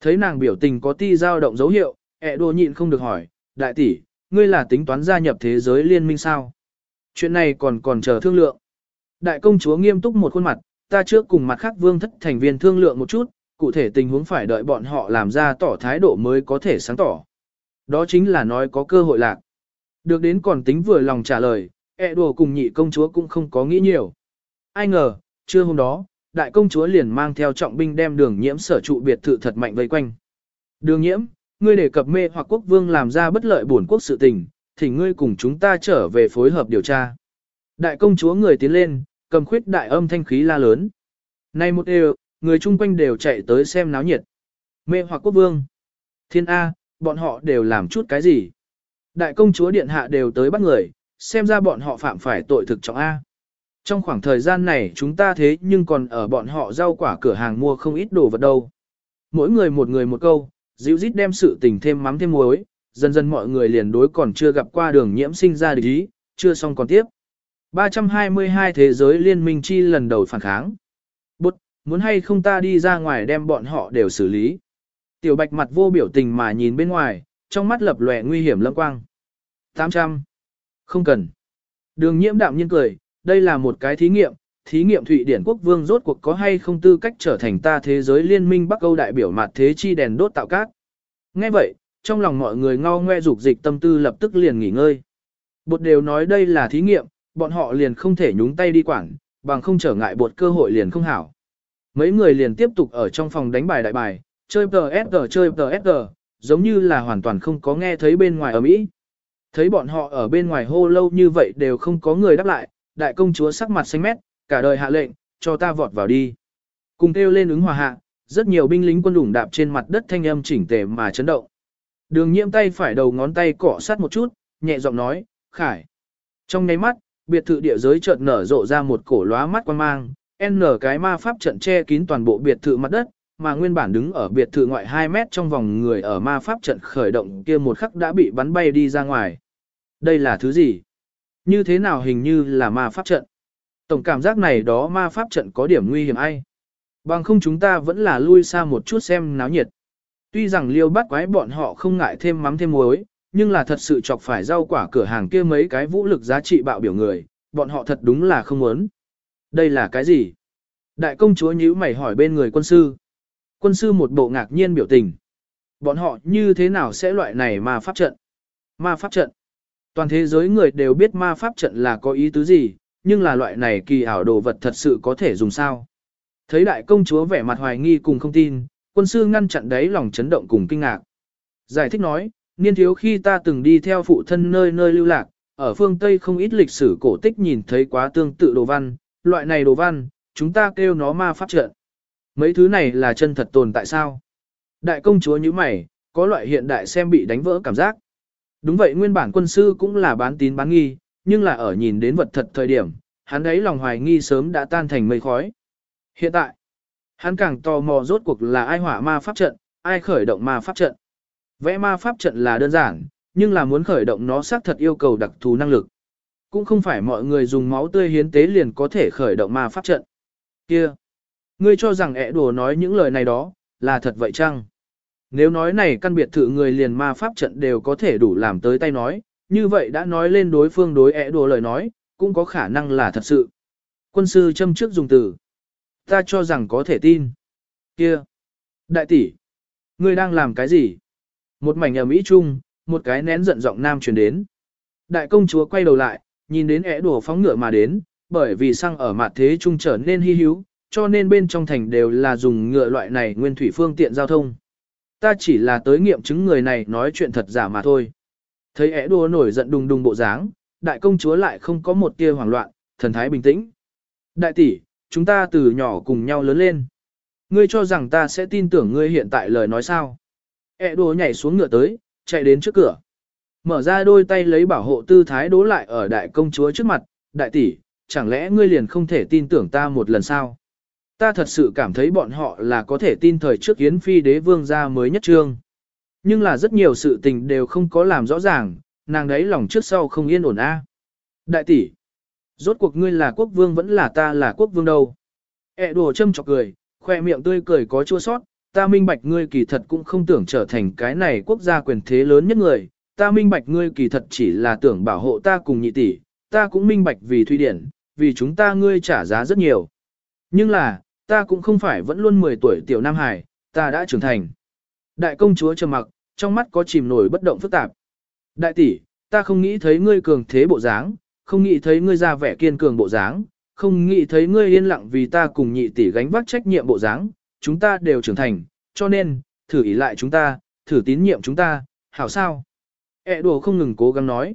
Thấy nàng biểu tình có ti dao động dấu hiệu, ẹ đồ nhịn không được hỏi, đại tỷ, ngươi là tính toán gia nhập thế giới liên minh sao? Chuyện này còn còn chờ thương lượng. Đại công chúa nghiêm túc một khuôn mặt, ta trước cùng mặt khác vương thất thành viên thương lượng một chút, cụ thể tình huống phải đợi bọn họ làm ra tỏ thái độ mới có thể sáng tỏ. Đó chính là nói có cơ hội lạc. Được đến còn tính vừa lòng trả lời, ẹ đùa cùng nhị công chúa cũng không có nghĩ nhiều. Ai ngờ, trưa hôm đó, đại công chúa liền mang theo trọng binh đem đường nhiễm sở trụ biệt thự thật mạnh vây quanh. Đường nhiễm, ngươi đề cập mê hoặc quốc vương làm ra bất lợi bổn quốc sự tình, thì ngươi cùng chúng ta trở về phối hợp điều tra. Đại công chúa người tiến lên, cầm khuyết đại âm thanh khí la lớn. Nay một đều, người chung quanh đều chạy tới xem náo nhiệt. Mê hoặc quốc vương. Thiên A, bọn họ đều làm chút cái gì? Đại công chúa điện hạ đều tới bắt người, xem ra bọn họ phạm phải tội thực trọng A. Trong khoảng thời gian này chúng ta thế nhưng còn ở bọn họ rau quả cửa hàng mua không ít đồ vật đâu. Mỗi người một người một câu, dịu dít đem sự tình thêm mắm thêm muối, dần dần mọi người liền đối còn chưa gặp qua đường nhiễm sinh ra địch ý, chưa xong còn tiếp. 322 Thế giới liên minh chi lần đầu phản kháng. Bụt, muốn hay không ta đi ra ngoài đem bọn họ đều xử lý. Tiểu bạch mặt vô biểu tình mà nhìn bên ngoài, trong mắt lập lòe nguy hiểm lâm quang. 800. Không cần. Đường nhiễm đạm nhiên cười, đây là một cái thí nghiệm, thí nghiệm Thụy Điển quốc vương rốt cuộc có hay không tư cách trở thành ta thế giới liên minh Bắc Âu đại biểu mặt thế chi đèn đốt tạo cát. Nghe vậy, trong lòng mọi người ngao ngoe dục dịch tâm tư lập tức liền nghỉ ngơi. Bột đều nói đây là thí nghiệm, bọn họ liền không thể nhúng tay đi quản, bằng không trở ngại bột cơ hội liền không hảo. Mấy người liền tiếp tục ở trong phòng đánh bài đại bài, chơi TSG chơi TSG, giống như là hoàn toàn không có nghe thấy bên ngoài ở Mỹ. Thấy bọn họ ở bên ngoài hô lâu như vậy đều không có người đáp lại, đại công chúa sắc mặt xanh mét, cả đời hạ lệnh, cho ta vọt vào đi. Cùng kêu lên ứng hòa hạ, rất nhiều binh lính quân đủng đạp trên mặt đất thanh âm chỉnh tề mà chấn động. Đường nhiễm tay phải đầu ngón tay cọ sát một chút, nhẹ giọng nói, khải. Trong nháy mắt, biệt thự địa giới chợt nở rộ ra một cổ lóa mắt quan mang, N cái ma pháp trận che kín toàn bộ biệt thự mặt đất, mà nguyên bản đứng ở biệt thự ngoại 2 mét trong vòng người ở ma pháp trận khởi động kia một khắc đã bị bắn bay đi ra ngoài. Đây là thứ gì? Như thế nào hình như là ma pháp trận? Tổng cảm giác này đó ma pháp trận có điểm nguy hiểm ai? Bằng không chúng ta vẫn là lui xa một chút xem náo nhiệt. Tuy rằng liêu bắt quái bọn họ không ngại thêm mắm thêm muối, nhưng là thật sự chọc phải rau quả cửa hàng kia mấy cái vũ lực giá trị bạo biểu người, bọn họ thật đúng là không muốn. Đây là cái gì? Đại công chúa nhíu mày hỏi bên người quân sư. Quân sư một bộ ngạc nhiên biểu tình. Bọn họ như thế nào sẽ loại này ma pháp trận? Ma pháp trận. Toàn thế giới người đều biết ma pháp trận là có ý tứ gì, nhưng là loại này kỳ ảo đồ vật thật sự có thể dùng sao. Thấy đại công chúa vẻ mặt hoài nghi cùng không tin, quân sư ngăn chặn đấy lòng chấn động cùng kinh ngạc. Giải thích nói, niên thiếu khi ta từng đi theo phụ thân nơi nơi lưu lạc, ở phương Tây không ít lịch sử cổ tích nhìn thấy quá tương tự đồ văn, loại này đồ văn, chúng ta kêu nó ma pháp trận. Mấy thứ này là chân thật tồn tại sao? Đại công chúa như mày, có loại hiện đại xem bị đánh vỡ cảm giác. Đúng vậy nguyên bản quân sư cũng là bán tín bán nghi, nhưng là ở nhìn đến vật thật thời điểm, hắn ấy lòng hoài nghi sớm đã tan thành mây khói. Hiện tại, hắn càng tò mò rốt cuộc là ai hỏa ma pháp trận, ai khởi động ma pháp trận. Vẽ ma pháp trận là đơn giản, nhưng là muốn khởi động nó xác thật yêu cầu đặc thù năng lực. Cũng không phải mọi người dùng máu tươi hiến tế liền có thể khởi động ma pháp trận. Kia, ngươi cho rằng ẻ đùa nói những lời này đó, là thật vậy chăng? Nếu nói này căn biệt thự người liền ma pháp trận đều có thể đủ làm tới tay nói, như vậy đã nói lên đối phương đối ẻ đùa lời nói, cũng có khả năng là thật sự. Quân sư châm trước dùng từ. Ta cho rằng có thể tin. Kia. Đại tỷ. Ngươi đang làm cái gì? Một mảnh ở Mỹ Trung, một cái nén giận giọng nam truyền đến. Đại công chúa quay đầu lại, nhìn đến ẻ đùa phóng ngựa mà đến, bởi vì xăng ở mặt thế trung trở nên hy hữu, cho nên bên trong thành đều là dùng ngựa loại này nguyên thủy phương tiện giao thông. Ta chỉ là tới nghiệm chứng người này nói chuyện thật giả mà thôi. Thấy ẻ đùa nổi giận đùng đùng bộ dáng, đại công chúa lại không có một tia hoảng loạn, thần thái bình tĩnh. Đại tỷ, chúng ta từ nhỏ cùng nhau lớn lên. Ngươi cho rằng ta sẽ tin tưởng ngươi hiện tại lời nói sao? ẻ đùa nhảy xuống ngựa tới, chạy đến trước cửa. Mở ra đôi tay lấy bảo hộ tư thái đố lại ở đại công chúa trước mặt, đại tỷ, chẳng lẽ ngươi liền không thể tin tưởng ta một lần sao? Ta thật sự cảm thấy bọn họ là có thể tin thời trước Yến Phi đế vương ra mới nhất trương. Nhưng là rất nhiều sự tình đều không có làm rõ ràng, nàng đấy lòng trước sau không yên ổn a. Đại tỷ, rốt cuộc ngươi là quốc vương vẫn là ta là quốc vương đâu. E đùa châm chọc cười, khoe miệng tươi cười có chua sót, ta minh bạch ngươi kỳ thật cũng không tưởng trở thành cái này quốc gia quyền thế lớn nhất người, ta minh bạch ngươi kỳ thật chỉ là tưởng bảo hộ ta cùng nhị tỷ, ta cũng minh bạch vì Thụy Điển, vì chúng ta ngươi trả giá rất nhiều. Nhưng là, ta cũng không phải vẫn luôn 10 tuổi tiểu Nam Hải, ta đã trưởng thành. Đại công chúa trầm mặc, trong mắt có chìm nổi bất động phức tạp. Đại tỷ, ta không nghĩ thấy ngươi cường thế bộ dáng, không nghĩ thấy ngươi ra vẻ kiên cường bộ dáng, không nghĩ thấy ngươi yên lặng vì ta cùng nhị tỷ gánh vác trách nhiệm bộ dáng, chúng ta đều trưởng thành, cho nên, thử ý lại chúng ta, thử tín nhiệm chúng ta, hảo sao? E đùa không ngừng cố gắng nói.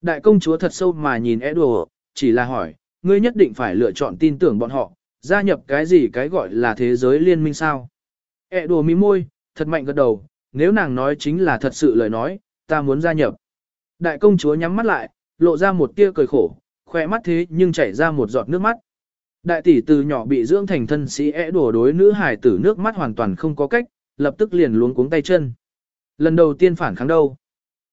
Đại công chúa thật sâu mà nhìn E đùa, chỉ là hỏi, ngươi nhất định phải lựa chọn tin tưởng bọn họ, gia nhập cái gì cái gọi là thế giới liên minh sao? E đùa mí môi, thật mạnh gật đầu, nếu nàng nói chính là thật sự lời nói, ta muốn gia nhập. Đại công chúa nhắm mắt lại, lộ ra một tia cười khổ, khoe mắt thế nhưng chảy ra một giọt nước mắt. Đại tỷ từ nhỏ bị dưỡng thành thân sĩ é đùa đối nữ hài tử nước mắt hoàn toàn không có cách, lập tức liền luống cuống tay chân. Lần đầu tiên phản kháng đâu.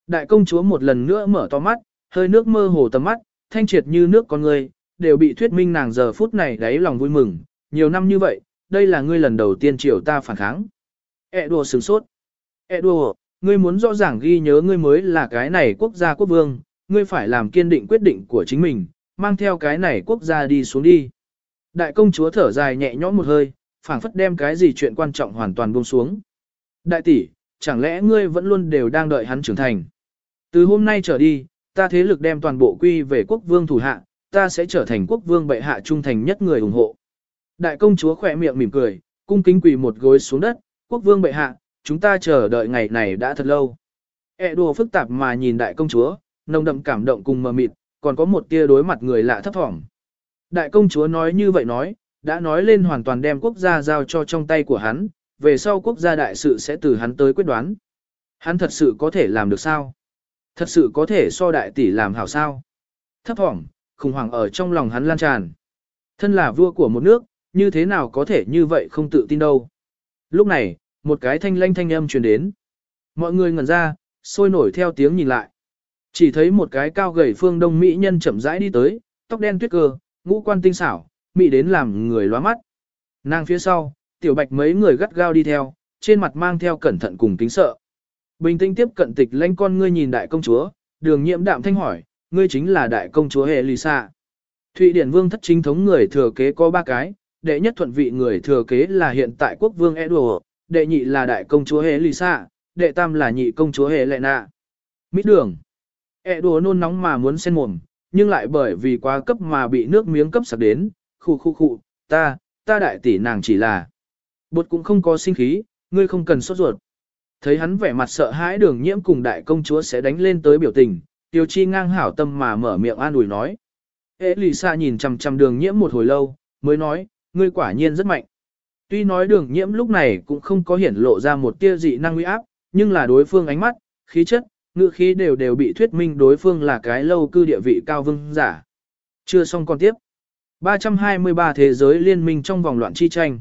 Đại công chúa một lần nữa mở to mắt, hơi nước mơ hồ tầm mắt, thanh triệt như nước con người, đều bị thuyết minh nàng giờ phút này đáy lòng vui mừng. Nhiều năm như vậy, đây là ngươi lần đầu tiên chiều ta phản kháng. E đùa sừng sốt. E đùa, ngươi muốn rõ ràng ghi nhớ ngươi mới là cái này quốc gia quốc vương, ngươi phải làm kiên định quyết định của chính mình, mang theo cái này quốc gia đi xuống đi. Đại công chúa thở dài nhẹ nhõm một hơi, phảng phất đem cái gì chuyện quan trọng hoàn toàn buông xuống. Đại tỷ, chẳng lẽ ngươi vẫn luôn đều đang đợi hắn trưởng thành? Từ hôm nay trở đi, ta thế lực đem toàn bộ quy về quốc vương thủ hạ, ta sẽ trở thành quốc vương bệ hạ trung thành nhất người ủng hộ. Đại công chúa khỏe miệng mỉm cười, cung kính quỳ một gối xuống đất, quốc vương bệ hạ, chúng ta chờ đợi ngày này đã thật lâu. E đùa phức tạp mà nhìn đại công chúa, nồng đậm cảm động cùng mờ mịt, còn có một tia đối mặt người lạ thấp thỏm. Đại công chúa nói như vậy nói, đã nói lên hoàn toàn đem quốc gia giao cho trong tay của hắn, về sau quốc gia đại sự sẽ từ hắn tới quyết đoán. Hắn thật sự có thể làm được sao? Thật sự có thể so đại tỷ làm hảo sao? Thấp thỏm, khủng hoảng ở trong lòng hắn lan tràn. Thân là vua của một nước, như thế nào có thể như vậy không tự tin đâu. Lúc này, một cái thanh lanh thanh âm truyền đến. Mọi người ngẩn ra, sôi nổi theo tiếng nhìn lại. Chỉ thấy một cái cao gầy phương đông mỹ nhân chậm rãi đi tới, tóc đen tuyết cơ, ngũ quan tinh xảo, mỹ đến làm người lóa mắt. Nàng phía sau, tiểu bạch mấy người gắt gao đi theo, trên mặt mang theo cẩn thận cùng kính sợ. Bình tĩnh tiếp cận tịch lanh con ngươi nhìn đại công chúa, đường nhiệm đạm thanh hỏi, ngươi chính là đại công chúa hệ Lisa. Thụy Điển Vương thất chính thống người thừa kế có ba cái, đệ nhất thuận vị người thừa kế là hiện tại quốc vương Edward, đệ nhị là đại công chúa hệ Lisa, đệ tam là nhị công chúa hệ Lena. Mít đường. Edward nôn nóng mà muốn xen mồm, nhưng lại bởi vì quá cấp mà bị nước miếng cấp sặc đến, khu khu khu, ta, ta đại tỷ nàng chỉ là. Bột cũng không có sinh khí, ngươi không cần sốt ruột. Thấy hắn vẻ mặt sợ hãi đường nhiễm cùng đại công chúa sẽ đánh lên tới biểu tình, tiêu chi ngang hảo tâm mà mở miệng an ủi nói. Ế lì xa nhìn chằm chằm đường nhiễm một hồi lâu, mới nói, ngươi quả nhiên rất mạnh. Tuy nói đường nhiễm lúc này cũng không có hiển lộ ra một tia dị năng uy áp, nhưng là đối phương ánh mắt, khí chất, ngữ khí đều đều bị thuyết minh đối phương là cái lâu cư địa vị cao vương giả. Chưa xong còn tiếp. 323 thế giới liên minh trong vòng loạn chi tranh.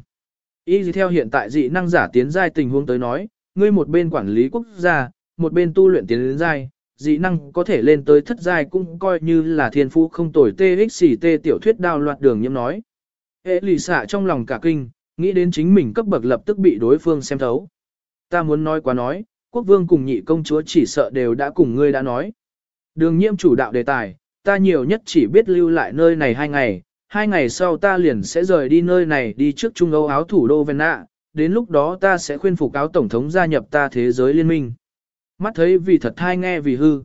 Y theo hiện tại dị năng giả tiến giai tình huống tới nói, ngươi một bên quản lý quốc gia, một bên tu luyện tiến giai, dị năng có thể lên tới thất giai cũng coi như là thiên phú không tồi TXT tiểu thuyết Đao loạt đường nhiễm nói. Hệ lì xạ trong lòng cả kinh, nghĩ đến chính mình cấp bậc lập tức bị đối phương xem thấu. Ta muốn nói quá nói, quốc vương cùng nhị công chúa chỉ sợ đều đã cùng ngươi đã nói. Đường nhiễm chủ đạo đề tài, ta nhiều nhất chỉ biết lưu lại nơi này hai ngày, hai ngày sau ta liền sẽ rời đi nơi này đi trước Trung Âu áo thủ đô Vienna, đến lúc đó ta sẽ khuyên phục áo tổng thống gia nhập ta thế giới liên minh. Mắt thấy vì thật thai nghe vì hư.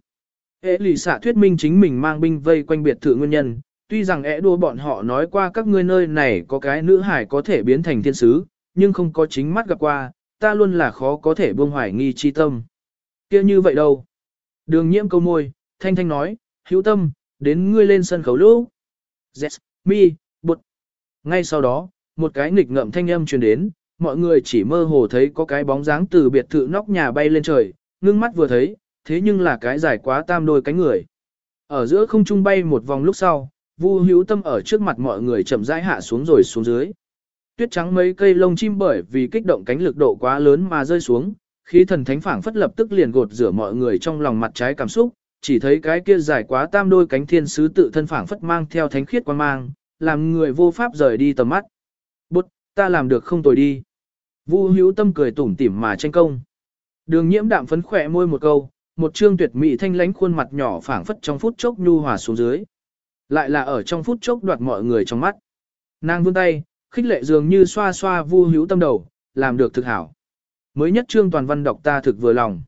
Ế lì xạ thuyết minh chính mình mang binh vây quanh biệt thự nguyên nhân, tuy rằng ẻ đua bọn họ nói qua các ngươi nơi này có cái nữ hải có thể biến thành thiên sứ, nhưng không có chính mắt gặp qua, ta luôn là khó có thể buông hoài nghi chi tâm. kia như vậy đâu? Đường nhiễm câu môi, thanh thanh nói, hữu tâm, đến ngươi lên sân khấu lũ. Yes, mi, bụt. Ngay sau đó, một cái nghịch ngợm thanh âm truyền đến, mọi người chỉ mơ hồ thấy có cái bóng dáng từ biệt thự nóc nhà bay lên trời, ngưng mắt vừa thấy, thế nhưng là cái dài quá tam đôi cánh người. Ở giữa không trung bay một vòng lúc sau, Vu Hữu Tâm ở trước mặt mọi người chậm rãi hạ xuống rồi xuống dưới. Tuyết trắng mấy cây lông chim bởi vì kích động cánh lực độ quá lớn mà rơi xuống, khí thần thánh phảng phất lập tức liền gột rửa mọi người trong lòng mặt trái cảm xúc, chỉ thấy cái kia dài quá tam đôi cánh thiên sứ tự thân phảng phất mang theo thánh khiết quan mang, làm người vô pháp rời đi tầm mắt. Bút, ta làm được không tồi đi. Vu Hữu Tâm cười tủm tỉm mà tranh công. Đường Nhiễm đạm phấn khỏe môi một câu, một trương tuyệt mỹ thanh lãnh khuôn mặt nhỏ phảng phất trong phút chốc nhu hòa xuống dưới. Lại là ở trong phút chốc đoạt mọi người trong mắt. Nàng vươn tay, khích lệ dường như xoa xoa Vu Hữu Tâm đầu, làm được thực hảo. Mới nhất trương toàn văn đọc ta thực vừa lòng.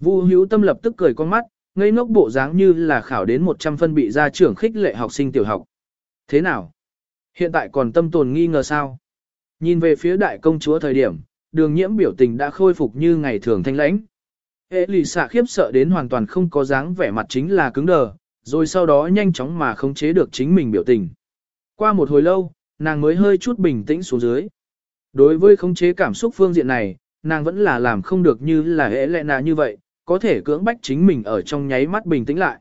Vu Hữu Tâm lập tức cười con mắt, ngây ngốc bộ dáng như là khảo đến 100 phân bị gia trưởng khích lệ học sinh tiểu học. Thế nào? Hiện tại còn tâm tồn nghi ngờ sao? Nhìn về phía đại công chúa thời điểm, đường nhiễm biểu tình đã khôi phục như ngày thường thanh lãnh. Hệ lì xạ khiếp sợ đến hoàn toàn không có dáng vẻ mặt chính là cứng đờ, rồi sau đó nhanh chóng mà khống chế được chính mình biểu tình. Qua một hồi lâu, nàng mới hơi chút bình tĩnh xuống dưới. Đối với khống chế cảm xúc phương diện này, nàng vẫn là làm không được như là hệ lệ nạ như vậy, có thể cưỡng bách chính mình ở trong nháy mắt bình tĩnh lại.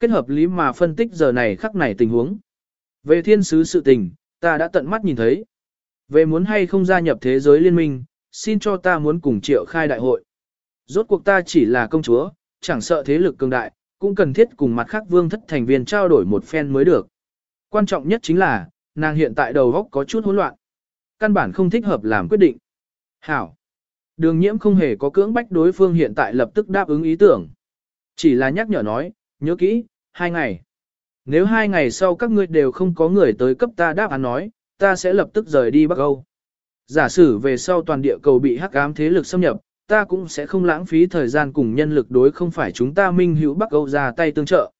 Kết hợp lý mà phân tích giờ này khắc này tình huống. Về thiên sứ sự tình, ta đã tận mắt nhìn thấy. Về muốn hay không gia nhập thế giới liên minh, xin cho ta muốn cùng triệu khai đại hội. Rốt cuộc ta chỉ là công chúa, chẳng sợ thế lực cường đại, cũng cần thiết cùng mặt khác vương thất thành viên trao đổi một phen mới được. Quan trọng nhất chính là, nàng hiện tại đầu góc có chút hỗn loạn. Căn bản không thích hợp làm quyết định. Hảo. Đường nhiễm không hề có cưỡng bách đối phương hiện tại lập tức đáp ứng ý tưởng. Chỉ là nhắc nhở nói, nhớ kỹ, hai ngày. Nếu hai ngày sau các ngươi đều không có người tới cấp ta đáp án nói, ta sẽ lập tức rời đi Bắc Âu. Giả sử về sau toàn địa cầu bị hắc ám thế lực xâm nhập, ta cũng sẽ không lãng phí thời gian cùng nhân lực đối không phải chúng ta minh hữu Bắc Âu ra tay tương trợ.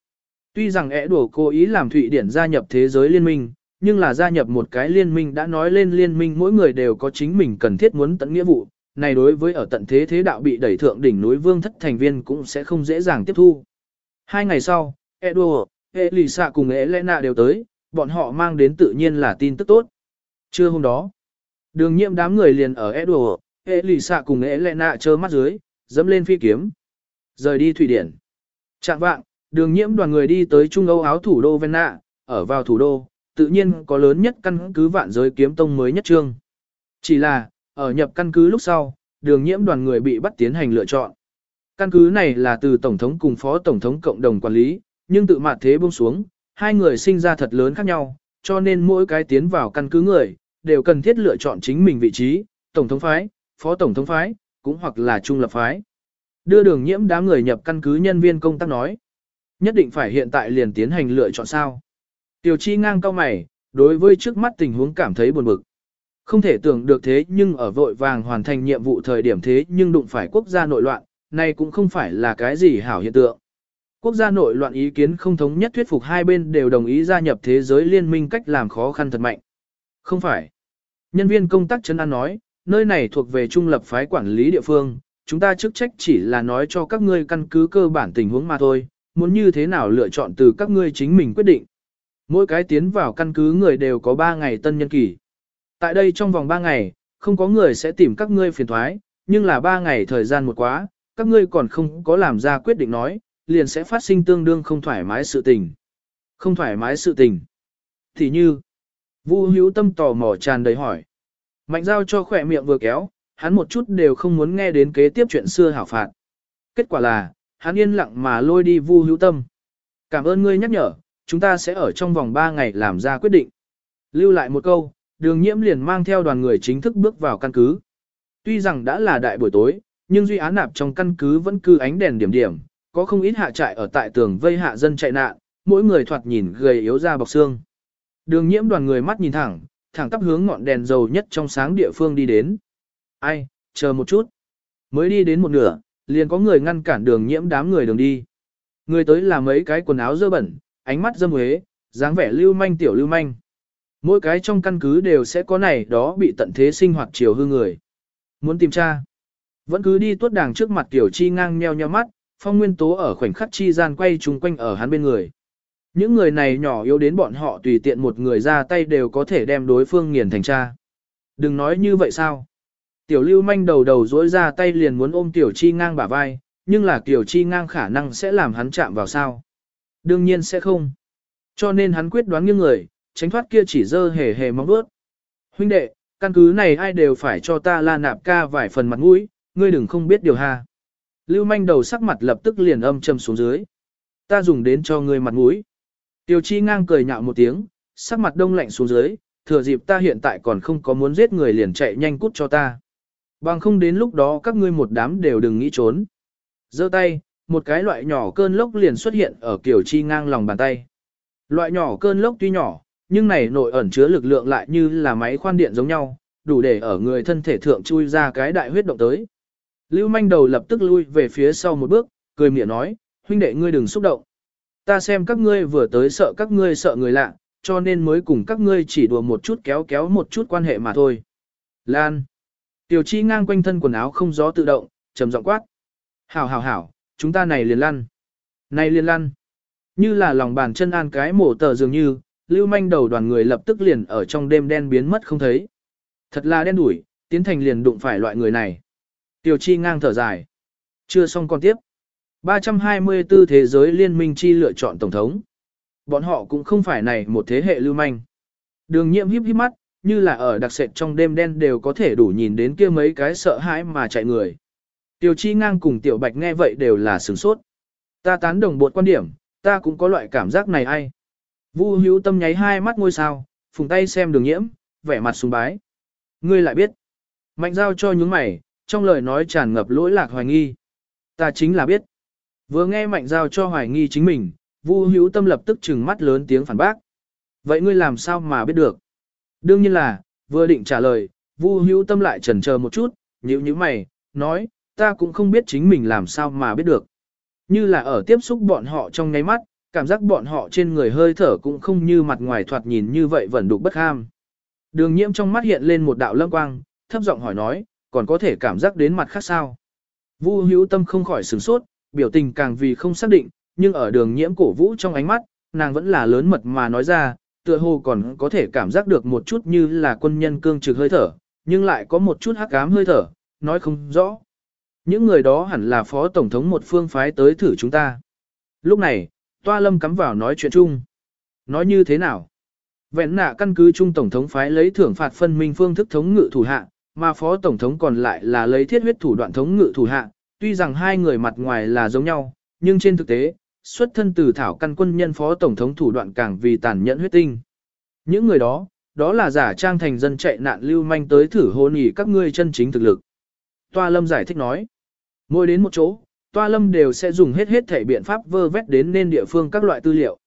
Tuy rằng ẻ đùa cố ý làm Thụy Điển gia nhập thế giới liên minh, nhưng là gia nhập một cái liên minh đã nói lên liên minh mỗi người đều có chính mình cần thiết muốn tận nghĩa vụ, này đối với ở tận thế thế đạo bị đẩy thượng đỉnh núi vương thất thành viên cũng sẽ không dễ dàng tiếp thu. Hai ngày sau, Edward, Elisa cùng Elena đều tới, bọn họ mang đến tự nhiên là tin tức tốt. Trưa hôm đó, đường nhiệm đám người liền ở Edward, hệ lì xạ cùng Elena trơ mắt dưới, dẫm lên phi kiếm. Rời đi Thủy Điển. Chạm vạng, đường nhiễm đoàn người đi tới Trung Âu áo thủ đô Vienna, ở vào thủ đô, tự nhiên có lớn nhất căn cứ vạn giới kiếm tông mới nhất trương. Chỉ là, ở nhập căn cứ lúc sau, đường nhiễm đoàn người bị bắt tiến hành lựa chọn. Căn cứ này là từ Tổng thống cùng Phó Tổng thống cộng đồng quản lý, nhưng tự mặt thế buông xuống, hai người sinh ra thật lớn khác nhau, cho nên mỗi cái tiến vào căn cứ người, đều cần thiết lựa chọn chính mình vị trí, Tổng thống phái, Phó Tổng thống phái, cũng hoặc là trung lập phái. Đưa đường nhiễm đám người nhập căn cứ nhân viên công tác nói. Nhất định phải hiện tại liền tiến hành lựa chọn sao. Tiểu chi ngang cao mày, đối với trước mắt tình huống cảm thấy buồn bực. Không thể tưởng được thế nhưng ở vội vàng hoàn thành nhiệm vụ thời điểm thế nhưng đụng phải quốc gia nội loạn, này cũng không phải là cái gì hảo hiện tượng. Quốc gia nội loạn ý kiến không thống nhất thuyết phục hai bên đều đồng ý gia nhập thế giới liên minh cách làm khó khăn thật mạnh. Không phải. Nhân viên công tác chân an nói, nơi này thuộc về trung lập phái quản lý địa phương, chúng ta chức trách chỉ là nói cho các ngươi căn cứ cơ bản tình huống mà thôi, muốn như thế nào lựa chọn từ các ngươi chính mình quyết định. Mỗi cái tiến vào căn cứ người đều có 3 ngày tân nhân kỳ. Tại đây trong vòng 3 ngày, không có người sẽ tìm các ngươi phiền thoái, nhưng là 3 ngày thời gian một quá, các ngươi còn không có làm ra quyết định nói, liền sẽ phát sinh tương đương không thoải mái sự tình. Không thoải mái sự tình. Thì như, Vu hữu tâm tò mò tràn đầy hỏi. Mạnh giao cho khỏe miệng vừa kéo, hắn một chút đều không muốn nghe đến kế tiếp chuyện xưa hảo phạt. Kết quả là, hắn yên lặng mà lôi đi vu hữu tâm. Cảm ơn ngươi nhắc nhở, chúng ta sẽ ở trong vòng 3 ngày làm ra quyết định. Lưu lại một câu, đường nhiễm liền mang theo đoàn người chính thức bước vào căn cứ. Tuy rằng đã là đại buổi tối, nhưng duy án nạp trong căn cứ vẫn cứ ánh đèn điểm điểm, có không ít hạ trại ở tại tường vây hạ dân chạy nạn, mỗi người thoạt nhìn gầy yếu ra bọc xương. Đường nhiễm đoàn người mắt nhìn thẳng, thẳng tắp hướng ngọn đèn dầu nhất trong sáng địa phương đi đến. Ai, chờ một chút. Mới đi đến một nửa, liền có người ngăn cản đường nhiễm đám người đường đi. Người tới là mấy cái quần áo dơ bẩn, ánh mắt dâm huế, dáng vẻ lưu manh tiểu lưu manh. Mỗi cái trong căn cứ đều sẽ có này đó bị tận thế sinh hoạt chiều hư người. Muốn tìm tra. Vẫn cứ đi tuốt đàng trước mặt tiểu chi ngang nheo nheo mắt, phong nguyên tố ở khoảnh khắc chi gian quay chung quanh ở hắn bên người. Những người này nhỏ yếu đến bọn họ tùy tiện một người ra tay đều có thể đem đối phương nghiền thành cha. Đừng nói như vậy sao. Tiểu lưu manh đầu đầu dỗi ra tay liền muốn ôm tiểu chi ngang bả vai, nhưng là tiểu chi ngang khả năng sẽ làm hắn chạm vào sao. Đương nhiên sẽ không. Cho nên hắn quyết đoán nghiêng người, tránh thoát kia chỉ dơ hề hề mong bước. Huynh đệ, căn cứ này ai đều phải cho ta la nạp ca vài phần mặt mũi, ngươi đừng không biết điều ha. Lưu manh đầu sắc mặt lập tức liền âm trầm xuống dưới. Ta dùng đến cho ngươi mặt mũi. Tiêu chi ngang cười nhạo một tiếng, sắc mặt đông lạnh xuống dưới, thừa dịp ta hiện tại còn không có muốn giết người liền chạy nhanh cút cho ta. Bằng không đến lúc đó các ngươi một đám đều đừng nghĩ trốn. giơ tay, một cái loại nhỏ cơn lốc liền xuất hiện ở kiểu chi ngang lòng bàn tay. Loại nhỏ cơn lốc tuy nhỏ, nhưng này nội ẩn chứa lực lượng lại như là máy khoan điện giống nhau, đủ để ở người thân thể thượng chui ra cái đại huyết động tới. Lưu manh đầu lập tức lui về phía sau một bước, cười miệng nói, huynh đệ ngươi đừng xúc động. Ta xem các ngươi vừa tới sợ các ngươi sợ người lạ, cho nên mới cùng các ngươi chỉ đùa một chút kéo kéo một chút quan hệ mà thôi. Lan. Tiểu chi ngang quanh thân quần áo không gió tự động, trầm giọng quát. Hảo hảo hảo, chúng ta này liền lăn. Này liền lăn. Như là lòng bàn chân an cái mổ tờ dường như, lưu manh đầu đoàn người lập tức liền ở trong đêm đen biến mất không thấy. Thật là đen đủi, tiến thành liền đụng phải loại người này. Tiểu chi ngang thở dài. Chưa xong con tiếp. 324 thế giới liên minh chi lựa chọn tổng thống. Bọn họ cũng không phải này một thế hệ lưu manh. Đường nhiệm híp híp mắt, như là ở đặc sệt trong đêm đen đều có thể đủ nhìn đến kia mấy cái sợ hãi mà chạy người. Tiểu chi ngang cùng tiểu bạch nghe vậy đều là sửng sốt. Ta tán đồng bột quan điểm, ta cũng có loại cảm giác này ai. Vu hữu tâm nháy hai mắt ngôi sao, phùng tay xem đường nhiễm, vẻ mặt sùng bái. Ngươi lại biết. Mạnh giao cho những mày, trong lời nói tràn ngập lỗi lạc hoài nghi. Ta chính là biết. Vừa nghe mạnh giao cho hoài nghi chính mình, Vu hữu tâm lập tức trừng mắt lớn tiếng phản bác. Vậy ngươi làm sao mà biết được? Đương nhiên là, vừa định trả lời, Vu hữu tâm lại chần chờ một chút, nhíu nhíu mày, nói, ta cũng không biết chính mình làm sao mà biết được. Như là ở tiếp xúc bọn họ trong ngay mắt, cảm giác bọn họ trên người hơi thở cũng không như mặt ngoài thoạt nhìn như vậy vẫn đục bất ham. Đường nhiễm trong mắt hiện lên một đạo lâm quang, thấp giọng hỏi nói, còn có thể cảm giác đến mặt khác sao. Vu hữu tâm không khỏi sửng sốt, biểu tình càng vì không xác định, nhưng ở đường nhiễm cổ vũ trong ánh mắt, nàng vẫn là lớn mật mà nói ra, tựa hồ còn có thể cảm giác được một chút như là quân nhân cương trực hơi thở, nhưng lại có một chút hắc ám hơi thở, nói không rõ. Những người đó hẳn là phó tổng thống một phương phái tới thử chúng ta. Lúc này, Toa Lâm cắm vào nói chuyện chung. Nói như thế nào? Vẹn nạ căn cứ trung tổng thống phái lấy thưởng phạt phân minh phương thức thống ngự thủ hạ, mà phó tổng thống còn lại là lấy thiết huyết thủ đoạn thống ngự thủ hạ. Tuy rằng hai người mặt ngoài là giống nhau, nhưng trên thực tế, xuất thân từ thảo căn quân nhân phó tổng thống thủ đoạn càng vì tàn nhẫn huyết tinh. Những người đó, đó là giả trang thành dân chạy nạn lưu manh tới thử hôn nghỉ các ngươi chân chính thực lực. Toa Lâm giải thích nói, mỗi đến một chỗ, Toa Lâm đều sẽ dùng hết hết thể biện pháp vơ vét đến nên địa phương các loại tư liệu.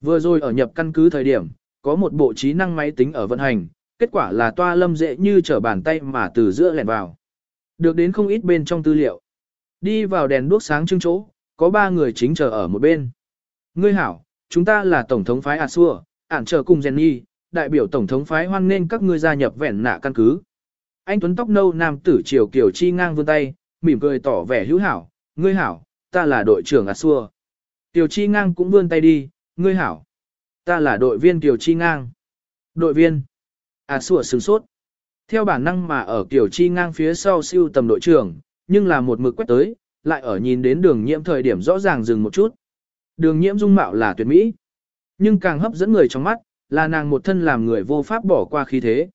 Vừa rồi ở nhập căn cứ thời điểm, có một bộ trí năng máy tính ở vận hành, kết quả là Toa Lâm dễ như trở bàn tay mà từ giữa lẻn vào. Được đến không ít bên trong tư liệu. Đi vào đèn đuốc sáng trưng chỗ, có ba người chính chờ ở một bên. Ngươi hảo, chúng ta là Tổng thống phái Asua, ản chờ cùng Jenny, đại biểu Tổng thống phái hoan nên các ngươi gia nhập vẻn nạ căn cứ. Anh Tuấn tóc nâu nam tử triều kiểu chi ngang vươn tay, mỉm cười tỏ vẻ hữu hảo, ngươi hảo, ta là đội trưởng Asua. Tiểu chi ngang cũng vươn tay đi, ngươi hảo, ta là đội viên Tiểu chi ngang. Đội viên. Asua sừng sốt. Theo bản năng mà ở Tiểu chi ngang phía sau siêu tầm đội trưởng, nhưng là một mực quét tới, lại ở nhìn đến đường nhiễm thời điểm rõ ràng dừng một chút. Đường nhiễm dung mạo là tuyệt mỹ, nhưng càng hấp dẫn người trong mắt, là nàng một thân làm người vô pháp bỏ qua khí thế.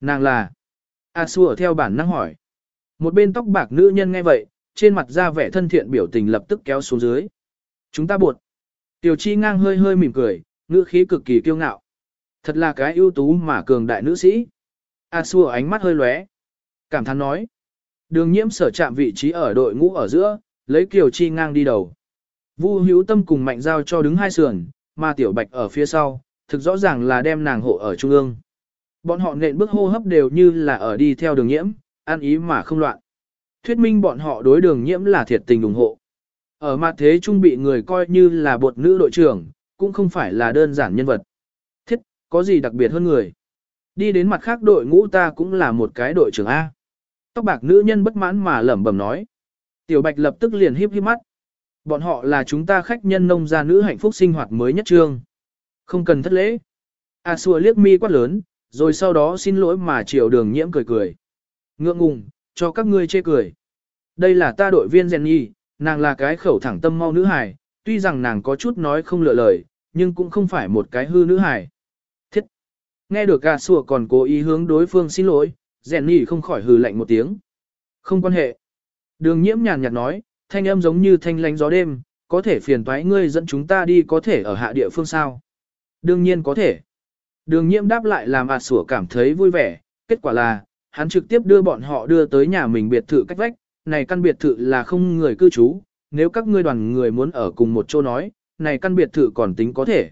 Nàng là... A Xua theo bản năng hỏi. Một bên tóc bạc nữ nhân nghe vậy, trên mặt ra vẻ thân thiện biểu tình lập tức kéo xuống dưới. Chúng ta buộc. Tiểu chi ngang hơi hơi mỉm cười, ngữ khí cực kỳ kiêu ngạo. Thật là cái ưu tú mà cường đại nữ sĩ. A Xua ánh mắt hơi lóe. Cảm thán nói. Đường nhiễm sở chạm vị trí ở đội ngũ ở giữa, lấy kiều chi ngang đi đầu. Vu hữu tâm cùng mạnh giao cho đứng hai sườn, mà tiểu bạch ở phía sau, thực rõ ràng là đem nàng hộ ở trung ương. Bọn họ nện bước hô hấp đều như là ở đi theo đường nhiễm, an ý mà không loạn. Thuyết minh bọn họ đối đường nhiễm là thiệt tình ủng hộ. Ở mặt thế trung bị người coi như là bột nữ đội trưởng, cũng không phải là đơn giản nhân vật. Thiết, có gì đặc biệt hơn người. Đi đến mặt khác đội ngũ ta cũng là một cái đội trưởng A. Tóc bạc nữ nhân bất mãn mà lẩm bẩm nói. Tiểu bạch lập tức liền híp híp mắt. Bọn họ là chúng ta khách nhân nông gia nữ hạnh phúc sinh hoạt mới nhất trương. Không cần thất lễ. A xua liếc mi quát lớn, rồi sau đó xin lỗi mà chiều đường nhiễm cười cười. Ngượng ngùng, cho các ngươi chê cười. Đây là ta đội viên Jenny, nàng là cái khẩu thẳng tâm mau nữ hài, tuy rằng nàng có chút nói không lựa lời, nhưng cũng không phải một cái hư nữ hài. Thiết! Nghe được A xua còn cố ý hướng đối phương xin lỗi, Jenny không khỏi hừ lạnh một tiếng. Không quan hệ. Đường nhiễm nhàn nhạt nói, thanh âm giống như thanh lánh gió đêm, có thể phiền toái ngươi dẫn chúng ta đi có thể ở hạ địa phương sao. Đương nhiên có thể. Đường nhiễm đáp lại làm ạt sủa cảm thấy vui vẻ, kết quả là, hắn trực tiếp đưa bọn họ đưa tới nhà mình biệt thự cách vách, này căn biệt thự là không người cư trú, nếu các ngươi đoàn người muốn ở cùng một chỗ nói, này căn biệt thự còn tính có thể.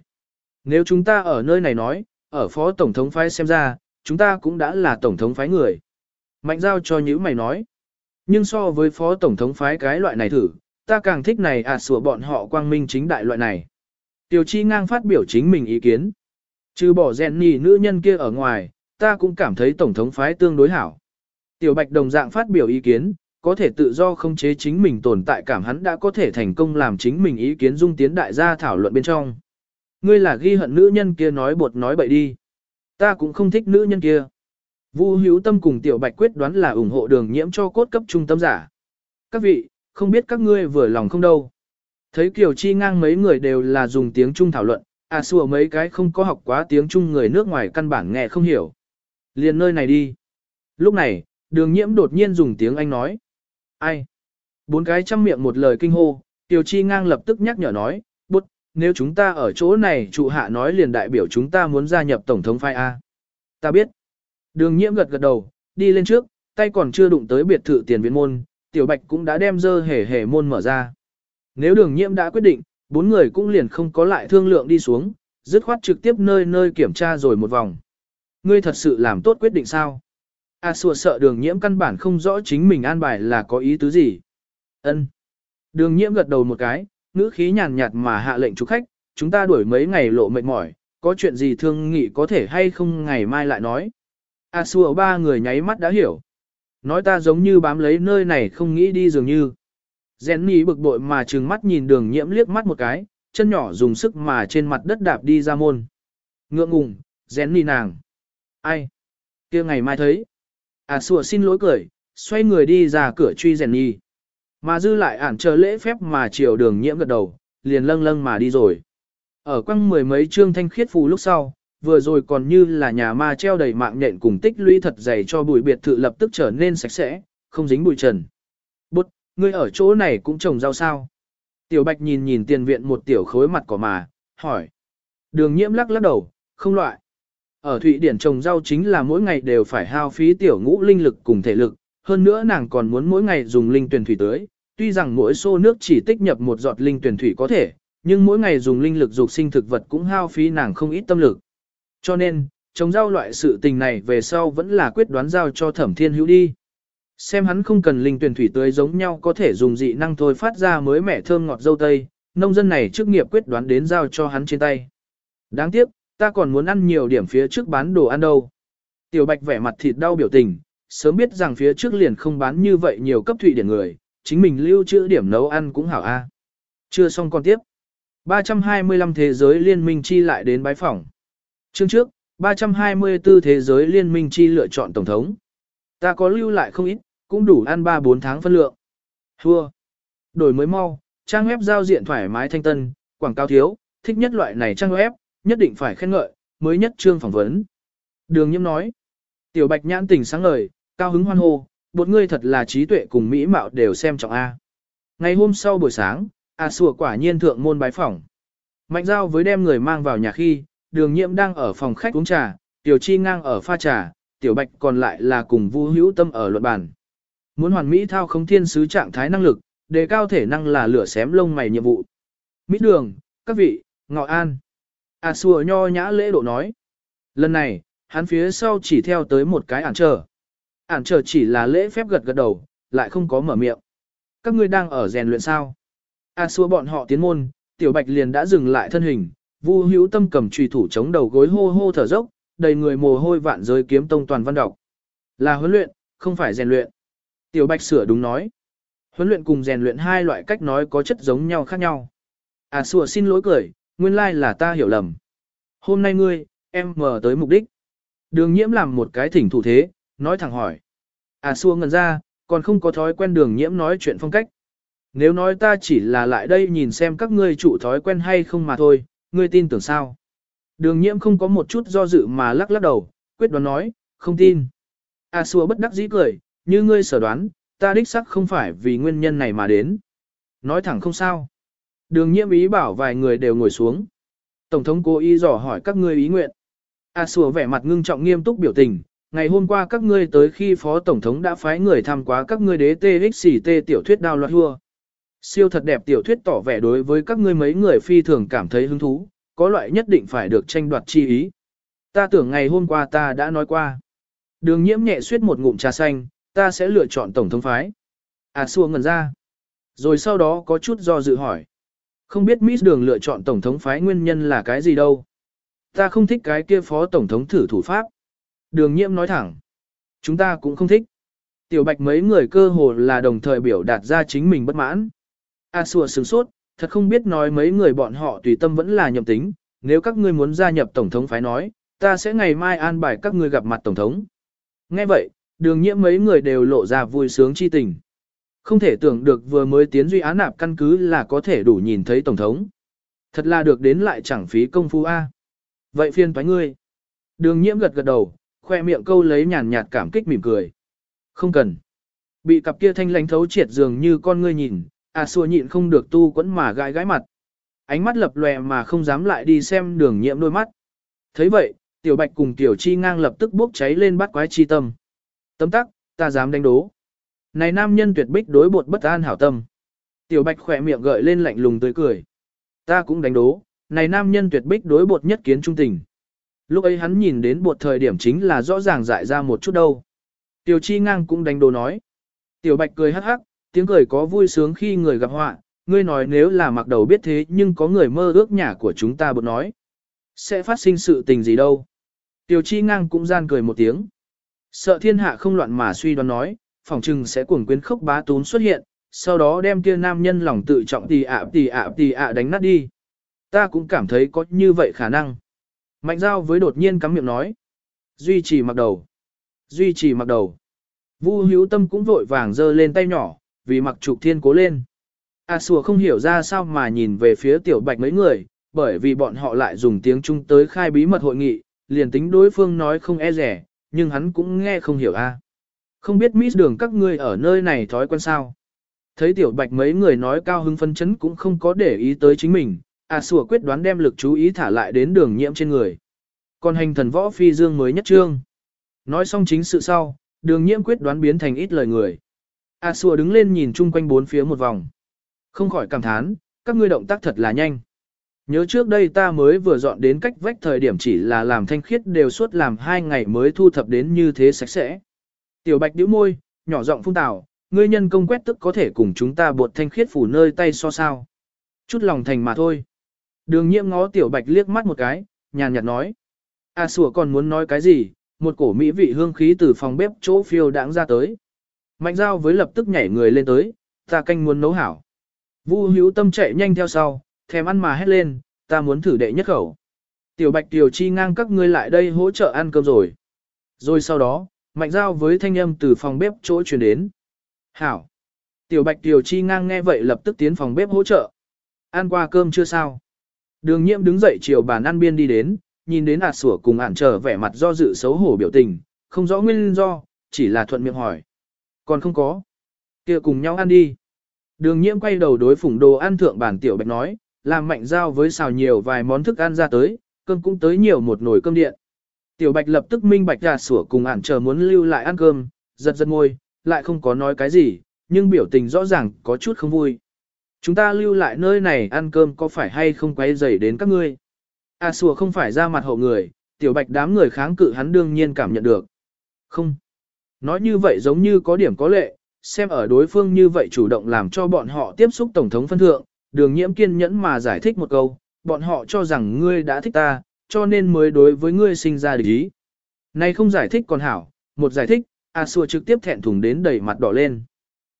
Nếu chúng ta ở nơi này nói, ở phó tổng thống phái xem ra, chúng ta cũng đã là tổng thống phái người. Mạnh giao cho những mày nói. Nhưng so với phó tổng thống phái cái loại này thử, ta càng thích này à sủa bọn họ quang minh chính đại loại này. Tiểu chi ngang phát biểu chính mình ý kiến. Trừ bỏ jenny nữ nhân kia ở ngoài, ta cũng cảm thấy tổng thống phái tương đối hảo. Tiểu bạch đồng dạng phát biểu ý kiến, có thể tự do không chế chính mình tồn tại cảm hắn đã có thể thành công làm chính mình ý kiến dung tiến đại gia thảo luận bên trong. Ngươi là ghi hận nữ nhân kia nói bột nói bậy đi. Ta cũng không thích nữ nhân kia. Vu hữu tâm cùng tiểu bạch quyết đoán là ủng hộ đường nhiễm cho cốt cấp trung tâm giả. Các vị, không biết các ngươi vừa lòng không đâu. Thấy Kiều Chi ngang mấy người đều là dùng tiếng Trung thảo luận, à xua mấy cái không có học quá tiếng Trung người nước ngoài căn bản nghe không hiểu. Liền nơi này đi. Lúc này, đường nhiễm đột nhiên dùng tiếng Anh nói. Ai? Bốn cái chăm miệng một lời kinh hô, Kiều Chi ngang lập tức nhắc nhở nói, nếu chúng ta ở chỗ này trụ hạ nói liền đại biểu chúng ta muốn gia nhập Tổng thống phái A. Ta biết. Đường nhiễm gật gật đầu, đi lên trước, tay còn chưa đụng tới biệt thự tiền viện môn, tiểu bạch cũng đã đem dơ hề hề môn mở ra. Nếu đường nhiễm đã quyết định, bốn người cũng liền không có lại thương lượng đi xuống, dứt khoát trực tiếp nơi nơi kiểm tra rồi một vòng. Ngươi thật sự làm tốt quyết định sao? A à, sợ đường nhiễm căn bản không rõ chính mình an bài là có ý tứ gì. Ân. Đường nhiễm gật đầu một cái, ngữ khí nhàn nhạt mà hạ lệnh chú khách, chúng ta đuổi mấy ngày lộ mệt mỏi, có chuyện gì thương nghị có thể hay không ngày mai lại nói. A xua ba người nháy mắt đã hiểu. Nói ta giống như bám lấy nơi này không nghĩ đi dường như. Jenny bực bội mà trừng mắt nhìn đường nhiễm liếc mắt một cái, chân nhỏ dùng sức mà trên mặt đất đạp đi ra môn. Ngượng ngùng, Jenny nàng. Ai? kia ngày mai thấy. À sủa xin lỗi cười, xoay người đi ra cửa truy Jenny. Mà dư lại ản chờ lễ phép mà chiều đường nhiễm gật đầu, liền lâng lâng mà đi rồi. Ở quăng mười mấy chương thanh khiết phù lúc sau, vừa rồi còn như là nhà ma treo đầy mạng nhện cùng tích lũy thật dày cho bụi biệt thự lập tức trở nên sạch sẽ, không dính bụi trần. Bút, ngươi ở chỗ này cũng trồng rau sao? Tiểu Bạch nhìn nhìn tiền viện một tiểu khối mặt cỏ mà, hỏi. Đường nhiễm lắc lắc đầu, không loại. Ở Thụy Điển trồng rau chính là mỗi ngày đều phải hao phí tiểu ngũ linh lực cùng thể lực, hơn nữa nàng còn muốn mỗi ngày dùng linh tuyển thủy tưới. Tuy rằng mỗi xô nước chỉ tích nhập một giọt linh tuyển thủy có thể, nhưng mỗi ngày dùng linh lực dục sinh thực vật cũng hao phí nàng không ít tâm lực. Cho nên, trồng rau loại sự tình này về sau vẫn là quyết đoán giao cho thẩm thiên hữu đi. Xem hắn không cần linh tuyển thủy tưới giống nhau có thể dùng dị năng thôi phát ra mới mẻ thơm ngọt dâu tây, nông dân này trước nghiệp quyết đoán đến giao cho hắn trên tay. Đáng tiếc, ta còn muốn ăn nhiều điểm phía trước bán đồ ăn đâu. Tiểu Bạch vẻ mặt thịt đau biểu tình, sớm biết rằng phía trước liền không bán như vậy nhiều cấp thụy điển người, chính mình lưu trữ điểm nấu ăn cũng hảo a. Chưa xong còn tiếp. 325 thế giới liên minh chi lại đến bái phỏng. Chương trước, 324 thế giới liên minh chi lựa chọn tổng thống. Ta có lưu lại không ít, cũng đủ ăn 3-4 tháng phân lượng. Hua. Đổi mới mau, trang web giao diện thoải mái thanh tân, quảng cáo thiếu, thích nhất loại này trang web, nhất định phải khen ngợi, mới nhất trương phỏng vấn. Đường nhiễm nói. Tiểu bạch nhãn tỉnh sáng ngời, cao hứng hoan hô, một người thật là trí tuệ cùng mỹ mạo đều xem trọng A. Ngày hôm sau buổi sáng, A Sùa quả nhiên thượng môn bái phỏng. Mạnh giao với đem người mang vào nhà khi, đường nhiễm đang ở phòng khách uống trà, tiểu chi ngang ở pha trà, tiểu bạch còn lại là cùng vu hữu tâm ở luận bàn. Muốn hoàn mỹ thao không thiên sứ trạng thái năng lực, đề cao thể năng là lửa xém lông mày nhiệm vụ. mỹ đường, các vị, ngọ an. A Sùa nho nhã lễ độ nói. Lần này, hắn phía sau chỉ theo tới một cái ản trở. Ản trở chỉ là lễ phép gật gật đầu, lại không có mở miệng. Các ngươi đang ở rèn luyện sao? A xua bọn họ tiến môn, tiểu bạch liền đã dừng lại thân hình, vu hữu tâm cầm trùy thủ chống đầu gối hô hô thở dốc, đầy người mồ hôi vạn giới kiếm tông toàn văn đọc. Là huấn luyện, không phải rèn luyện. Tiểu bạch sửa đúng nói. Huấn luyện cùng rèn luyện hai loại cách nói có chất giống nhau khác nhau. À sủa xin lỗi cười, nguyên lai là ta hiểu lầm. Hôm nay ngươi, em mở tới mục đích. Đường nhiễm làm một cái thỉnh thủ thế, nói thẳng hỏi. À xua ngần ra, còn không có thói quen đường nhiễm nói chuyện phong cách. Nếu nói ta chỉ là lại đây nhìn xem các ngươi chủ thói quen hay không mà thôi, ngươi tin tưởng sao? Đường nhiễm không có một chút do dự mà lắc lắc đầu, quyết đoán nói, không tin. À xua bất đắc dĩ cười, như ngươi sở đoán, ta đích xác không phải vì nguyên nhân này mà đến. Nói thẳng không sao. Đường nhiễm ý bảo vài người đều ngồi xuống. Tổng thống cố ý dò hỏi các ngươi ý nguyện. A xua vẻ mặt ngưng trọng nghiêm túc biểu tình, ngày hôm qua các ngươi tới khi phó tổng thống đã phái người thăm quá các ngươi đế TXT tiểu thuyết đao loạt hua. Siêu thật đẹp tiểu thuyết tỏ vẻ đối với các ngươi mấy người phi thường cảm thấy hứng thú, có loại nhất định phải được tranh đoạt chi ý. Ta tưởng ngày hôm qua ta đã nói qua. Đường nhiễm nhẹ suyết một ngụm trà xanh, ta sẽ lựa chọn tổng thống phái. À xua ngần ra. Rồi sau đó có chút do dự hỏi. Không biết Miss Đường lựa chọn tổng thống phái nguyên nhân là cái gì đâu. Ta không thích cái kia phó tổng thống thử thủ pháp. Đường nhiễm nói thẳng. Chúng ta cũng không thích. Tiểu bạch mấy người cơ hồ là đồng thời biểu đạt ra chính mình bất mãn. A sùa sừng sốt, thật không biết nói mấy người bọn họ tùy tâm vẫn là nhậm tính. Nếu các ngươi muốn gia nhập tổng thống phái nói, ta sẽ ngày mai an bài các ngươi gặp mặt tổng thống. Nghe vậy, đường nhiễm mấy người đều lộ ra vui sướng chi tình. Không thể tưởng được vừa mới tiến duy án nạp căn cứ là có thể đủ nhìn thấy Tổng thống. Thật là được đến lại chẳng phí công phu A. Vậy phiên toái ngươi. Đường nhiễm gật gật đầu, khoe miệng câu lấy nhàn nhạt cảm kích mỉm cười. Không cần. Bị cặp kia thanh lánh thấu triệt dường như con ngươi nhìn, à xua nhịn không được tu quẫn mà gãi gãi mặt. Ánh mắt lập lòe mà không dám lại đi xem đường nhiễm đôi mắt. thấy vậy, tiểu bạch cùng tiểu chi ngang lập tức bốc cháy lên bắt quái chi tâm. Tấm tắc, ta dám đánh đố. Này nam nhân tuyệt bích đối bột bất an hảo tâm. Tiểu bạch khỏe miệng gợi lên lạnh lùng tươi cười. Ta cũng đánh đố, này nam nhân tuyệt bích đối bột nhất kiến trung tình. Lúc ấy hắn nhìn đến bột thời điểm chính là rõ ràng dại ra một chút đâu. Tiểu chi ngang cũng đánh đồ nói. Tiểu bạch cười hắc hắc, tiếng cười có vui sướng khi người gặp họa, ngươi nói nếu là mặc đầu biết thế nhưng có người mơ ước nhà của chúng ta bột nói. Sẽ phát sinh sự tình gì đâu. Tiểu chi ngang cũng gian cười một tiếng. Sợ thiên hạ không loạn mà suy đoán nói, phỏng chừng sẽ cuồng quyến khốc bá tún xuất hiện, sau đó đem kia nam nhân lòng tự trọng tì ạ tì ạ tì ạ đánh nát đi. Ta cũng cảm thấy có như vậy khả năng. Mạnh giao với đột nhiên cắm miệng nói. Duy trì mặc đầu. Duy trì mặc đầu. Vu hữu tâm cũng vội vàng giơ lên tay nhỏ, vì mặc trục thiên cố lên. A sùa không hiểu ra sao mà nhìn về phía tiểu bạch mấy người, bởi vì bọn họ lại dùng tiếng Trung tới khai bí mật hội nghị, liền tính đối phương nói không e rẻ, nhưng hắn cũng nghe không hiểu a. Không biết miss đường các ngươi ở nơi này thói quen sao. Thấy tiểu bạch mấy người nói cao hứng phân chấn cũng không có để ý tới chính mình, A sủa quyết đoán đem lực chú ý thả lại đến đường nhiễm trên người. Còn hành thần võ phi dương mới nhất trương. Nói xong chính sự sau, đường nhiễm quyết đoán biến thành ít lời người. A sủa đứng lên nhìn chung quanh bốn phía một vòng. Không khỏi cảm thán, các ngươi động tác thật là nhanh. Nhớ trước đây ta mới vừa dọn đến cách vách thời điểm chỉ là làm thanh khiết đều suốt làm hai ngày mới thu thập đến như thế sạch sẽ. Tiểu bạch điếu môi, nhỏ giọng phun tào, ngươi nhân công quét tức có thể cùng chúng ta buộc thanh khiết phủ nơi tay so sao. Chút lòng thành mà thôi. Đường nhiễm ngó tiểu bạch liếc mắt một cái, nhàn nhạt nói. A sủa còn muốn nói cái gì, một cổ mỹ vị hương khí từ phòng bếp chỗ phiêu đãng ra tới. Mạnh giao với lập tức nhảy người lên tới, ta canh muốn nấu hảo. Vu hữu tâm chạy nhanh theo sau, thèm ăn mà hét lên, ta muốn thử đệ nhất khẩu. Tiểu bạch tiểu chi ngang các ngươi lại đây hỗ trợ ăn cơm rồi. Rồi sau đó, mạnh giao với thanh âm từ phòng bếp chỗ truyền đến. Hảo. Tiểu bạch tiểu chi ngang nghe vậy lập tức tiến phòng bếp hỗ trợ. Ăn qua cơm chưa sao? Đường nhiễm đứng dậy chiều bàn ăn biên đi đến, nhìn đến ạt sủa cùng ản trở vẻ mặt do dự xấu hổ biểu tình, không rõ nguyên do, chỉ là thuận miệng hỏi. Còn không có. kia cùng nhau ăn đi. Đường nhiễm quay đầu đối phủng đồ ăn thượng bản tiểu bạch nói, làm mạnh giao với xào nhiều vài món thức ăn ra tới, cơm cũng tới nhiều một nồi cơm điện. Tiểu bạch lập tức minh bạch ạt sủa cùng ản chờ muốn lưu lại ăn cơm, giật giật môi, lại không có nói cái gì, nhưng biểu tình rõ ràng có chút không vui. Chúng ta lưu lại nơi này ăn cơm có phải hay không quấy rầy đến các ngươi? À sùa không phải ra mặt hậu người, tiểu bạch đám người kháng cự hắn đương nhiên cảm nhận được. Không. Nói như vậy giống như có điểm có lệ, xem ở đối phương như vậy chủ động làm cho bọn họ tiếp xúc Tổng thống phân thượng, đường nhiễm kiên nhẫn mà giải thích một câu, bọn họ cho rằng ngươi đã thích ta, cho nên mới đối với ngươi sinh ra địch ý. Này không giải thích còn hảo, một giải thích, à, A Xua trực tiếp thẹn thùng đến đầy mặt đỏ lên.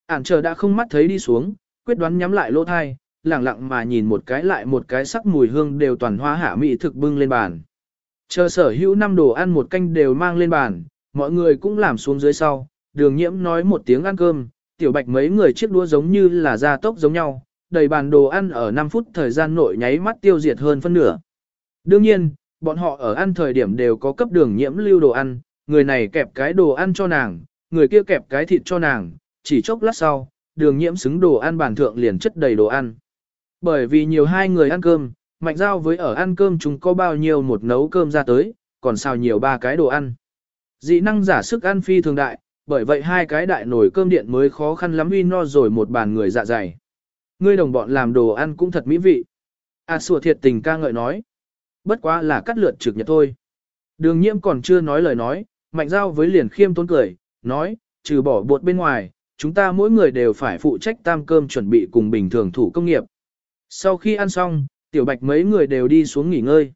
Ản chờ đã không mắt thấy đi xuống, quyết đoán nhắm lại lỗ thai, lặng lặng mà nhìn một cái lại một cái sắc mùi hương đều toàn hoa hạ mỹ thực bưng lên bàn. Chờ sở hữu năm đồ ăn một canh đều mang lên bàn, mọi người cũng làm xuống dưới sau, đường nhiễm nói một tiếng ăn cơm, tiểu bạch mấy người chiếc đũa giống như là da tốc giống nhau, đầy bàn đồ ăn ở 5 phút thời gian nội nháy mắt tiêu diệt hơn phân nửa. Đương nhiên, bọn họ ở ăn thời điểm đều có cấp đường nhiễm lưu đồ ăn, người này kẹp cái đồ ăn cho nàng, người kia kẹp cái thịt cho nàng, chỉ chốc lát sau, đường nhiễm xứng đồ ăn bàn thượng liền chất đầy đồ ăn. Bởi vì nhiều hai người ăn cơm, mạnh giao với ở ăn cơm chúng có bao nhiêu một nấu cơm ra tới, còn sao nhiều ba cái đồ ăn. Dị năng giả sức ăn phi thường đại, bởi vậy hai cái đại nồi cơm điện mới khó khăn lắm uy no rồi một bàn người dạ dày. Ngươi đồng bọn làm đồ ăn cũng thật mỹ vị. À sủa thiệt tình ca ngợi nói. Bất quá là cắt lượt trực nhật thôi. Đường nhiễm còn chưa nói lời nói, mạnh giao với liền khiêm tốn cười, nói, trừ bỏ bột bên ngoài, chúng ta mỗi người đều phải phụ trách tam cơm chuẩn bị cùng bình thường thủ công nghiệp. Sau khi ăn xong, tiểu bạch mấy người đều đi xuống nghỉ ngơi.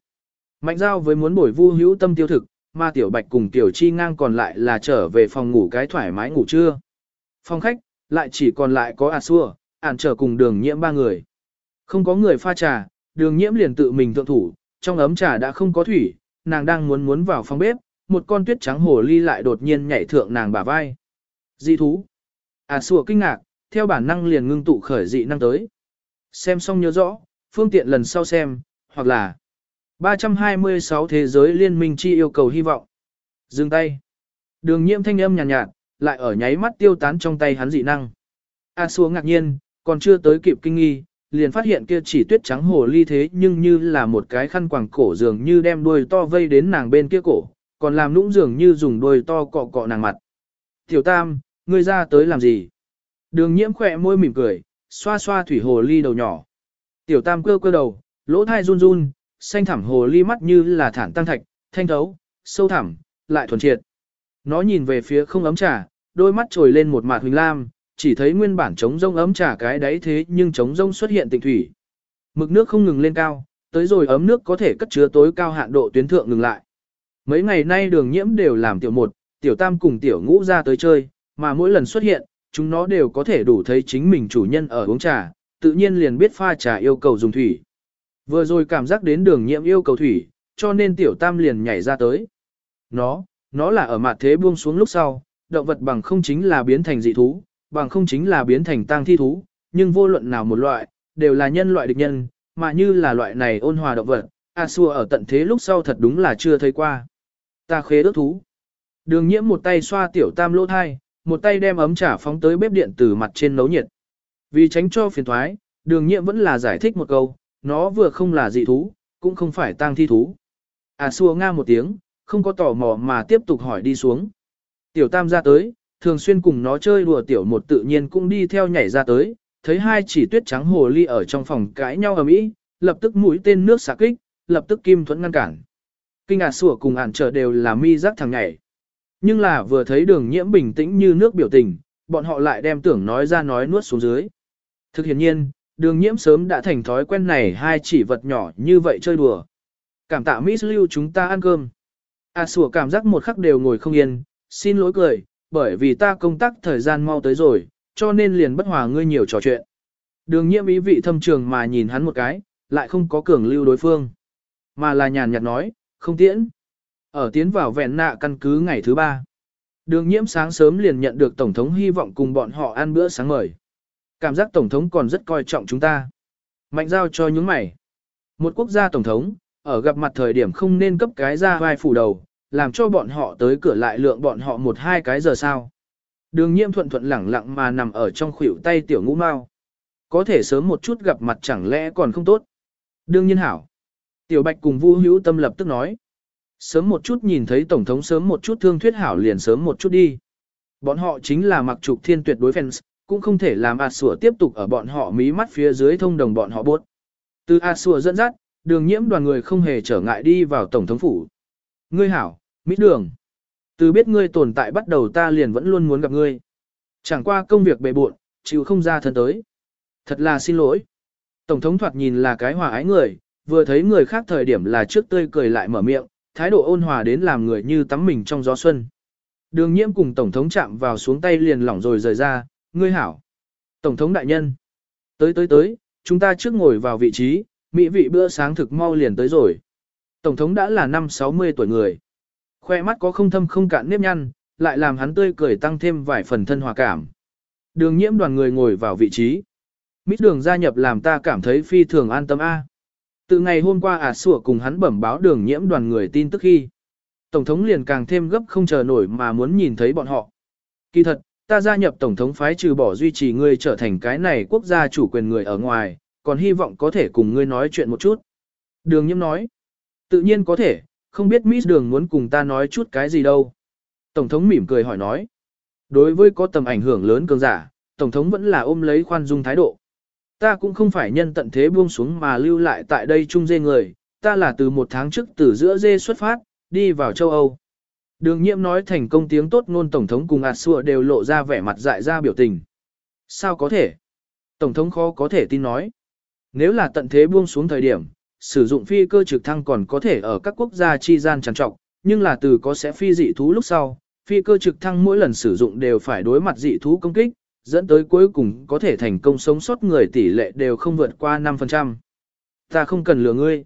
Mạnh giao với muốn bổi vu hữu tâm tiêu thực, mà tiểu bạch cùng tiểu chi ngang còn lại là trở về phòng ngủ cái thoải mái ngủ trưa. Phòng khách, lại chỉ còn lại có à xua, ản trở cùng đường nhiễm ba người. Không có người pha trà, đường nhiễm liền tự mình thượng thủ, trong ấm trà đã không có thủy, nàng đang muốn muốn vào phòng bếp, một con tuyết trắng hồ ly lại đột nhiên nhảy thượng nàng bả vai. Dị thú. À sủa kinh ngạc, theo bản năng liền ngưng tụ khởi dị năng tới. Xem xong nhớ rõ, phương tiện lần sau xem, hoặc là 326 Thế giới liên minh chi yêu cầu hy vọng. Dừng tay. Đường nhiễm thanh âm nhàn nhạt, nhạt, lại ở nháy mắt tiêu tán trong tay hắn dị năng. A à ngạc nhiên, còn chưa tới kịp kinh nghi, liền phát hiện kia chỉ tuyết trắng hồ ly thế nhưng như là một cái khăn quàng cổ dường như đem đuôi to vây đến nàng bên kia cổ, còn làm nũng dường như dùng đuôi to cọ cọ nàng mặt. Tiểu Tam, ngươi ra tới làm gì? Đường nhiễm khỏe môi mỉm cười, xoa xoa thủy hồ ly đầu nhỏ. Tiểu Tam cơ cơ đầu, lỗ thai run run, xanh thẳm hồ ly mắt như là thản tăng thạch, thanh thấu, sâu thẳm, lại thuần triệt. Nó nhìn về phía không ấm trà, đôi mắt trồi lên một mạt huỳnh lam, chỉ thấy nguyên bản trống rông ấm trà cái đáy thế nhưng trống rông xuất hiện tịnh thủy. Mực nước không ngừng lên cao, tới rồi ấm nước có thể cất chứa tối cao hạn độ tuyến thượng ngừng lại. Mấy ngày nay đường nhiễm đều làm tiểu một, tiểu tam cùng tiểu ngũ ra tới chơi, mà mỗi lần xuất hiện, chúng nó đều có thể đủ thấy chính mình chủ nhân ở uống trà, tự nhiên liền biết pha trà yêu cầu dùng thủy. Vừa rồi cảm giác đến đường nhiễm yêu cầu thủy, cho nên tiểu tam liền nhảy ra tới. Nó, nó là ở mặt thế buông xuống lúc sau, động vật bằng không chính là biến thành dị thú, bằng không chính là biến thành tang thi thú, nhưng vô luận nào một loại, đều là nhân loại địch nhân, mà như là loại này ôn hòa động vật, A xua ở tận thế lúc sau thật đúng là chưa thấy qua. Ta khế ước thú. Đường nhiễm một tay xoa tiểu tam lỗ thai, một tay đem ấm trà phóng tới bếp điện từ mặt trên nấu nhiệt. Vì tránh cho phiền thoái, đường Nhiệm vẫn là giải thích một câu, nó vừa không là dị thú, cũng không phải tang thi thú. À xua nga một tiếng, không có tò mò mà tiếp tục hỏi đi xuống. Tiểu tam ra tới, thường xuyên cùng nó chơi đùa tiểu một tự nhiên cũng đi theo nhảy ra tới, thấy hai chỉ tuyết trắng hồ ly ở trong phòng cãi nhau ầm ĩ, lập tức mũi tên nước xạ kích, lập tức kim thuẫn ngăn cản. Kinh ả sủa cùng ản trở đều là mi giác thằng nhảy. Nhưng là vừa thấy đường nhiễm bình tĩnh như nước biểu tình, bọn họ lại đem tưởng nói ra nói nuốt xuống dưới. Thực hiện nhiên, đường nhiễm sớm đã thành thói quen này hai chỉ vật nhỏ như vậy chơi đùa. Cảm tạ Miss Lưu chúng ta ăn cơm. À sủa cảm giác một khắc đều ngồi không yên, xin lỗi cười, bởi vì ta công tác thời gian mau tới rồi, cho nên liền bất hòa ngươi nhiều trò chuyện. Đường nhiễm ý vị thâm trường mà nhìn hắn một cái, lại không có cường lưu đối phương. Mà là nhàn nhạt nói, không tiễn. Ở tiến vào vẹn nạ căn cứ ngày thứ ba. Đường nhiễm sáng sớm liền nhận được Tổng thống hy vọng cùng bọn họ ăn bữa sáng mời. Cảm giác Tổng thống còn rất coi trọng chúng ta. Mạnh giao cho những mày. Một quốc gia Tổng thống, ở gặp mặt thời điểm không nên cấp cái ra vai phủ đầu, làm cho bọn họ tới cửa lại lượng bọn họ một hai cái giờ sao. Đường nhiễm thuận thuận lẳng lặng mà nằm ở trong khuỷu tay tiểu ngũ mau. Có thể sớm một chút gặp mặt chẳng lẽ còn không tốt. Đương nhiên hảo. Tiểu bạch cùng Vu hữu tâm lập tức nói. Sớm một chút nhìn thấy Tổng thống sớm một chút thương thuyết hảo liền sớm một chút đi. Bọn họ chính là mặc trục thiên tuyệt đối fans, cũng không thể làm A Sủa tiếp tục ở bọn họ mí mắt phía dưới thông đồng bọn họ buốt. Từ A Sủa dẫn dắt, đường nhiễm đoàn người không hề trở ngại đi vào Tổng thống phủ. Ngươi hảo, Mỹ Đường. Từ biết ngươi tồn tại bắt đầu ta liền vẫn luôn muốn gặp ngươi. Chẳng qua công việc bề bộn, chịu không ra thân tới. Thật là xin lỗi. Tổng thống thoạt nhìn là cái hòa ái người, vừa thấy người khác thời điểm là trước tươi cười lại mở miệng, thái độ ôn hòa đến làm người như tắm mình trong gió xuân. Đường nhiễm cùng Tổng thống chạm vào xuống tay liền lỏng rồi rời ra, ngươi hảo. Tổng thống đại nhân. Tới tới tới, chúng ta trước ngồi vào vị trí, mỹ vị bữa sáng thực mau liền tới rồi. Tổng thống đã là năm 60 tuổi người. Khoe mắt có không thâm không cạn nếp nhăn, lại làm hắn tươi cười tăng thêm vài phần thân hòa cảm. Đường nhiễm đoàn người ngồi vào vị trí. Mít đường gia nhập làm ta cảm thấy phi thường an tâm A. Từ ngày hôm qua ả à sủa cùng hắn bẩm báo đường nhiễm đoàn người tin tức khi. Tổng thống liền càng thêm gấp không chờ nổi mà muốn nhìn thấy bọn họ. Kỳ thật, ta gia nhập Tổng thống phái trừ bỏ duy trì ngươi trở thành cái này quốc gia chủ quyền người ở ngoài, còn hy vọng có thể cùng ngươi nói chuyện một chút. Đường nhiễm nói. Tự nhiên có thể, không biết Miss Đường muốn cùng ta nói chút cái gì đâu. Tổng thống mỉm cười hỏi nói. Đối với có tầm ảnh hưởng lớn cường giả, Tổng thống vẫn là ôm lấy khoan dung thái độ. Ta cũng không phải nhân tận thế buông xuống mà lưu lại tại đây chung dê người, ta là từ một tháng trước từ giữa dê xuất phát, đi vào châu Âu. Đường nhiễm nói thành công tiếng tốt ngôn Tổng thống cùng ạt xua đều lộ ra vẻ mặt dại ra biểu tình. Sao có thể? Tổng thống khó có thể tin nói. Nếu là tận thế buông xuống thời điểm, sử dụng phi cơ trực thăng còn có thể ở các quốc gia chi gian trằn trọc, nhưng là từ có sẽ phi dị thú lúc sau, phi cơ trực thăng mỗi lần sử dụng đều phải đối mặt dị thú công kích, dẫn tới cuối cùng có thể thành công sống sót người tỷ lệ đều không vượt qua 5%. Ta không cần lừa ngươi.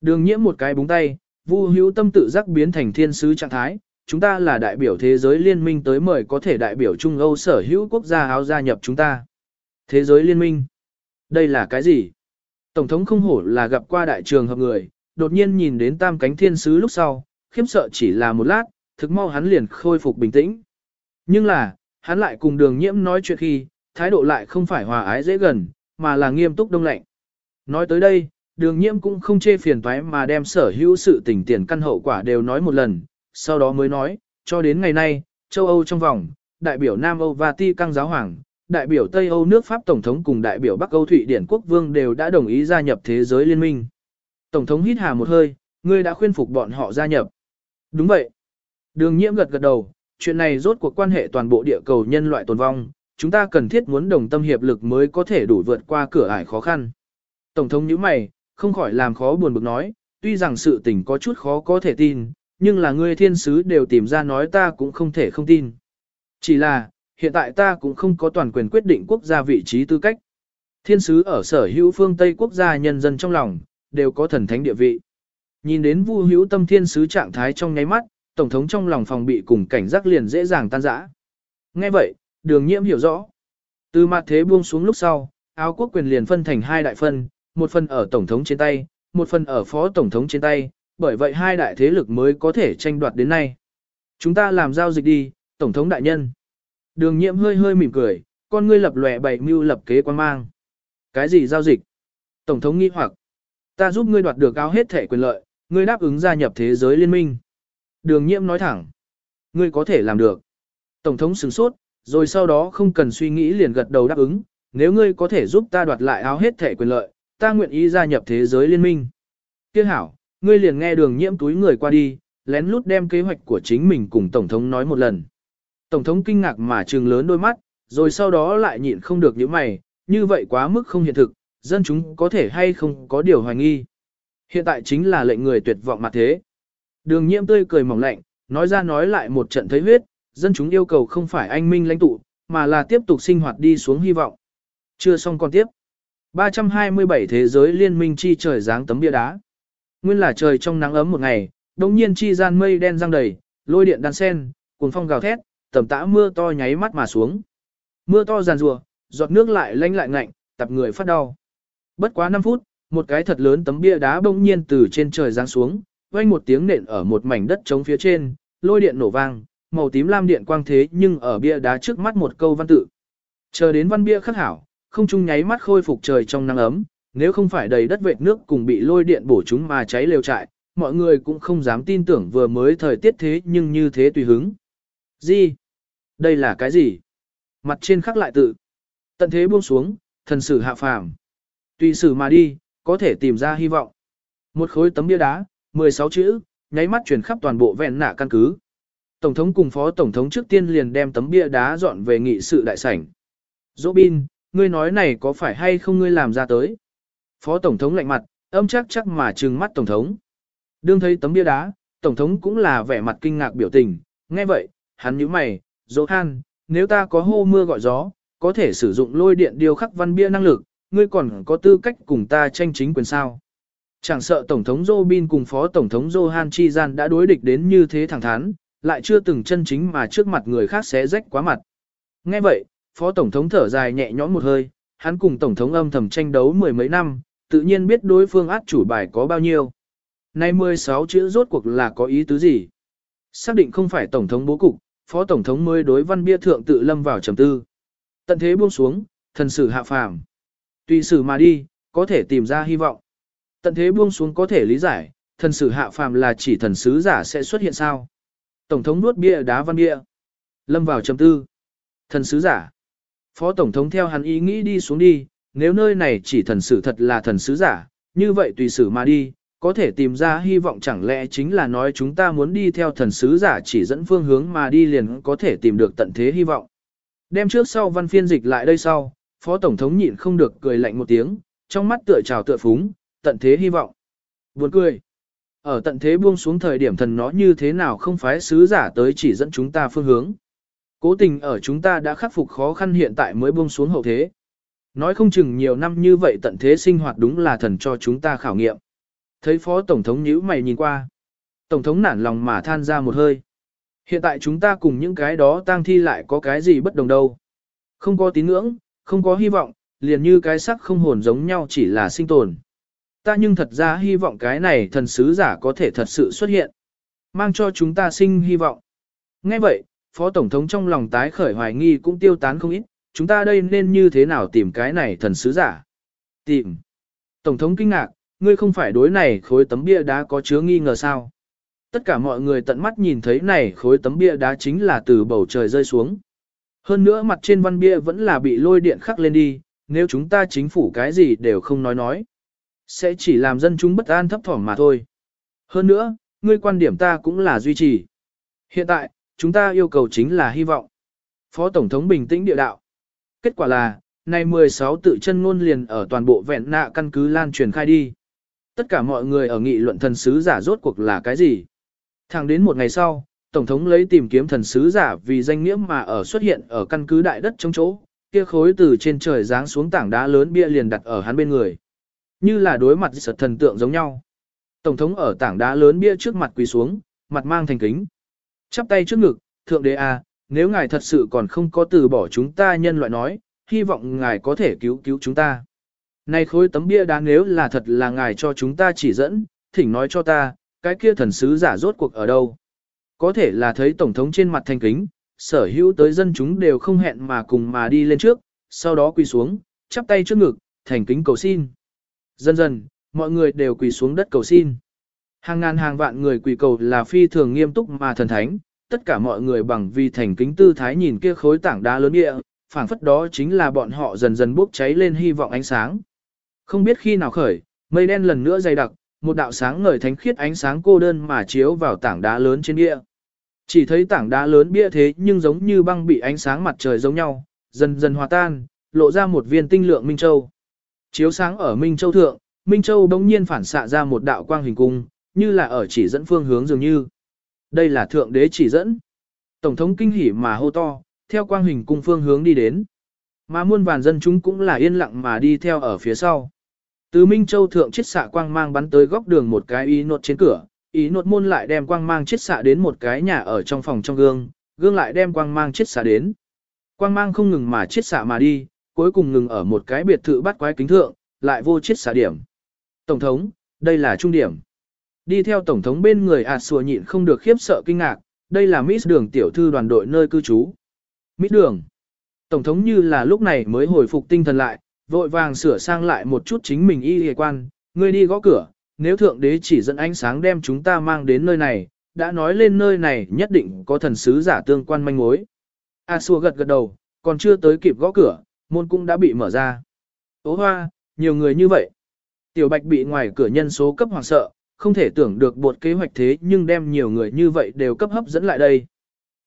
Đường nhiễm một cái búng tay, vu hữu tâm tự giác biến thành thiên sứ trạng thái, chúng ta là đại biểu thế giới liên minh tới mời có thể đại biểu Trung Âu sở hữu quốc gia áo gia nhập chúng ta. Thế giới liên minh. Đây là cái gì? Tổng thống không hổ là gặp qua đại trường hợp người, đột nhiên nhìn đến tam cánh thiên sứ lúc sau, khiếp sợ chỉ là một lát, thực mau hắn liền khôi phục bình tĩnh. Nhưng là, hắn lại cùng đường nhiễm nói chuyện khi, thái độ lại không phải hòa ái dễ gần, mà là nghiêm túc đông lạnh. Nói tới đây, đường nhiễm cũng không chê phiền toái mà đem sở hữu sự tình tiền căn hậu quả đều nói một lần, sau đó mới nói, cho đến ngày nay, châu Âu trong vòng, đại biểu Nam Âu và Ti Căng Giáo Hoàng, đại biểu Tây Âu nước Pháp Tổng thống cùng đại biểu Bắc Âu Thụy Điển Quốc Vương đều đã đồng ý gia nhập thế giới liên minh. Tổng thống hít hà một hơi, ngươi đã khuyên phục bọn họ gia nhập. Đúng vậy. Đường nhiễm gật gật đầu, chuyện này rốt cuộc quan hệ toàn bộ địa cầu nhân loại tồn vong, chúng ta cần thiết muốn đồng tâm hiệp lực mới có thể đủ vượt qua cửa ải khó khăn. Tổng thống như mày, không khỏi làm khó buồn bực nói, tuy rằng sự tình có chút khó có thể tin, nhưng là ngươi thiên sứ đều tìm ra nói ta cũng không thể không tin. Chỉ là, hiện tại ta cũng không có toàn quyền quyết định quốc gia vị trí tư cách. Thiên sứ ở sở hữu phương Tây quốc gia nhân dân trong lòng, đều có thần thánh địa vị. Nhìn đến vu hữu tâm thiên sứ trạng thái trong nháy mắt, Tổng thống trong lòng phòng bị cùng cảnh giác liền dễ dàng tan rã. Nghe vậy, đường nhiễm hiểu rõ. Từ mặt thế buông xuống lúc sau, áo quốc quyền liền phân thành hai đại phân, một phần ở Tổng thống trên tay, một phần ở Phó Tổng thống trên tay, bởi vậy hai đại thế lực mới có thể tranh đoạt đến nay. Chúng ta làm giao dịch đi, Tổng thống đại nhân. Đường nhiễm hơi hơi mỉm cười, con ngươi lập lòe bảy mưu lập kế quan mang. Cái gì giao dịch? Tổng thống nghi hoặc. Ta giúp ngươi đoạt được áo hết thể quyền lợi, ngươi đáp ứng gia nhập thế giới liên minh. Đường nhiễm nói thẳng. Ngươi có thể làm được. Tổng thống sửng sốt, rồi sau đó không cần suy nghĩ liền gật đầu đáp ứng. Nếu ngươi có thể giúp ta đoạt lại áo hết thể quyền lợi, ta nguyện ý gia nhập thế giới liên minh. Tiếc hảo, ngươi liền nghe đường nhiễm túi người qua đi, lén lút đem kế hoạch của chính mình cùng Tổng thống nói một lần. Tổng thống kinh ngạc mà trừng lớn đôi mắt, rồi sau đó lại nhịn không được những mày, như vậy quá mức không hiện thực, dân chúng có thể hay không có điều hoài nghi. Hiện tại chính là lệnh người tuyệt vọng mặt thế. Đường nhiễm tươi cười mỏng lạnh, nói ra nói lại một trận thấy huyết, dân chúng yêu cầu không phải anh minh lãnh tụ, mà là tiếp tục sinh hoạt đi xuống hy vọng. Chưa xong còn tiếp. 327 thế giới liên minh chi trời dáng tấm bia đá. Nguyên là trời trong nắng ấm một ngày, đồng nhiên chi gian mây đen răng đầy, lôi điện đan sen, cuồng phong gào thét, tầm tã mưa to nháy mắt mà xuống. Mưa to giàn rùa, giọt nước lại lanh lại ngạnh, tập người phát đau. Bất quá 5 phút, một cái thật lớn tấm bia đá bỗng nhiên từ trên trời giáng xuống, vang một tiếng nện ở một mảnh đất trống phía trên, lôi điện nổ vang, màu tím lam điện quang thế nhưng ở bia đá trước mắt một câu văn tự. Chờ đến văn bia khắc hảo, không trung nháy mắt khôi phục trời trong nắng ấm, nếu không phải đầy đất vệt nước cùng bị lôi điện bổ chúng mà cháy lều trại, mọi người cũng không dám tin tưởng vừa mới thời tiết thế nhưng như thế tùy hứng. Gì? Đây là cái gì? Mặt trên khắc lại tự. Tận thế buông xuống, thần sử hạ phàm. Tùy sử mà đi, có thể tìm ra hy vọng. Một khối tấm bia đá, 16 chữ, nháy mắt truyền khắp toàn bộ vẹn nạ căn cứ. Tổng thống cùng phó tổng thống trước tiên liền đem tấm bia đá dọn về nghị sự đại sảnh. Dỗ bin, ngươi nói này có phải hay không ngươi làm ra tới? Phó tổng thống lạnh mặt, âm chắc chắc mà trừng mắt tổng thống. Đương thấy tấm bia đá, tổng thống cũng là vẻ mặt kinh ngạc biểu tình. Nghe vậy, hắn nhíu mày, dỗ han, nếu ta có hô mưa gọi gió, có thể sử dụng lôi điện điều khắc văn bia năng lực, ngươi còn có tư cách cùng ta tranh chính quyền sao. Chẳng sợ Tổng thống Robin cùng Phó Tổng thống Johan Chi Gian đã đối địch đến như thế thẳng thắn, lại chưa từng chân chính mà trước mặt người khác sẽ rách quá mặt. Nghe vậy, Phó Tổng thống thở dài nhẹ nhõm một hơi, hắn cùng Tổng thống âm thầm tranh đấu mười mấy năm, tự nhiên biết đối phương át chủ bài có bao nhiêu. Nay 16 chữ rốt cuộc là có ý tứ gì? Xác định không phải Tổng thống bố cục, Phó Tổng thống mới đối văn bia thượng tự lâm vào trầm tư. Tận thế buông xuống, thần sử hạ phàm. Tùy sử mà đi, có thể tìm ra hy vọng. Tận thế buông xuống có thể lý giải, thần sử hạ phàm là chỉ thần sứ giả sẽ xuất hiện sao. Tổng thống nuốt bia đá văn bia. Lâm vào trầm tư. Thần sứ giả. Phó Tổng thống theo hắn ý nghĩ đi xuống đi, nếu nơi này chỉ thần sử thật là thần sứ giả, như vậy tùy sử mà đi, có thể tìm ra hy vọng chẳng lẽ chính là nói chúng ta muốn đi theo thần sứ giả chỉ dẫn phương hướng mà đi liền có thể tìm được tận thế hy vọng. Đem trước sau văn phiên dịch lại đây sau, Phó Tổng thống nhịn không được cười lạnh một tiếng, trong mắt tựa trào tựa phúng, tận thế hy vọng. Buồn cười. Ở tận thế buông xuống thời điểm thần nó như thế nào không phái sứ giả tới chỉ dẫn chúng ta phương hướng. Cố tình ở chúng ta đã khắc phục khó khăn hiện tại mới buông xuống hậu thế. Nói không chừng nhiều năm như vậy tận thế sinh hoạt đúng là thần cho chúng ta khảo nghiệm. Thấy phó tổng thống nhíu mày nhìn qua. Tổng thống nản lòng mà than ra một hơi. Hiện tại chúng ta cùng những cái đó tang thi lại có cái gì bất đồng đâu. Không có tín ngưỡng, không có hy vọng, liền như cái sắc không hồn giống nhau chỉ là sinh tồn. Ta nhưng thật ra hy vọng cái này thần sứ giả có thể thật sự xuất hiện. Mang cho chúng ta sinh hy vọng. Ngay vậy, Phó Tổng thống trong lòng tái khởi hoài nghi cũng tiêu tán không ít, chúng ta đây nên như thế nào tìm cái này thần sứ giả? Tìm. Tổng thống kinh ngạc, ngươi không phải đối này khối tấm bia đá có chứa nghi ngờ sao? Tất cả mọi người tận mắt nhìn thấy này khối tấm bia đá chính là từ bầu trời rơi xuống. Hơn nữa mặt trên văn bia vẫn là bị lôi điện khắc lên đi, nếu chúng ta chính phủ cái gì đều không nói nói. Sẽ chỉ làm dân chúng bất an thấp thỏm mà thôi. Hơn nữa, ngươi quan điểm ta cũng là duy trì. Hiện tại, chúng ta yêu cầu chính là hy vọng. Phó Tổng thống bình tĩnh địa đạo. Kết quả là, nay 16 tự chân ngôn liền ở toàn bộ vẹn nạ căn cứ lan truyền khai đi. Tất cả mọi người ở nghị luận thần sứ giả rốt cuộc là cái gì. Thẳng đến một ngày sau, Tổng thống lấy tìm kiếm thần sứ giả vì danh nghĩa mà ở xuất hiện ở căn cứ đại đất trong chỗ, kia khối từ trên trời giáng xuống tảng đá lớn bia liền đặt ở hắn bên người. Như là đối mặt sật thần tượng giống nhau. Tổng thống ở tảng đá lớn bia trước mặt quỳ xuống, mặt mang thành kính. Chắp tay trước ngực, thượng đế a, à, nếu ngài thật sự còn không có từ bỏ chúng ta nhân loại nói, hy vọng ngài có thể cứu cứu chúng ta. Này khối tấm bia đá nếu là thật là ngài cho chúng ta chỉ dẫn, thỉnh nói cho ta, cái kia thần sứ giả rốt cuộc ở đâu. Có thể là thấy Tổng thống trên mặt thành kính, sở hữu tới dân chúng đều không hẹn mà cùng mà đi lên trước, sau đó quỳ xuống, chắp tay trước ngực, thành kính cầu xin. Dần dần, mọi người đều quỳ xuống đất cầu xin. Hàng ngàn hàng vạn người quỳ cầu là phi thường nghiêm túc mà thần thánh, tất cả mọi người bằng vì thành kính tư thái nhìn kia khối tảng đá lớn địa, phảng phất đó chính là bọn họ dần dần bốc cháy lên hy vọng ánh sáng. Không biết khi nào khởi, mây đen lần nữa dày đặc, một đạo sáng ngời thánh khiết ánh sáng cô đơn mà chiếu vào tảng đá lớn trên địa. Chỉ thấy tảng đá lớn bia thế nhưng giống như băng bị ánh sáng mặt trời giống nhau, dần dần hòa tan, lộ ra một viên tinh lượng Minh Châu. Chiếu sáng ở Minh Châu thượng, Minh Châu bỗng nhiên phản xạ ra một đạo quang hình cung, như là ở chỉ dẫn phương hướng dường như. Đây là thượng đế chỉ dẫn. Tổng thống kinh hỉ mà hô to, theo quang hình cung phương hướng đi đến. Mà muôn vàn dân chúng cũng là yên lặng mà đi theo ở phía sau. Từ Minh Châu thượng chiết xạ quang mang bắn tới góc đường một cái ý nột trên cửa, ý nột môn lại đem quang mang chiết xạ đến một cái nhà ở trong phòng trong gương, gương lại đem quang mang chiết xạ đến. Quang mang không ngừng mà chiết xạ mà đi, cuối cùng ngừng ở một cái biệt thự bắt quái kính thượng, lại vô chiết xả điểm. Tổng thống, đây là trung điểm. Đi theo tổng thống bên người ạt à nhịn không được khiếp sợ kinh ngạc, đây là Miss Đường tiểu thư đoàn đội nơi cư trú. Miss Đường. Tổng thống như là lúc này mới hồi phục tinh thần lại, vội vàng sửa sang lại một chút chính mình y hề quan, người đi gõ cửa, nếu thượng đế chỉ dẫn ánh sáng đem chúng ta mang đến nơi này, đã nói lên nơi này nhất định có thần sứ giả tương quan manh mối. A xua gật gật đầu, còn chưa tới kịp gõ cửa, môn cũng đã bị mở ra. Ô hoa, nhiều người như vậy. Tiểu bạch bị ngoài cửa nhân số cấp hoàng sợ, không thể tưởng được bột kế hoạch thế nhưng đem nhiều người như vậy đều cấp hấp dẫn lại đây.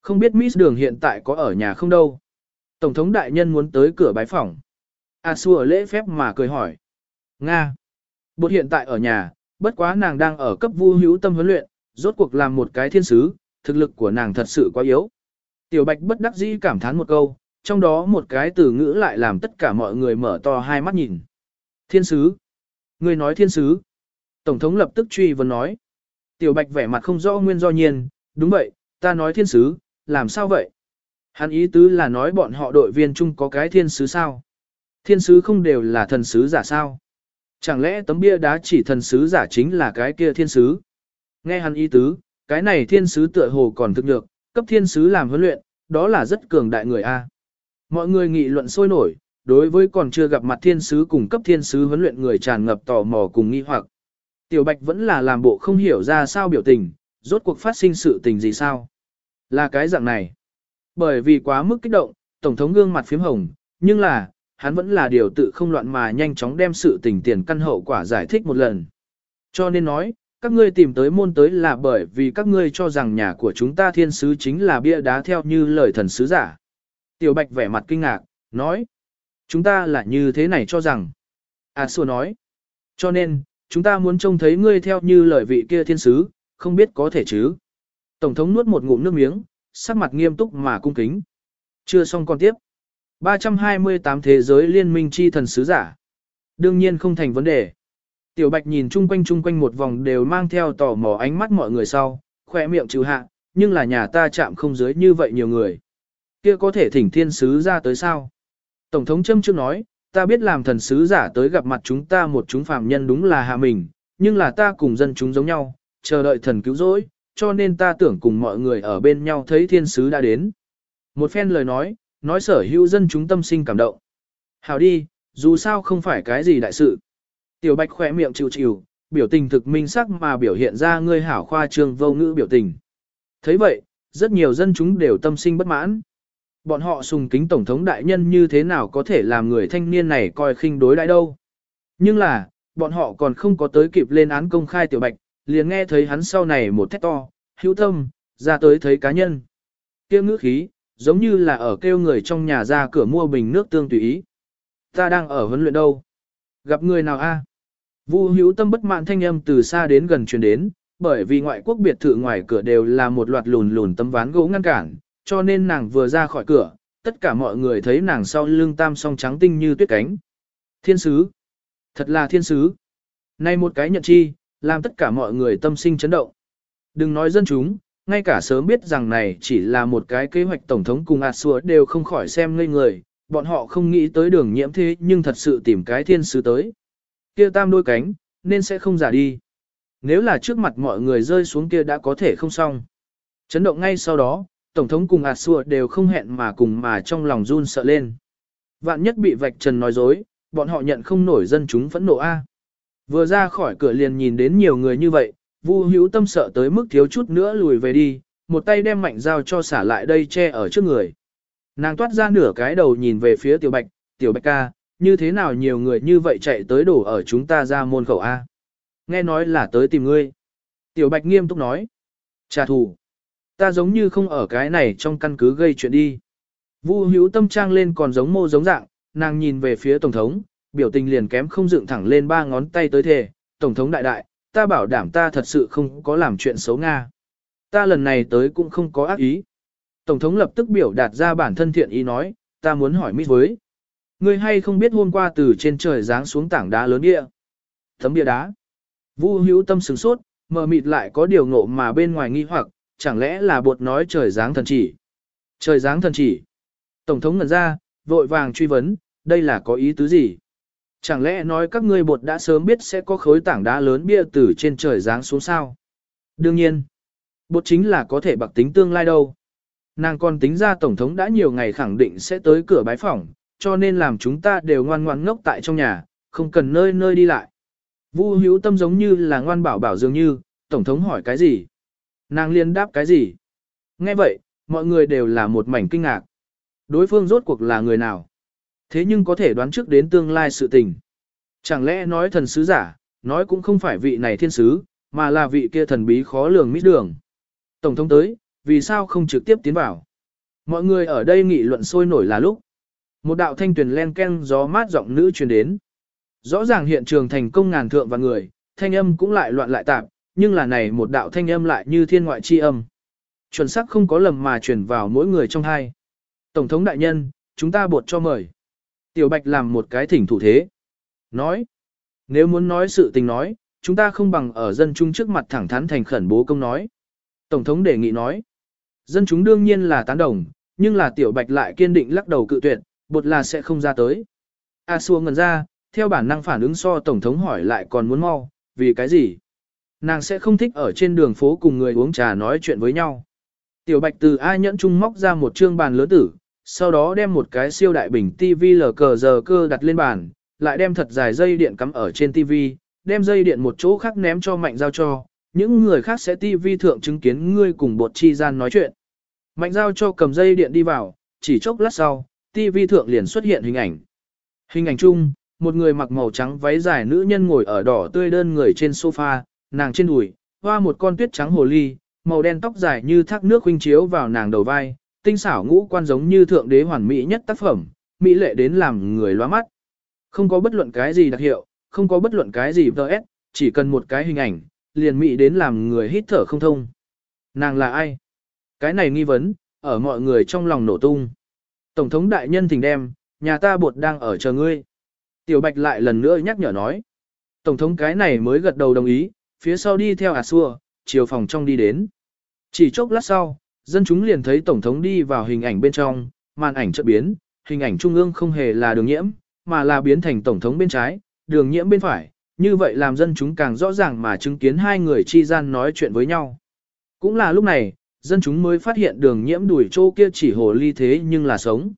Không biết Miss Đường hiện tại có ở nhà không đâu. Tổng thống đại nhân muốn tới cửa bái phòng. A xua lễ phép mà cười hỏi. Nga. Bột hiện tại ở nhà, bất quá nàng đang ở cấp vu hữu tâm huấn luyện, rốt cuộc làm một cái thiên sứ, thực lực của nàng thật sự quá yếu. Tiểu Bạch bất đắc dĩ cảm thán một câu, trong đó một cái từ ngữ lại làm tất cả mọi người mở to hai mắt nhìn. Thiên sứ. Người nói thiên sứ. Tổng thống lập tức truy vấn nói. Tiểu Bạch vẻ mặt không rõ nguyên do nhiên, đúng vậy, ta nói thiên sứ, làm sao vậy? Hắn ý tứ là nói bọn họ đội viên chung có cái thiên sứ sao? Thiên sứ không đều là thần sứ giả sao? Chẳng lẽ tấm bia đá chỉ thần sứ giả chính là cái kia thiên sứ? Nghe hắn ý tứ, cái này thiên sứ tựa hồ còn thực được, cấp thiên sứ làm huấn luyện, đó là rất cường đại người A. Mọi người nghị luận sôi nổi, đối với còn chưa gặp mặt thiên sứ cùng cấp thiên sứ huấn luyện người tràn ngập tò mò cùng nghi hoặc. Tiểu Bạch vẫn là làm bộ không hiểu ra sao biểu tình, rốt cuộc phát sinh sự tình gì sao. Là cái dạng này. Bởi vì quá mức kích động, Tổng thống gương mặt phím hồng, nhưng là, hắn vẫn là điều tự không loạn mà nhanh chóng đem sự tình tiền căn hậu quả giải thích một lần. Cho nên nói, các ngươi tìm tới môn tới là bởi vì các ngươi cho rằng nhà của chúng ta thiên sứ chính là bia đá theo như lời thần sứ giả. Tiểu Bạch vẻ mặt kinh ngạc, nói, chúng ta là như thế này cho rằng. À xua nói, cho nên, chúng ta muốn trông thấy ngươi theo như lời vị kia thiên sứ, không biết có thể chứ. Tổng thống nuốt một ngụm nước miếng, sắc mặt nghiêm túc mà cung kính. Chưa xong con tiếp. 328 Thế giới liên minh chi thần sứ giả. Đương nhiên không thành vấn đề. Tiểu Bạch nhìn chung quanh chung quanh một vòng đều mang theo tò mò ánh mắt mọi người sau, khỏe miệng trừ hạ, nhưng là nhà ta chạm không dưới như vậy nhiều người. Kia có thể thỉnh thiên sứ ra tới sao? Tổng thống châm trước nói, ta biết làm thần sứ giả tới gặp mặt chúng ta một chúng phàm nhân đúng là hạ mình, nhưng là ta cùng dân chúng giống nhau, chờ đợi thần cứu rỗi, cho nên ta tưởng cùng mọi người ở bên nhau thấy thiên sứ đã đến. Một phen lời nói, nói sở hữu dân chúng tâm sinh cảm động. Hảo đi, dù sao không phải cái gì đại sự. Tiểu Bạch khỏe miệng chịu chịu, biểu tình thực minh sắc mà biểu hiện ra ngươi hảo khoa trương vô ngữ biểu tình. thấy vậy, rất nhiều dân chúng đều tâm sinh bất mãn. Bọn họ sùng kính Tổng thống đại nhân như thế nào có thể làm người thanh niên này coi khinh đối đãi đâu. Nhưng là, bọn họ còn không có tới kịp lên án công khai Tiểu Bạch, liền nghe thấy hắn sau này một thét to, hữu tâm, ra tới thấy cá nhân. Kêu ngữ khí, giống như là ở kêu người trong nhà ra cửa mua bình nước tương tùy ý. Ta đang ở huấn luyện đâu? Gặp người nào a? Vu hữu tâm bất mãn thanh âm từ xa đến gần truyền đến, bởi vì ngoại quốc biệt thự ngoài cửa đều là một loạt lùn lùn tấm ván gỗ ngăn cản, cho nên nàng vừa ra khỏi cửa, tất cả mọi người thấy nàng sau lưng tam song trắng tinh như tuyết cánh. Thiên sứ! Thật là thiên sứ! Này một cái nhận chi, làm tất cả mọi người tâm sinh chấn động. Đừng nói dân chúng, ngay cả sớm biết rằng này chỉ là một cái kế hoạch tổng thống cùng ạt xua đều không khỏi xem ngây người, bọn họ không nghĩ tới đường nhiễm thế nhưng thật sự tìm cái thiên sứ tới. Kia tam đôi cánh, nên sẽ không giả đi. Nếu là trước mặt mọi người rơi xuống kia đã có thể không xong. Chấn động ngay sau đó, Tổng thống cùng ạt xua đều không hẹn mà cùng mà trong lòng run sợ lên. Vạn nhất bị vạch trần nói dối, bọn họ nhận không nổi dân chúng phẫn nộ A. Vừa ra khỏi cửa liền nhìn đến nhiều người như vậy, Vu hữu tâm sợ tới mức thiếu chút nữa lùi về đi, một tay đem mạnh dao cho xả lại đây che ở trước người. Nàng toát ra nửa cái đầu nhìn về phía tiểu bạch, tiểu bạch ca, như thế nào nhiều người như vậy chạy tới đổ ở chúng ta ra môn khẩu A. Nghe nói là tới tìm ngươi. Tiểu bạch nghiêm túc nói. Trả thù. Ta giống như không ở cái này trong căn cứ gây chuyện đi. Vu hữu tâm trang lên còn giống mô giống dạng, nàng nhìn về phía Tổng thống, biểu tình liền kém không dựng thẳng lên ba ngón tay tới thề. Tổng thống đại đại, ta bảo đảm ta thật sự không có làm chuyện xấu Nga. Ta lần này tới cũng không có ác ý. Tổng thống lập tức biểu đạt ra bản thân thiện ý nói, ta muốn hỏi mít với. Ngươi hay không biết hôm qua từ trên trời giáng xuống tảng đá lớn địa. Thấm bia đá. Vu hữu tâm sửng sốt, mờ mịt lại có điều ngộ mà bên ngoài nghi hoặc, chẳng lẽ là bột nói trời giáng thần chỉ. Trời giáng thần chỉ. Tổng thống ngẩn ra, vội vàng truy vấn, đây là có ý tứ gì? Chẳng lẽ nói các ngươi bột đã sớm biết sẽ có khối tảng đá lớn bia từ trên trời giáng xuống sao? Đương nhiên, bột chính là có thể bạc tính tương lai đâu. Nàng còn tính ra Tổng thống đã nhiều ngày khẳng định sẽ tới cửa bái phỏng, cho nên làm chúng ta đều ngoan ngoan ngốc tại trong nhà, không cần nơi nơi đi lại. Vu hữu tâm giống như là ngoan bảo bảo dường như, Tổng thống hỏi cái gì? Nàng liên đáp cái gì? Nghe vậy, mọi người đều là một mảnh kinh ngạc. Đối phương rốt cuộc là người nào? Thế nhưng có thể đoán trước đến tương lai sự tình. Chẳng lẽ nói thần sứ giả, nói cũng không phải vị này thiên sứ, mà là vị kia thần bí khó lường mít đường. Tổng thống tới, vì sao không trực tiếp tiến vào? Mọi người ở đây nghị luận sôi nổi là lúc. Một đạo thanh tuyển len ken gió mát giọng nữ truyền đến. Rõ ràng hiện trường thành công ngàn thượng và người, thanh âm cũng lại loạn lại tạp, nhưng là này một đạo thanh âm lại như thiên ngoại chi âm. Chuẩn xác không có lầm mà truyền vào mỗi người trong hai. Tổng thống đại nhân, chúng ta buộc cho mời. Tiểu Bạch làm một cái thỉnh thủ thế. Nói, nếu muốn nói sự tình nói, chúng ta không bằng ở dân chúng trước mặt thẳng thắn thành khẩn bố công nói. Tổng thống đề nghị nói, dân chúng đương nhiên là tán đồng, nhưng là Tiểu Bạch lại kiên định lắc đầu cự tuyệt, bột là sẽ không ra tới. A xua ngần ra, theo bản năng phản ứng so Tổng thống hỏi lại còn muốn mau, vì cái gì? Nàng sẽ không thích ở trên đường phố cùng người uống trà nói chuyện với nhau. Tiểu Bạch từ ai nhẫn trung móc ra một trương bàn lớn tử, sau đó đem một cái siêu đại bình TV lờ cờ giờ cơ đặt lên bàn, lại đem thật dài dây điện cắm ở trên TV, đem dây điện một chỗ khác ném cho mạnh giao cho, những người khác sẽ TV thượng chứng kiến ngươi cùng bột chi gian nói chuyện. Mạnh giao cho cầm dây điện đi vào, chỉ chốc lát sau, TV thượng liền xuất hiện hình ảnh. Hình ảnh chung, một người mặc màu trắng váy dài nữ nhân ngồi ở đỏ tươi đơn người trên sofa, nàng trên đùi, hoa một con tuyết trắng hồ ly, màu đen tóc dài như thác nước huynh chiếu vào nàng đầu vai, tinh xảo ngũ quan giống như thượng đế hoàn mỹ nhất tác phẩm, mỹ lệ đến làm người loa mắt. Không có bất luận cái gì đặc hiệu, không có bất luận cái gì VS, chỉ cần một cái hình ảnh, liền mỹ đến làm người hít thở không thông. Nàng là ai? Cái này nghi vấn, ở mọi người trong lòng nổ tung. Tổng thống đại nhân thỉnh đem, nhà ta bột đang ở chờ ngươi. Tiểu Bạch lại lần nữa nhắc nhở nói. Tổng thống cái này mới gật đầu đồng ý, phía sau đi theo à xua, chiều phòng trong đi đến. Chỉ chốc lát sau, dân chúng liền thấy Tổng thống đi vào hình ảnh bên trong, màn ảnh chợt biến, hình ảnh trung ương không hề là đường nhiễm, mà là biến thành Tổng thống bên trái, đường nhiễm bên phải, như vậy làm dân chúng càng rõ ràng mà chứng kiến hai người chi gian nói chuyện với nhau. Cũng là lúc này, dân chúng mới phát hiện đường nhiễm đuổi chỗ kia chỉ hồ ly thế nhưng là sống.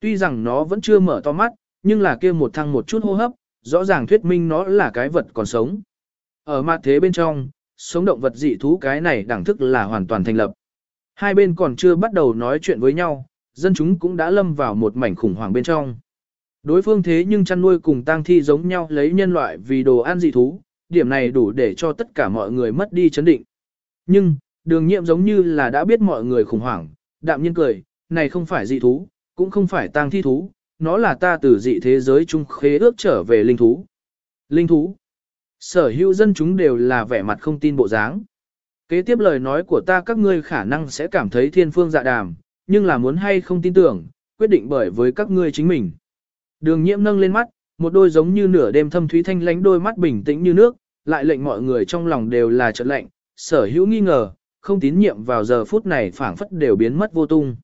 Tuy rằng nó vẫn chưa mở to mắt, nhưng là kia một thăng một chút hô hấp, rõ ràng thuyết minh nó là cái vật còn sống. Ở mặt thế bên trong, sống động vật dị thú cái này đẳng thức là hoàn toàn thành lập. Hai bên còn chưa bắt đầu nói chuyện với nhau, dân chúng cũng đã lâm vào một mảnh khủng hoảng bên trong. Đối phương thế nhưng chăn nuôi cùng tang thi giống nhau lấy nhân loại vì đồ ăn dị thú, điểm này đủ để cho tất cả mọi người mất đi chấn định. Nhưng, đường nhiệm giống như là đã biết mọi người khủng hoảng, đạm nhiên cười, này không phải dị thú, cũng không phải tang thi thú, nó là ta từ dị thế giới trung khế ước trở về linh thú. Linh thú. Sở hữu dân chúng đều là vẻ mặt không tin bộ dáng. Kế tiếp lời nói của ta các ngươi khả năng sẽ cảm thấy thiên phương dạ đàm, nhưng là muốn hay không tin tưởng, quyết định bởi với các ngươi chính mình. Đường nhiễm nâng lên mắt, một đôi giống như nửa đêm thâm thúy thanh lánh đôi mắt bình tĩnh như nước, lại lệnh mọi người trong lòng đều là trận lệnh, sở hữu nghi ngờ, không tín nhiệm vào giờ phút này phảng phất đều biến mất vô tung.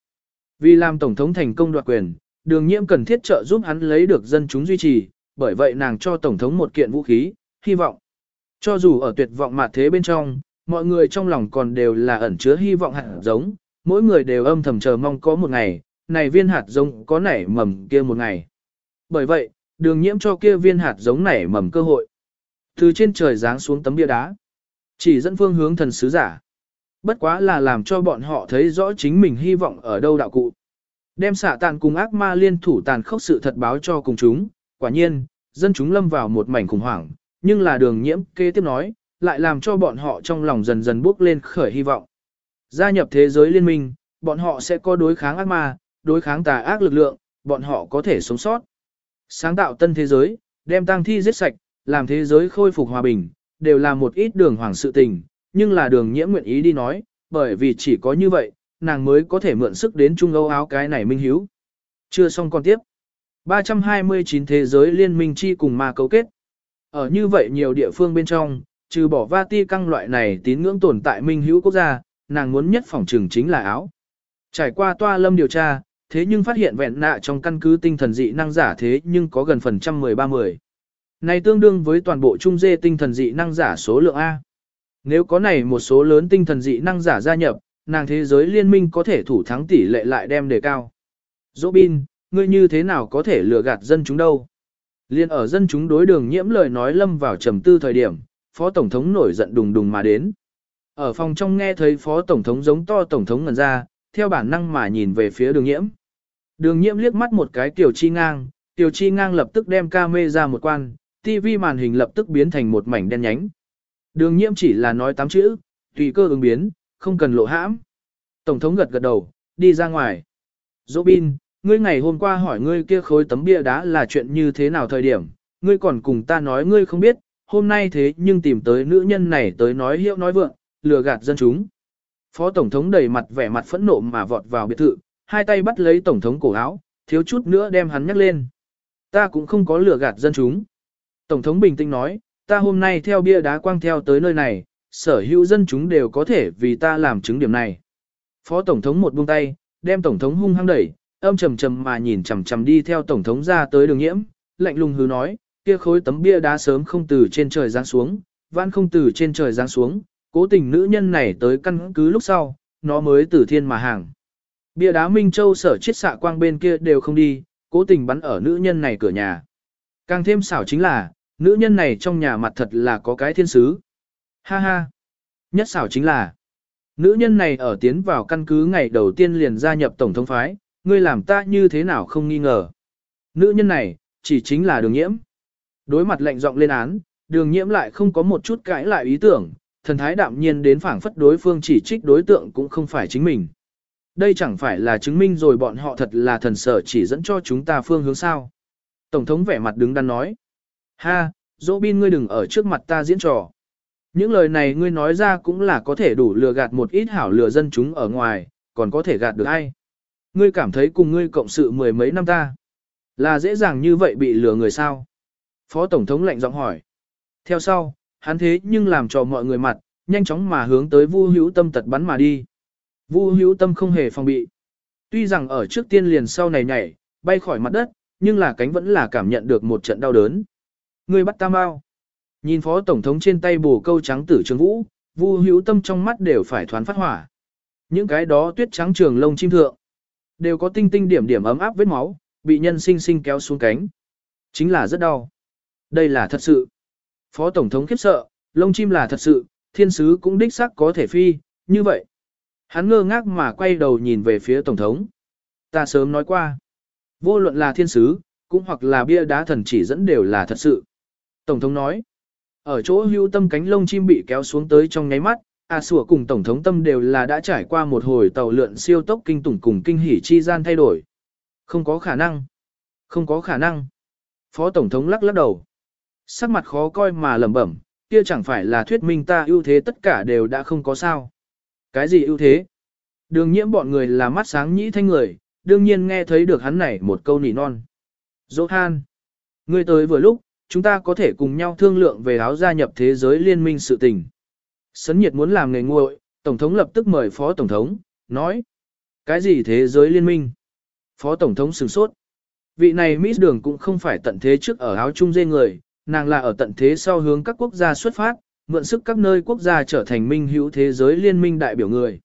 Vì làm Tổng thống thành công đoạt quyền, đường nhiễm cần thiết trợ giúp hắn lấy được dân chúng duy trì, bởi vậy nàng cho Tổng thống một kiện vũ khí, hy vọng. Cho dù ở tuyệt vọng mà thế bên trong, mọi người trong lòng còn đều là ẩn chứa hy vọng hạt giống, mỗi người đều âm thầm chờ mong có một ngày, này viên hạt giống có nảy mầm kia một ngày. Bởi vậy, đường nhiễm cho kia viên hạt giống nảy mầm cơ hội. Từ trên trời giáng xuống tấm bia đá. Chỉ dẫn phương hướng thần sứ giả. Bất quá là làm cho bọn họ thấy rõ chính mình hy vọng ở đâu đạo cụ. Đem xạ tàn cùng ác ma liên thủ tàn khốc sự thật báo cho cùng chúng. Quả nhiên, dân chúng lâm vào một mảnh khủng hoảng, nhưng là đường nhiễm kế tiếp nói, lại làm cho bọn họ trong lòng dần dần bước lên khởi hy vọng. Gia nhập thế giới liên minh, bọn họ sẽ có đối kháng ác ma, đối kháng tà ác lực lượng, bọn họ có thể sống sót. Sáng tạo tân thế giới, đem tang thi giết sạch, làm thế giới khôi phục hòa bình, đều là một ít đường hoàng sự tình, nhưng là đường nhiễm nguyện ý đi nói, bởi vì chỉ có như vậy, nàng mới có thể mượn sức đến Trung Âu áo cái này minh hiếu. Chưa xong còn tiếp. 329 thế giới liên minh chi cùng ma cấu kết. Ở như vậy nhiều địa phương bên trong, trừ bỏ Vati căng loại này tín ngưỡng tồn tại minh hữu quốc gia, nàng muốn nhất phòng trừng chính là áo. Trải qua toa lâm điều tra, thế nhưng phát hiện vẹn nạ trong căn cứ tinh thần dị năng giả thế nhưng có gần phần trăm mười ba mười. Này tương đương với toàn bộ trung dê tinh thần dị năng giả số lượng A. Nếu có này một số lớn tinh thần dị năng giả gia nhập, nàng thế giới liên minh có thể thủ thắng tỷ lệ lại đem đề cao. Robin, ngươi như thế nào có thể lừa gạt dân chúng đâu? Liên ở dân chúng đối đường nhiễm lời nói lâm vào trầm tư thời điểm, phó tổng thống nổi giận đùng đùng mà đến. Ở phòng trong nghe thấy phó tổng thống giống to tổng thống ngần ra, theo bản năng mà nhìn về phía đường nhiễm. Đường nhiễm liếc mắt một cái tiểu chi ngang, tiểu chi ngang lập tức đem ca mê ra một quan, TV màn hình lập tức biến thành một mảnh đen nhánh. Đường nhiễm chỉ là nói tám chữ, tùy cơ ứng biến, không cần lộ hãm. Tổng thống gật gật đầu, đi ra ngoài. Robin, ngươi ngày hôm qua hỏi ngươi kia khối tấm bia đá là chuyện như thế nào thời điểm, ngươi còn cùng ta nói ngươi không biết, hôm nay thế nhưng tìm tới nữ nhân này tới nói hiệu nói vượng, lừa gạt dân chúng. Phó Tổng thống đầy mặt vẻ mặt phẫn nộ mà vọt vào biệt thự, hai tay bắt lấy Tổng thống cổ áo, thiếu chút nữa đem hắn nhắc lên. Ta cũng không có lừa gạt dân chúng. Tổng thống bình tĩnh nói, ta hôm nay theo bia đá quang theo tới nơi này, sở hữu dân chúng đều có thể vì ta làm chứng điểm này. Phó Tổng thống một buông tay, đem Tổng thống hung hăng đẩy, âm trầm trầm mà nhìn chằm chằm đi theo Tổng thống ra tới đường nhiễm, lạnh lùng hứ nói, kia khối tấm bia đá sớm không từ trên trời giáng xuống, vãn không từ trên trời giáng xuống, cố tình nữ nhân này tới căn cứ lúc sau, nó mới từ thiên mà hàng. Bia đá Minh Châu sở chiết xạ quang bên kia đều không đi, cố tình bắn ở nữ nhân này cửa nhà. Càng thêm xảo chính là, nữ nhân này trong nhà mặt thật là có cái thiên sứ. Ha ha! Nhất xảo chính là, nữ nhân này ở tiến vào căn cứ ngày đầu tiên liền gia nhập Tổng thống phái, ngươi làm ta như thế nào không nghi ngờ. Nữ nhân này, chỉ chính là đường nhiễm. Đối mặt lệnh giọng lên án, đường nhiễm lại không có một chút cãi lại ý tưởng, thần thái đạm nhiên đến phảng phất đối phương chỉ trích đối tượng cũng không phải chính mình. Đây chẳng phải là chứng minh rồi bọn họ thật là thần sở chỉ dẫn cho chúng ta phương hướng sao. Tổng thống vẻ mặt đứng đắn nói. Ha, Robin ngươi đừng ở trước mặt ta diễn trò. Những lời này ngươi nói ra cũng là có thể đủ lừa gạt một ít hảo lừa dân chúng ở ngoài, còn có thể gạt được ai. Ngươi cảm thấy cùng ngươi cộng sự mười mấy năm ta. Là dễ dàng như vậy bị lừa người sao? Phó Tổng thống lạnh giọng hỏi. Theo sau, hắn thế nhưng làm cho mọi người mặt, nhanh chóng mà hướng tới Vu Hữu Tâm tật bắn mà đi. Vu Hữu Tâm không hề phòng bị. Tuy rằng ở trước tiên liền sau này nhảy, bay khỏi mặt đất, nhưng là cánh vẫn là cảm nhận được một trận đau đớn. Người bắt tam bao. Nhìn phó tổng thống trên tay bổ câu trắng tử trường vũ, Vu Hữu Tâm trong mắt đều phải thoáng phát hỏa. Những cái đó tuyết trắng trường lông chim thượng, đều có tinh tinh điểm điểm ấm áp vết máu, bị nhân sinh sinh kéo xuống cánh. Chính là rất đau. Đây là thật sự. Phó Tổng thống khiếp sợ, lông chim là thật sự, thiên sứ cũng đích xác có thể phi, như vậy. Hắn ngơ ngác mà quay đầu nhìn về phía Tổng thống. Ta sớm nói qua. Vô luận là thiên sứ, cũng hoặc là bia đá thần chỉ dẫn đều là thật sự. Tổng thống nói. Ở chỗ hưu tâm cánh lông chim bị kéo xuống tới trong nháy mắt, A Sủa cùng Tổng thống Tâm đều là đã trải qua một hồi tàu lượn siêu tốc kinh tủng cùng kinh hỉ chi gian thay đổi. Không có khả năng. Không có khả năng. Phó Tổng thống lắc lắc đầu. Sắc mặt khó coi mà lẩm bẩm, kia chẳng phải là thuyết minh ta ưu thế tất cả đều đã không có sao. Cái gì ưu thế? Đường nhiễm bọn người là mắt sáng nhĩ thanh người, đương nhiên nghe thấy được hắn này một câu nỉ non. Johan, ngươi tới vừa lúc, chúng ta có thể cùng nhau thương lượng về áo gia nhập thế giới liên minh sự tình. Sấn nhiệt muốn làm nghề nguội, Tổng thống lập tức mời Phó Tổng thống, nói. Cái gì thế giới liên minh? Phó Tổng thống sửng sốt. Vị này Miss Đường cũng không phải tận thế trước ở áo trung dê người, nàng là ở tận thế sau hướng các quốc gia xuất phát, mượn sức các nơi quốc gia trở thành minh hữu thế giới liên minh đại biểu người.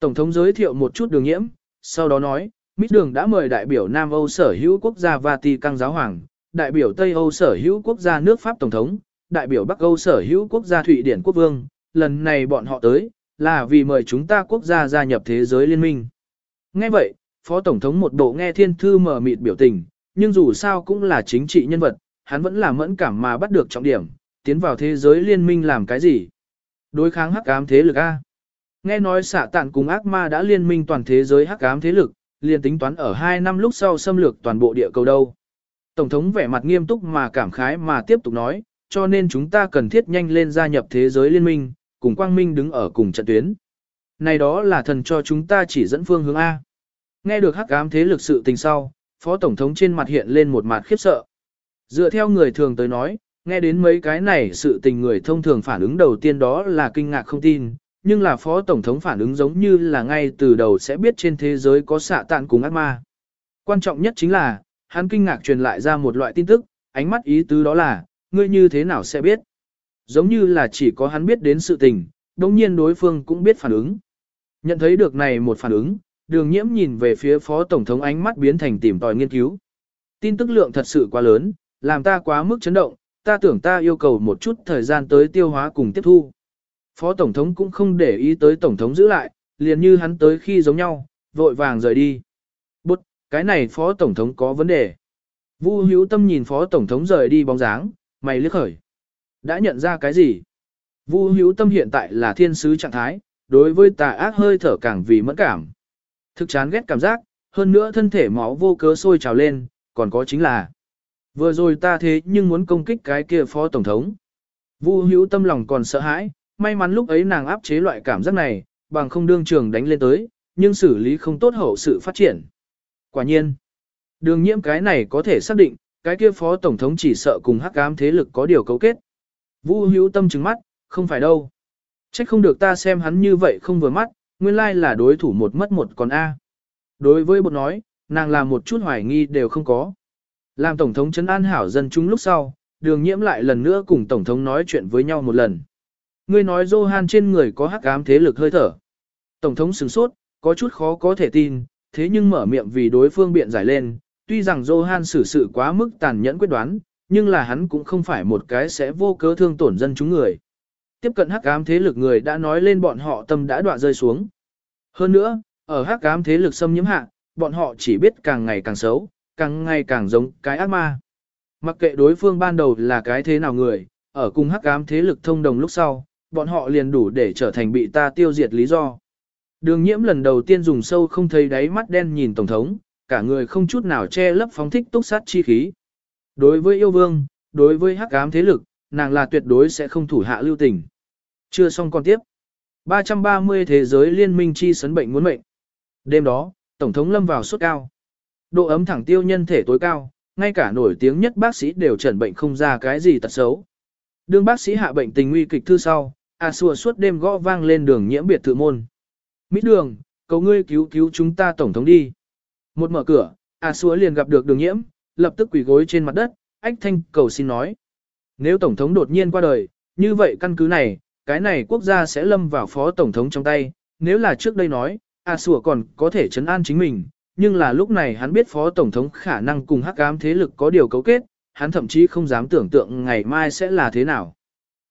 Tổng thống giới thiệu một chút đường nhiễm, sau đó nói, Miss Đường đã mời đại biểu Nam Âu sở hữu quốc gia Vatican giáo hoàng, đại biểu Tây Âu sở hữu quốc gia nước Pháp Tổng thống, đại biểu Bắc Âu sở hữu quốc gia Thụy Điển quốc vương, lần này bọn họ tới, là vì mời chúng ta quốc gia gia nhập thế giới liên minh. Nghe vậy, Phó Tổng thống một bộ nghe thiên thư mở mịt biểu tình, nhưng dù sao cũng là chính trị nhân vật, hắn vẫn là mẫn cảm mà bắt được trọng điểm, tiến vào thế giới liên minh làm cái gì. Đối kháng hắc ám thế lực A. Nghe nói xạ tạn cùng ác ma đã liên minh toàn thế giới hắc ám thế lực, liền tính toán ở 2 năm lúc sau xâm lược toàn bộ địa cầu đâu. Tổng thống vẻ mặt nghiêm túc mà cảm khái mà tiếp tục nói, cho nên chúng ta cần thiết nhanh lên gia nhập thế giới liên minh, cùng quang minh đứng ở cùng trận tuyến. Này đó là thần cho chúng ta chỉ dẫn phương hướng A. Nghe được hắc ám thế lực sự tình sau, phó tổng thống trên mặt hiện lên một mặt khiếp sợ. Dựa theo người thường tới nói, nghe đến mấy cái này sự tình người thông thường phản ứng đầu tiên đó là kinh ngạc không tin, nhưng là phó tổng thống phản ứng giống như là ngay từ đầu sẽ biết trên thế giới có xạ tạn cùng ác ma. Quan trọng nhất chính là, hắn kinh ngạc truyền lại ra một loại tin tức, ánh mắt ý tứ đó là, ngươi như thế nào sẽ biết. Giống như là chỉ có hắn biết đến sự tình, đồng nhiên đối phương cũng biết phản ứng. Nhận thấy được này một phản ứng, đường nhiễm nhìn về phía phó tổng thống ánh mắt biến thành tìm tòi nghiên cứu. Tin tức lượng thật sự quá lớn, làm ta quá mức chấn động, ta tưởng ta yêu cầu một chút thời gian tới tiêu hóa cùng tiếp thu. Phó Tổng thống cũng không để ý tới Tổng thống giữ lại, liền như hắn tới khi giống nhau, vội vàng rời đi. Bút, cái này Phó Tổng thống có vấn đề. Vu hữu tâm nhìn Phó Tổng thống rời đi bóng dáng, mày liếc khởi. Đã nhận ra cái gì? Vu hữu tâm hiện tại là thiên sứ trạng thái, đối với tà ác hơi thở càng vì mẫn cảm. Thực chán ghét cảm giác, hơn nữa thân thể máu vô cớ sôi trào lên, còn có chính là Vừa rồi ta thế nhưng muốn công kích cái kia phó tổng thống. Vu hữu tâm lòng còn sợ hãi, may mắn lúc ấy nàng áp chế loại cảm giác này, bằng không đương trường đánh lên tới, nhưng xử lý không tốt hậu sự phát triển. Quả nhiên, đường nhiễm cái này có thể xác định, cái kia phó tổng thống chỉ sợ cùng hắc ám thế lực có điều cấu kết. Vu hữu tâm trừng mắt, không phải đâu. Trách không được ta xem hắn như vậy không vừa mắt, nguyên lai là đối thủ một mất một còn A. Đối với bột nói, nàng làm một chút hoài nghi đều không có. Làm Tổng thống trấn an hảo dân chúng lúc sau, đường nhiễm lại lần nữa cùng Tổng thống nói chuyện với nhau một lần. Ngươi nói Johan trên người có hắc ám thế lực hơi thở. Tổng thống sửng sốt, có chút khó có thể tin, thế nhưng mở miệng vì đối phương biện giải lên, tuy rằng Johan xử sự quá mức tàn nhẫn quyết đoán, nhưng là hắn cũng không phải một cái sẽ vô cớ thương tổn dân chúng người. Tiếp cận hắc ám thế lực người đã nói lên bọn họ tâm đã đọa rơi xuống. Hơn nữa, ở hắc ám thế lực xâm nhiễm hạ, bọn họ chỉ biết càng ngày càng xấu, càng ngày càng giống cái ác ma. Mặc kệ đối phương ban đầu là cái thế nào người, ở cùng hắc ám thế lực thông đồng lúc sau, bọn họ liền đủ để trở thành bị ta tiêu diệt lý do. Đường nhiễm lần đầu tiên dùng sâu không thấy đáy mắt đen nhìn Tổng thống, cả người không chút nào che lấp phóng thích túc sát chi khí. Đối với yêu vương, đối với hắc ám thế lực, nàng là tuyệt đối sẽ không thủ hạ lưu tình. Chưa xong còn tiếp. 330 thế giới liên minh chi sấn bệnh muốn mệnh. Đêm đó, Tổng thống lâm vào sốt cao. Độ ấm thẳng tiêu nhân thể tối cao, ngay cả nổi tiếng nhất bác sĩ đều chẩn bệnh không ra cái gì tật xấu. Đương bác sĩ hạ bệnh tình nguy kịch thư sau, A xua suốt đêm gõ vang lên đường nhiễm biệt thự môn. mỹ đường, cầu ngươi cứu cứu chúng ta tổng thống đi. Một mở cửa, A xua liền gặp được đường nhiễm, lập tức quỳ gối trên mặt đất, ách thanh cầu xin nói. Nếu tổng thống đột nhiên qua đời, như vậy căn cứ này, cái này quốc gia sẽ lâm vào phó tổng thống trong tay, nếu là trước đây nói, A xua còn có thể chấn an chính mình, nhưng là lúc này hắn biết phó tổng thống khả năng cùng hắc ám thế lực có điều cấu kết, hắn thậm chí không dám tưởng tượng ngày mai sẽ là thế nào.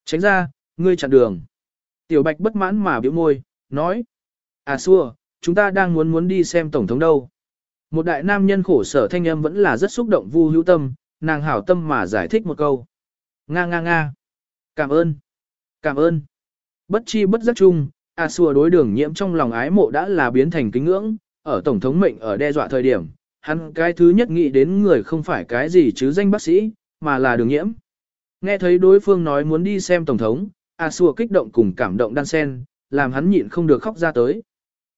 Tránh ra, ngươi chặn đường. Tiểu Bạch bất mãn mà biểu môi, nói. À xua, chúng ta đang muốn muốn đi xem tổng thống đâu. Một đại nam nhân khổ sở thanh âm vẫn là rất xúc động vu hữu tâm, nàng hảo tâm mà giải thích một câu. Nga nga nga. Cảm ơn. Cảm ơn. Bất chi bất giác chung, A Xua đối đường nhiễm trong lòng ái mộ đã là biến thành kính ngưỡng, ở Tổng thống mệnh ở đe dọa thời điểm, hắn cái thứ nhất nghĩ đến người không phải cái gì chứ danh bác sĩ, mà là đường nhiễm. Nghe thấy đối phương nói muốn đi xem Tổng thống, A Xua kích động cùng cảm động đan sen, làm hắn nhịn không được khóc ra tới.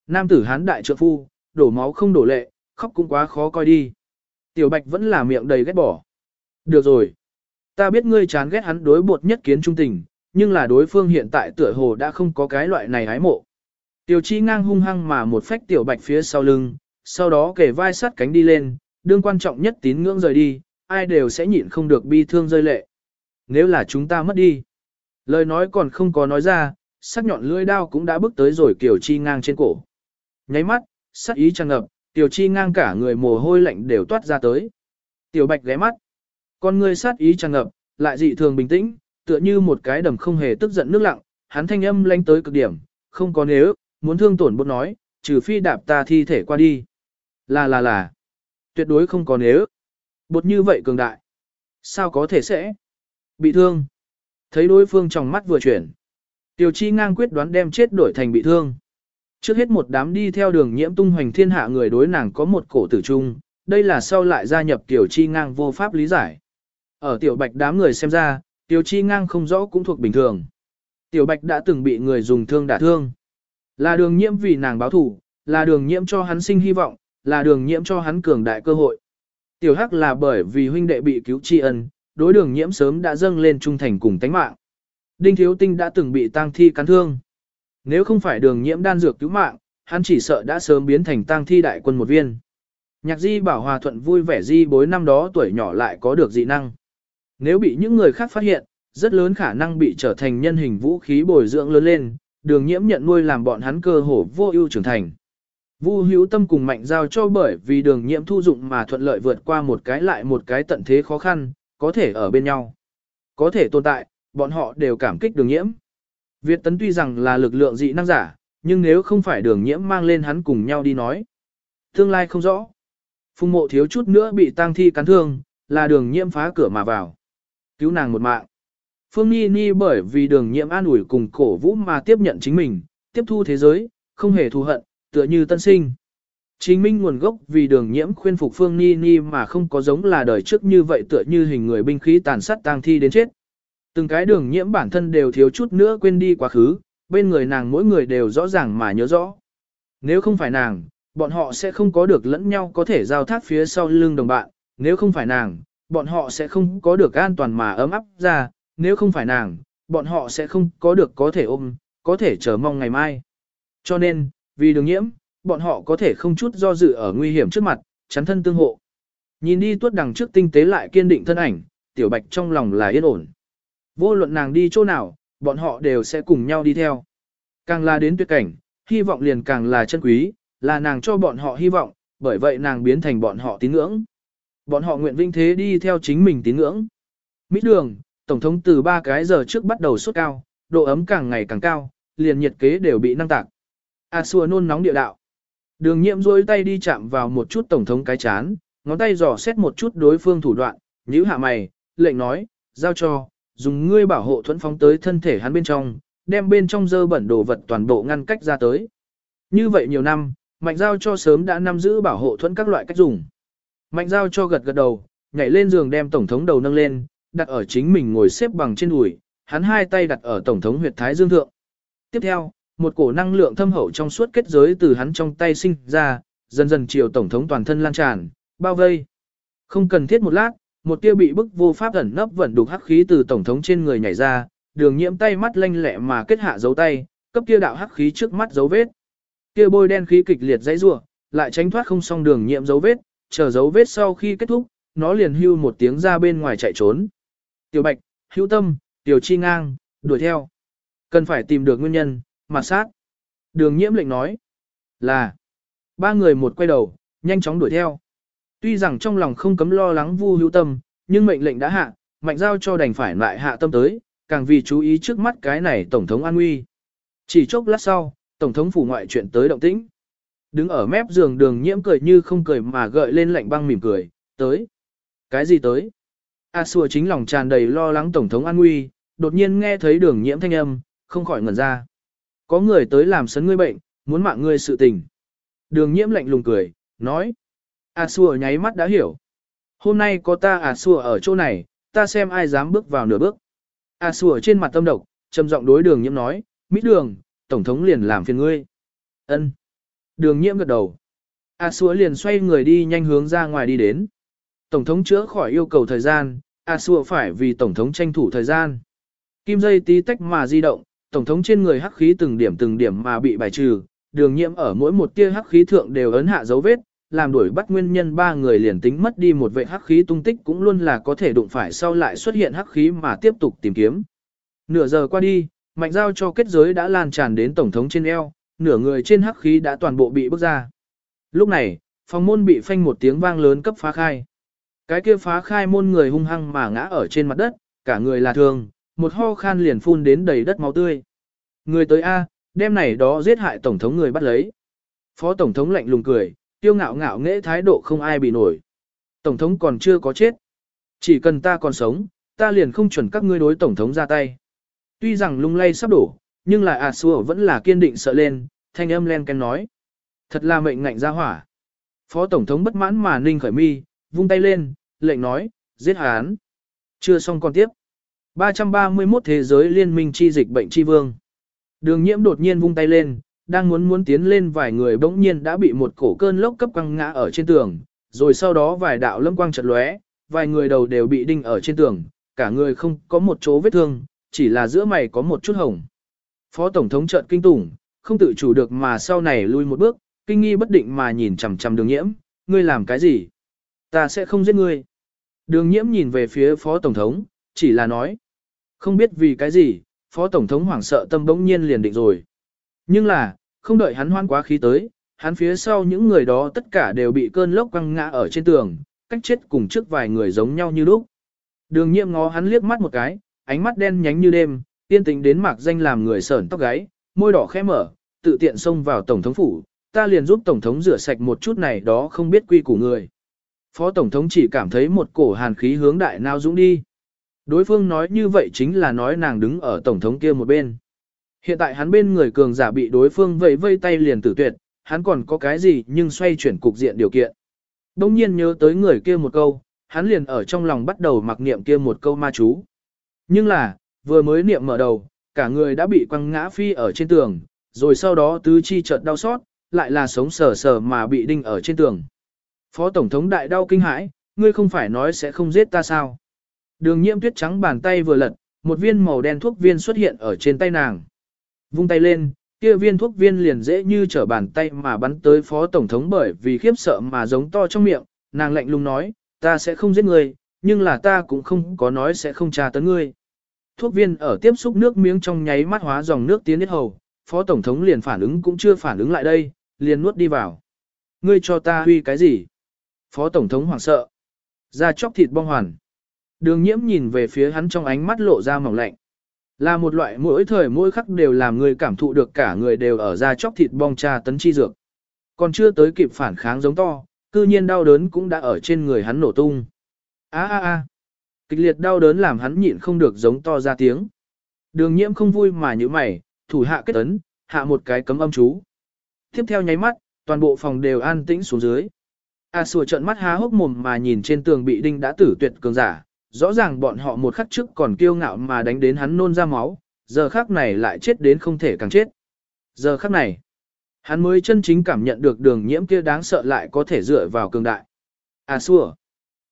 Nam tử hán đại trượng phu, đổ máu không đổ lệ, khóc cũng quá khó coi đi. Tiểu Bạch vẫn là miệng đầy ghét bỏ. Được rồi. Ta biết ngươi chán ghét hắn đối bột nhất kiến trung tình, nhưng là đối phương hiện tại tựa hồ đã không có cái loại này hái mộ. Tiểu chi ngang hung hăng mà một phách tiểu bạch phía sau lưng, sau đó kể vai sát cánh đi lên, đương quan trọng nhất tín ngưỡng rời đi, ai đều sẽ nhịn không được bi thương rơi lệ. Nếu là chúng ta mất đi. Lời nói còn không có nói ra, sắc nhọn lưỡi đao cũng đã bước tới rồi Kiều chi ngang trên cổ. Nháy mắt, sắc ý tràn ngập, tiểu chi ngang cả người mồ hôi lạnh đều toát ra tới. Tiểu bạch ghé mắt. Con người sát ý tràn ngập, lại dị thường bình tĩnh, tựa như một cái đầm không hề tức giận nước lặng, hắn thanh âm lanh tới cực điểm, không có nếu, muốn thương tổn bột nói, trừ phi đạp ta thi thể qua đi. Là là là, tuyệt đối không có nếu. Bột như vậy cường đại. Sao có thể sẽ? Bị thương. Thấy đối phương trong mắt vừa chuyển. Tiểu chi ngang quyết đoán đem chết đổi thành bị thương. Trước hết một đám đi theo đường nhiễm tung hoành thiên hạ người đối nàng có một cổ tử trung. đây là sau lại gia nhập tiểu chi ngang vô pháp lý giải. Ở tiểu bạch đám người xem ra, tiểu chi ngang không rõ cũng thuộc bình thường. Tiểu bạch đã từng bị người dùng thương đả thương. Là đường nhiễm vì nàng báo thủ, là đường nhiễm cho hắn sinh hy vọng, là đường nhiễm cho hắn cường đại cơ hội. Tiểu hắc là bởi vì huynh đệ bị cứu tri ân, đối đường nhiễm sớm đã dâng lên trung thành cùng tánh mạng. Đinh thiếu tinh đã từng bị tang thi cắn thương. Nếu không phải đường nhiễm đan dược cứu mạng, hắn chỉ sợ đã sớm biến thành tang thi đại quân một viên. Nhạc di bảo hòa thuận vui vẻ di bối năm đó tuổi nhỏ lại có được dị năng. Nếu bị những người khác phát hiện, rất lớn khả năng bị trở thành nhân hình vũ khí bồi dưỡng lớn lên, đường nhiễm nhận nuôi làm bọn hắn cơ hồ vô ưu trưởng thành. Vu hữu tâm cùng mạnh giao cho bởi vì đường nhiễm thu dụng mà thuận lợi vượt qua một cái lại một cái tận thế khó khăn, có thể ở bên nhau. Có thể tồn tại, bọn họ đều cảm kích đường nhiễm. Việt tấn tuy rằng là lực lượng dị năng giả, nhưng nếu không phải đường nhiễm mang lên hắn cùng nhau đi nói. Tương lai không rõ. Phùng mộ thiếu chút nữa bị tang thi cắn thương, là đường nhiễm phá cửa mà vào. Cứu nàng một mạng. Phương Ni Ni bởi vì đường nhiễm an ủi cùng cổ vũ mà tiếp nhận chính mình, tiếp thu thế giới, không hề thù hận, tựa như tân sinh. Chính minh nguồn gốc vì đường nhiễm khuyên phục Phương Ni Ni mà không có giống là đời trước như vậy tựa như hình người binh khí tàn sát tang thi đến chết. Từng cái đường nhiễm bản thân đều thiếu chút nữa quên đi quá khứ, bên người nàng mỗi người đều rõ ràng mà nhớ rõ. Nếu không phải nàng, bọn họ sẽ không có được lẫn nhau có thể giao thác phía sau lưng đồng bạn, nếu không phải nàng, bọn họ sẽ không có được an toàn mà ấm áp ra, nếu không phải nàng, bọn họ sẽ không có được có thể ôm, có thể chờ mong ngày mai. Cho nên, vì đường nhiễm, bọn họ có thể không chút do dự ở nguy hiểm trước mặt, chắn thân tương hộ. Nhìn đi tuốt đằng trước tinh tế lại kiên định thân ảnh, tiểu bạch trong lòng là yên ổn. Vô luận nàng đi chỗ nào, bọn họ đều sẽ cùng nhau đi theo. Càng là đến tuyệt cảnh, hy vọng liền càng là chân quý, là nàng cho bọn họ hy vọng, bởi vậy nàng biến thành bọn họ tín ngưỡng. Bọn họ nguyện vinh thế đi theo chính mình tín ngưỡng. Mỹ đường, Tổng thống từ 3 cái giờ trước bắt đầu sốt cao, độ ấm càng ngày càng cao, liền nhiệt kế đều bị năng tạc. A xua nôn nóng địa đạo. Đường nhiệm rôi tay đi chạm vào một chút Tổng thống cái chán, ngón tay dò xét một chút đối phương thủ đoạn, nhíu hạ mày, lệnh nói, giao cho, dùng ngươi bảo hộ thuẫn phóng tới thân thể hắn bên trong, đem bên trong dơ bẩn đồ vật toàn bộ ngăn cách ra tới. Như vậy nhiều năm, mạnh giao cho sớm đã nắm giữ bảo hộ thuẫn các loại cách dùng. Mạnh giao cho gật gật đầu, nhảy lên giường đem tổng thống đầu nâng lên, đặt ở chính mình ngồi xếp bằng trên đùi, hắn hai tay đặt ở tổng thống huyệt thái dương thượng. Tiếp theo, một cổ năng lượng thâm hậu trong suốt kết giới từ hắn trong tay sinh ra, dần dần chiều tổng thống toàn thân lan tràn, bao vây. Không cần thiết một lát, một tia bị bức vô pháp ẩn nấp vẫn đục hắc khí từ tổng thống trên người nhảy ra, đường nhiễm tay mắt lanh lẹ mà kết hạ dấu tay, cấp kia đạo hắc khí trước mắt dấu vết. Kia bôi đen khí kịch liệt dãy rủa, lại tránh thoát không xong đường nhiễm dấu vết, chờ dấu vết sau khi kết thúc, nó liền hưu một tiếng ra bên ngoài chạy trốn. Tiểu Bạch, hữu tâm, Tiểu Chi ngang, đuổi theo. Cần phải tìm được nguyên nhân, mà sát. Đường nhiễm lệnh nói là ba người một quay đầu, nhanh chóng đuổi theo. Tuy rằng trong lòng không cấm lo lắng vu hữu tâm, nhưng mệnh lệnh đã hạ, mạnh giao cho đành phải lại hạ tâm tới, càng vì chú ý trước mắt cái này Tổng thống an nguy. Chỉ chốc lát sau, Tổng thống phủ ngoại chuyện tới động tĩnh. Đứng ở mép giường đường nhiễm cười như không cười mà gợi lên lạnh băng mỉm cười, tới. Cái gì tới? A xua chính lòng tràn đầy lo lắng Tổng thống an nguy, đột nhiên nghe thấy đường nhiễm thanh âm, không khỏi ngẩn ra. Có người tới làm sấn ngươi bệnh, muốn mạng ngươi sự tình. Đường nhiễm lạnh lùng cười, nói. A xua nháy mắt đã hiểu. Hôm nay có ta A xua ở chỗ này, ta xem ai dám bước vào nửa bước. A xua trên mặt tâm độc, trầm giọng đối đường nhiễm nói, Mít đường, tổng thống liền làm phiền ngươi. ân Đường nhiễm gật đầu. A xua liền xoay người đi nhanh hướng ra ngoài đi đến. Tổng thống chữa khỏi yêu cầu thời gian, A xua phải vì tổng thống tranh thủ thời gian. Kim dây tí tách mà di động, tổng thống trên người hắc khí từng điểm từng điểm mà bị bài trừ, đường nhiễm ở mỗi một tia hắc khí thượng đều ấn hạ dấu vết, làm đuổi bắt nguyên nhân ba người liền tính mất đi một vệ hắc khí tung tích cũng luôn là có thể đụng phải sau lại xuất hiện hắc khí mà tiếp tục tìm kiếm. Nửa giờ qua đi, mạnh giao cho kết giới đã lan tràn đến tổng thống trên eo, nửa người trên hắc khí đã toàn bộ bị bước ra. Lúc này, phòng môn bị phanh một tiếng vang lớn cấp phá khai. Cái kia phá khai môn người hung hăng mà ngã ở trên mặt đất, cả người là thường, một ho khan liền phun đến đầy đất máu tươi. Người tới A, đem này đó giết hại tổng thống người bắt lấy. Phó tổng thống lạnh lùng cười, tiêu ngạo ngạo nghễ thái độ không ai bị nổi. Tổng thống còn chưa có chết. Chỉ cần ta còn sống, ta liền không chuẩn các ngươi đối tổng thống ra tay. Tuy rằng lung lay sắp đổ, nhưng lại à xua vẫn là kiên định sợ lên, thanh âm len ken nói. Thật là mệnh ngạnh ra hỏa. Phó tổng thống bất mãn mà ninh khởi mi, vung tay lên, lệnh nói, giết hán. Chưa xong còn tiếp. 331 Thế giới liên minh chi dịch bệnh chi vương. Đường nhiễm đột nhiên vung tay lên, đang muốn muốn tiến lên vài người bỗng nhiên đã bị một cổ cơn lốc cấp quăng ngã ở trên tường, rồi sau đó vài đạo lâm quang chật lóe, vài người đầu đều bị đinh ở trên tường, cả người không có một chỗ vết thương, chỉ là giữa mày có một chút hồng. Phó Tổng thống chợt kinh tủng, không tự chủ được mà sau này lui một bước, kinh nghi bất định mà nhìn chằm chằm đường nhiễm, ngươi làm cái gì? Ta sẽ không giết ngươi. Đường nhiễm nhìn về phía Phó Tổng thống, chỉ là nói. Không biết vì cái gì, Phó Tổng thống hoảng sợ tâm bỗng nhiên liền định rồi. Nhưng là, không đợi hắn hoan quá khí tới, hắn phía sau những người đó tất cả đều bị cơn lốc quăng ngã ở trên tường, cách chết cùng trước vài người giống nhau như lúc. Đường nhiệm ngó hắn liếc mắt một cái, ánh mắt đen nhánh như đêm, tiên tính đến mạc danh làm người sởn tóc gáy, môi đỏ khẽ mở, tự tiện xông vào tổng thống phủ, ta liền giúp tổng thống rửa sạch một chút này đó không biết quy củ người. Phó tổng thống chỉ cảm thấy một cổ hàn khí hướng đại nao dũng đi. Đối phương nói như vậy chính là nói nàng đứng ở tổng thống kia một bên. Hiện tại hắn bên người cường giả bị đối phương vẫy vây tay liền tử tuyệt, hắn còn có cái gì nhưng xoay chuyển cục diện điều kiện. Đông nhiên nhớ tới người kia một câu, hắn liền ở trong lòng bắt đầu mặc niệm kia một câu ma chú. Nhưng là, vừa mới niệm mở đầu, cả người đã bị quăng ngã phi ở trên tường, rồi sau đó tứ chi chợt đau xót, lại là sống sờ sờ mà bị đinh ở trên tường. Phó Tổng thống đại đau kinh hãi, ngươi không phải nói sẽ không giết ta sao? Đường nhiễm tuyết trắng bàn tay vừa lật, một viên màu đen thuốc viên xuất hiện ở trên tay nàng. Vung tay lên, kia viên thuốc viên liền dễ như trở bàn tay mà bắn tới phó tổng thống bởi vì khiếp sợ mà giống to trong miệng, nàng lạnh lùng nói, ta sẽ không giết người nhưng là ta cũng không có nói sẽ không tra tấn ngươi. Thuốc viên ở tiếp xúc nước miếng trong nháy mắt hóa dòng nước tiến đến hầu, phó tổng thống liền phản ứng cũng chưa phản ứng lại đây, liền nuốt đi vào. Ngươi cho ta huy cái gì? Phó tổng thống hoảng sợ. Ra chóc thịt bong hoàn. Đường nhiễm nhìn về phía hắn trong ánh mắt lộ ra mỏng lạnh. Là một loại mỗi thời mỗi khắc đều làm người cảm thụ được cả người đều ở ra chóc thịt bong trà tấn chi dược. Còn chưa tới kịp phản kháng giống to, cư nhiên đau đớn cũng đã ở trên người hắn nổ tung. A a a. Kịch liệt đau đớn làm hắn nhịn không được giống to ra tiếng. Đường nhiễm không vui mà như mày, thủ hạ kết ấn, hạ một cái cấm âm chú. Tiếp theo nháy mắt, toàn bộ phòng đều an tĩnh xuống dưới. A sùa trợn mắt há hốc mồm mà nhìn trên tường bị đinh đã tử tuyệt cường giả, rõ ràng bọn họ một khắc trước còn kiêu ngạo mà đánh đến hắn nôn ra máu, giờ khắc này lại chết đến không thể càng chết. Giờ khắc này, hắn mới chân chính cảm nhận được đường nhiễm kia đáng sợ lại có thể dựa vào cường đại. A sủa.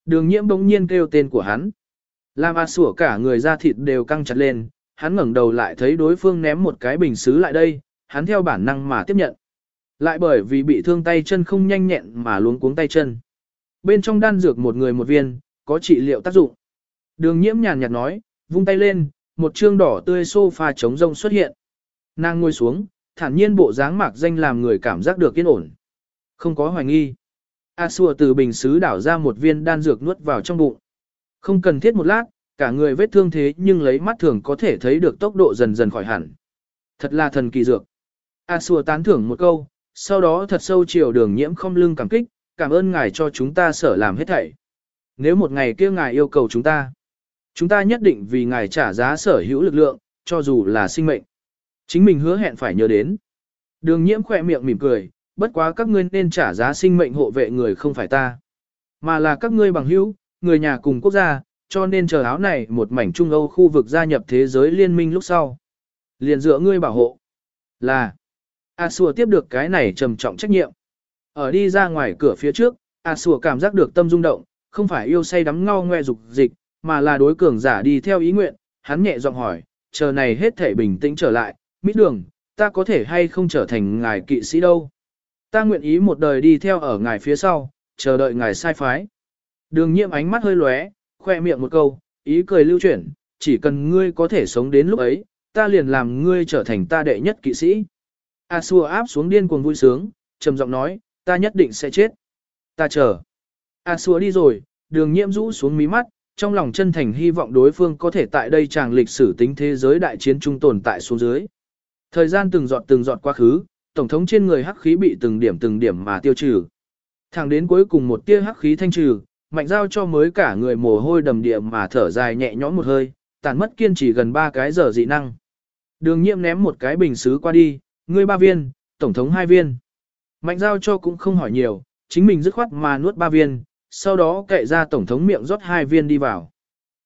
Đường nhiễm bỗng nhiên kêu tên của hắn. Làm A sủa cả người da thịt đều căng chặt lên, hắn ngẩng đầu lại thấy đối phương ném một cái bình xứ lại đây, hắn theo bản năng mà tiếp nhận. Lại bởi vì bị thương tay chân không nhanh nhẹn mà luống cuống tay chân. Bên trong đan dược một người một viên, có trị liệu tác dụng. Đường nhiễm nhàn nhạt nói, vung tay lên, một trương đỏ tươi sofa trống rông xuất hiện. Nàng ngồi xuống, thản nhiên bộ dáng mạc danh làm người cảm giác được yên ổn. Không có hoài nghi. A xua từ bình xứ đảo ra một viên đan dược nuốt vào trong bụng. Không cần thiết một lát, cả người vết thương thế nhưng lấy mắt thường có thể thấy được tốc độ dần dần khỏi hẳn. Thật là thần kỳ dược. A xua tán thưởng một câu, sau đó thật sâu chiều đường nhiễm không lưng cảm kích, cảm ơn ngài cho chúng ta sở làm hết thảy. Nếu một ngày kia ngài yêu cầu chúng ta, Chúng ta nhất định vì ngài trả giá sở hữu lực lượng, cho dù là sinh mệnh. Chính mình hứa hẹn phải nhớ đến. Đường nhiễm khỏe miệng mỉm cười, bất quá các ngươi nên trả giá sinh mệnh hộ vệ người không phải ta. Mà là các ngươi bằng hữu, người nhà cùng quốc gia, cho nên chờ áo này một mảnh Trung Âu khu vực gia nhập thế giới liên minh lúc sau. Liền dựa ngươi bảo hộ. Là. A Sùa tiếp được cái này trầm trọng trách nhiệm. Ở đi ra ngoài cửa phía trước, A Sùa cảm giác được tâm rung động, không phải yêu say đắm ngao ngoe dục dịch, mà là đối cường giả đi theo ý nguyện. Hắn nhẹ giọng hỏi, chờ này hết thể bình tĩnh trở lại, mít đường, ta có thể hay không trở thành ngài kỵ sĩ đâu. Ta nguyện ý một đời đi theo ở ngài phía sau, chờ đợi ngài sai phái. Đường nhiệm ánh mắt hơi lóe, khoe miệng một câu, ý cười lưu chuyển, chỉ cần ngươi có thể sống đến lúc ấy, ta liền làm ngươi trở thành ta đệ nhất kỵ sĩ. A xua áp xuống điên cuồng vui sướng, trầm giọng nói, ta nhất định sẽ chết. Ta chờ. A xua đi rồi, đường nhiễm rũ xuống mí mắt, trong lòng chân thành hy vọng đối phương có thể tại đây chàng lịch sử tính thế giới đại chiến trung tồn tại xuống dưới. Thời gian từng giọt từng giọt quá khứ, tổng thống trên người hắc khí bị từng điểm từng điểm mà tiêu trừ. Thẳng đến cuối cùng một tia hắc khí thanh trừ, mạnh giao cho mới cả người mồ hôi đầm địa mà thở dài nhẹ nhõm một hơi, tàn mất kiên trì gần 3 cái giờ dị năng. Đường nhiệm ném một cái bình xứ qua đi, ngươi ba viên, tổng thống hai viên. Mạnh giao cho cũng không hỏi nhiều, chính mình dứt khoát mà nuốt ba viên, sau đó kệ ra tổng thống miệng rót hai viên đi vào.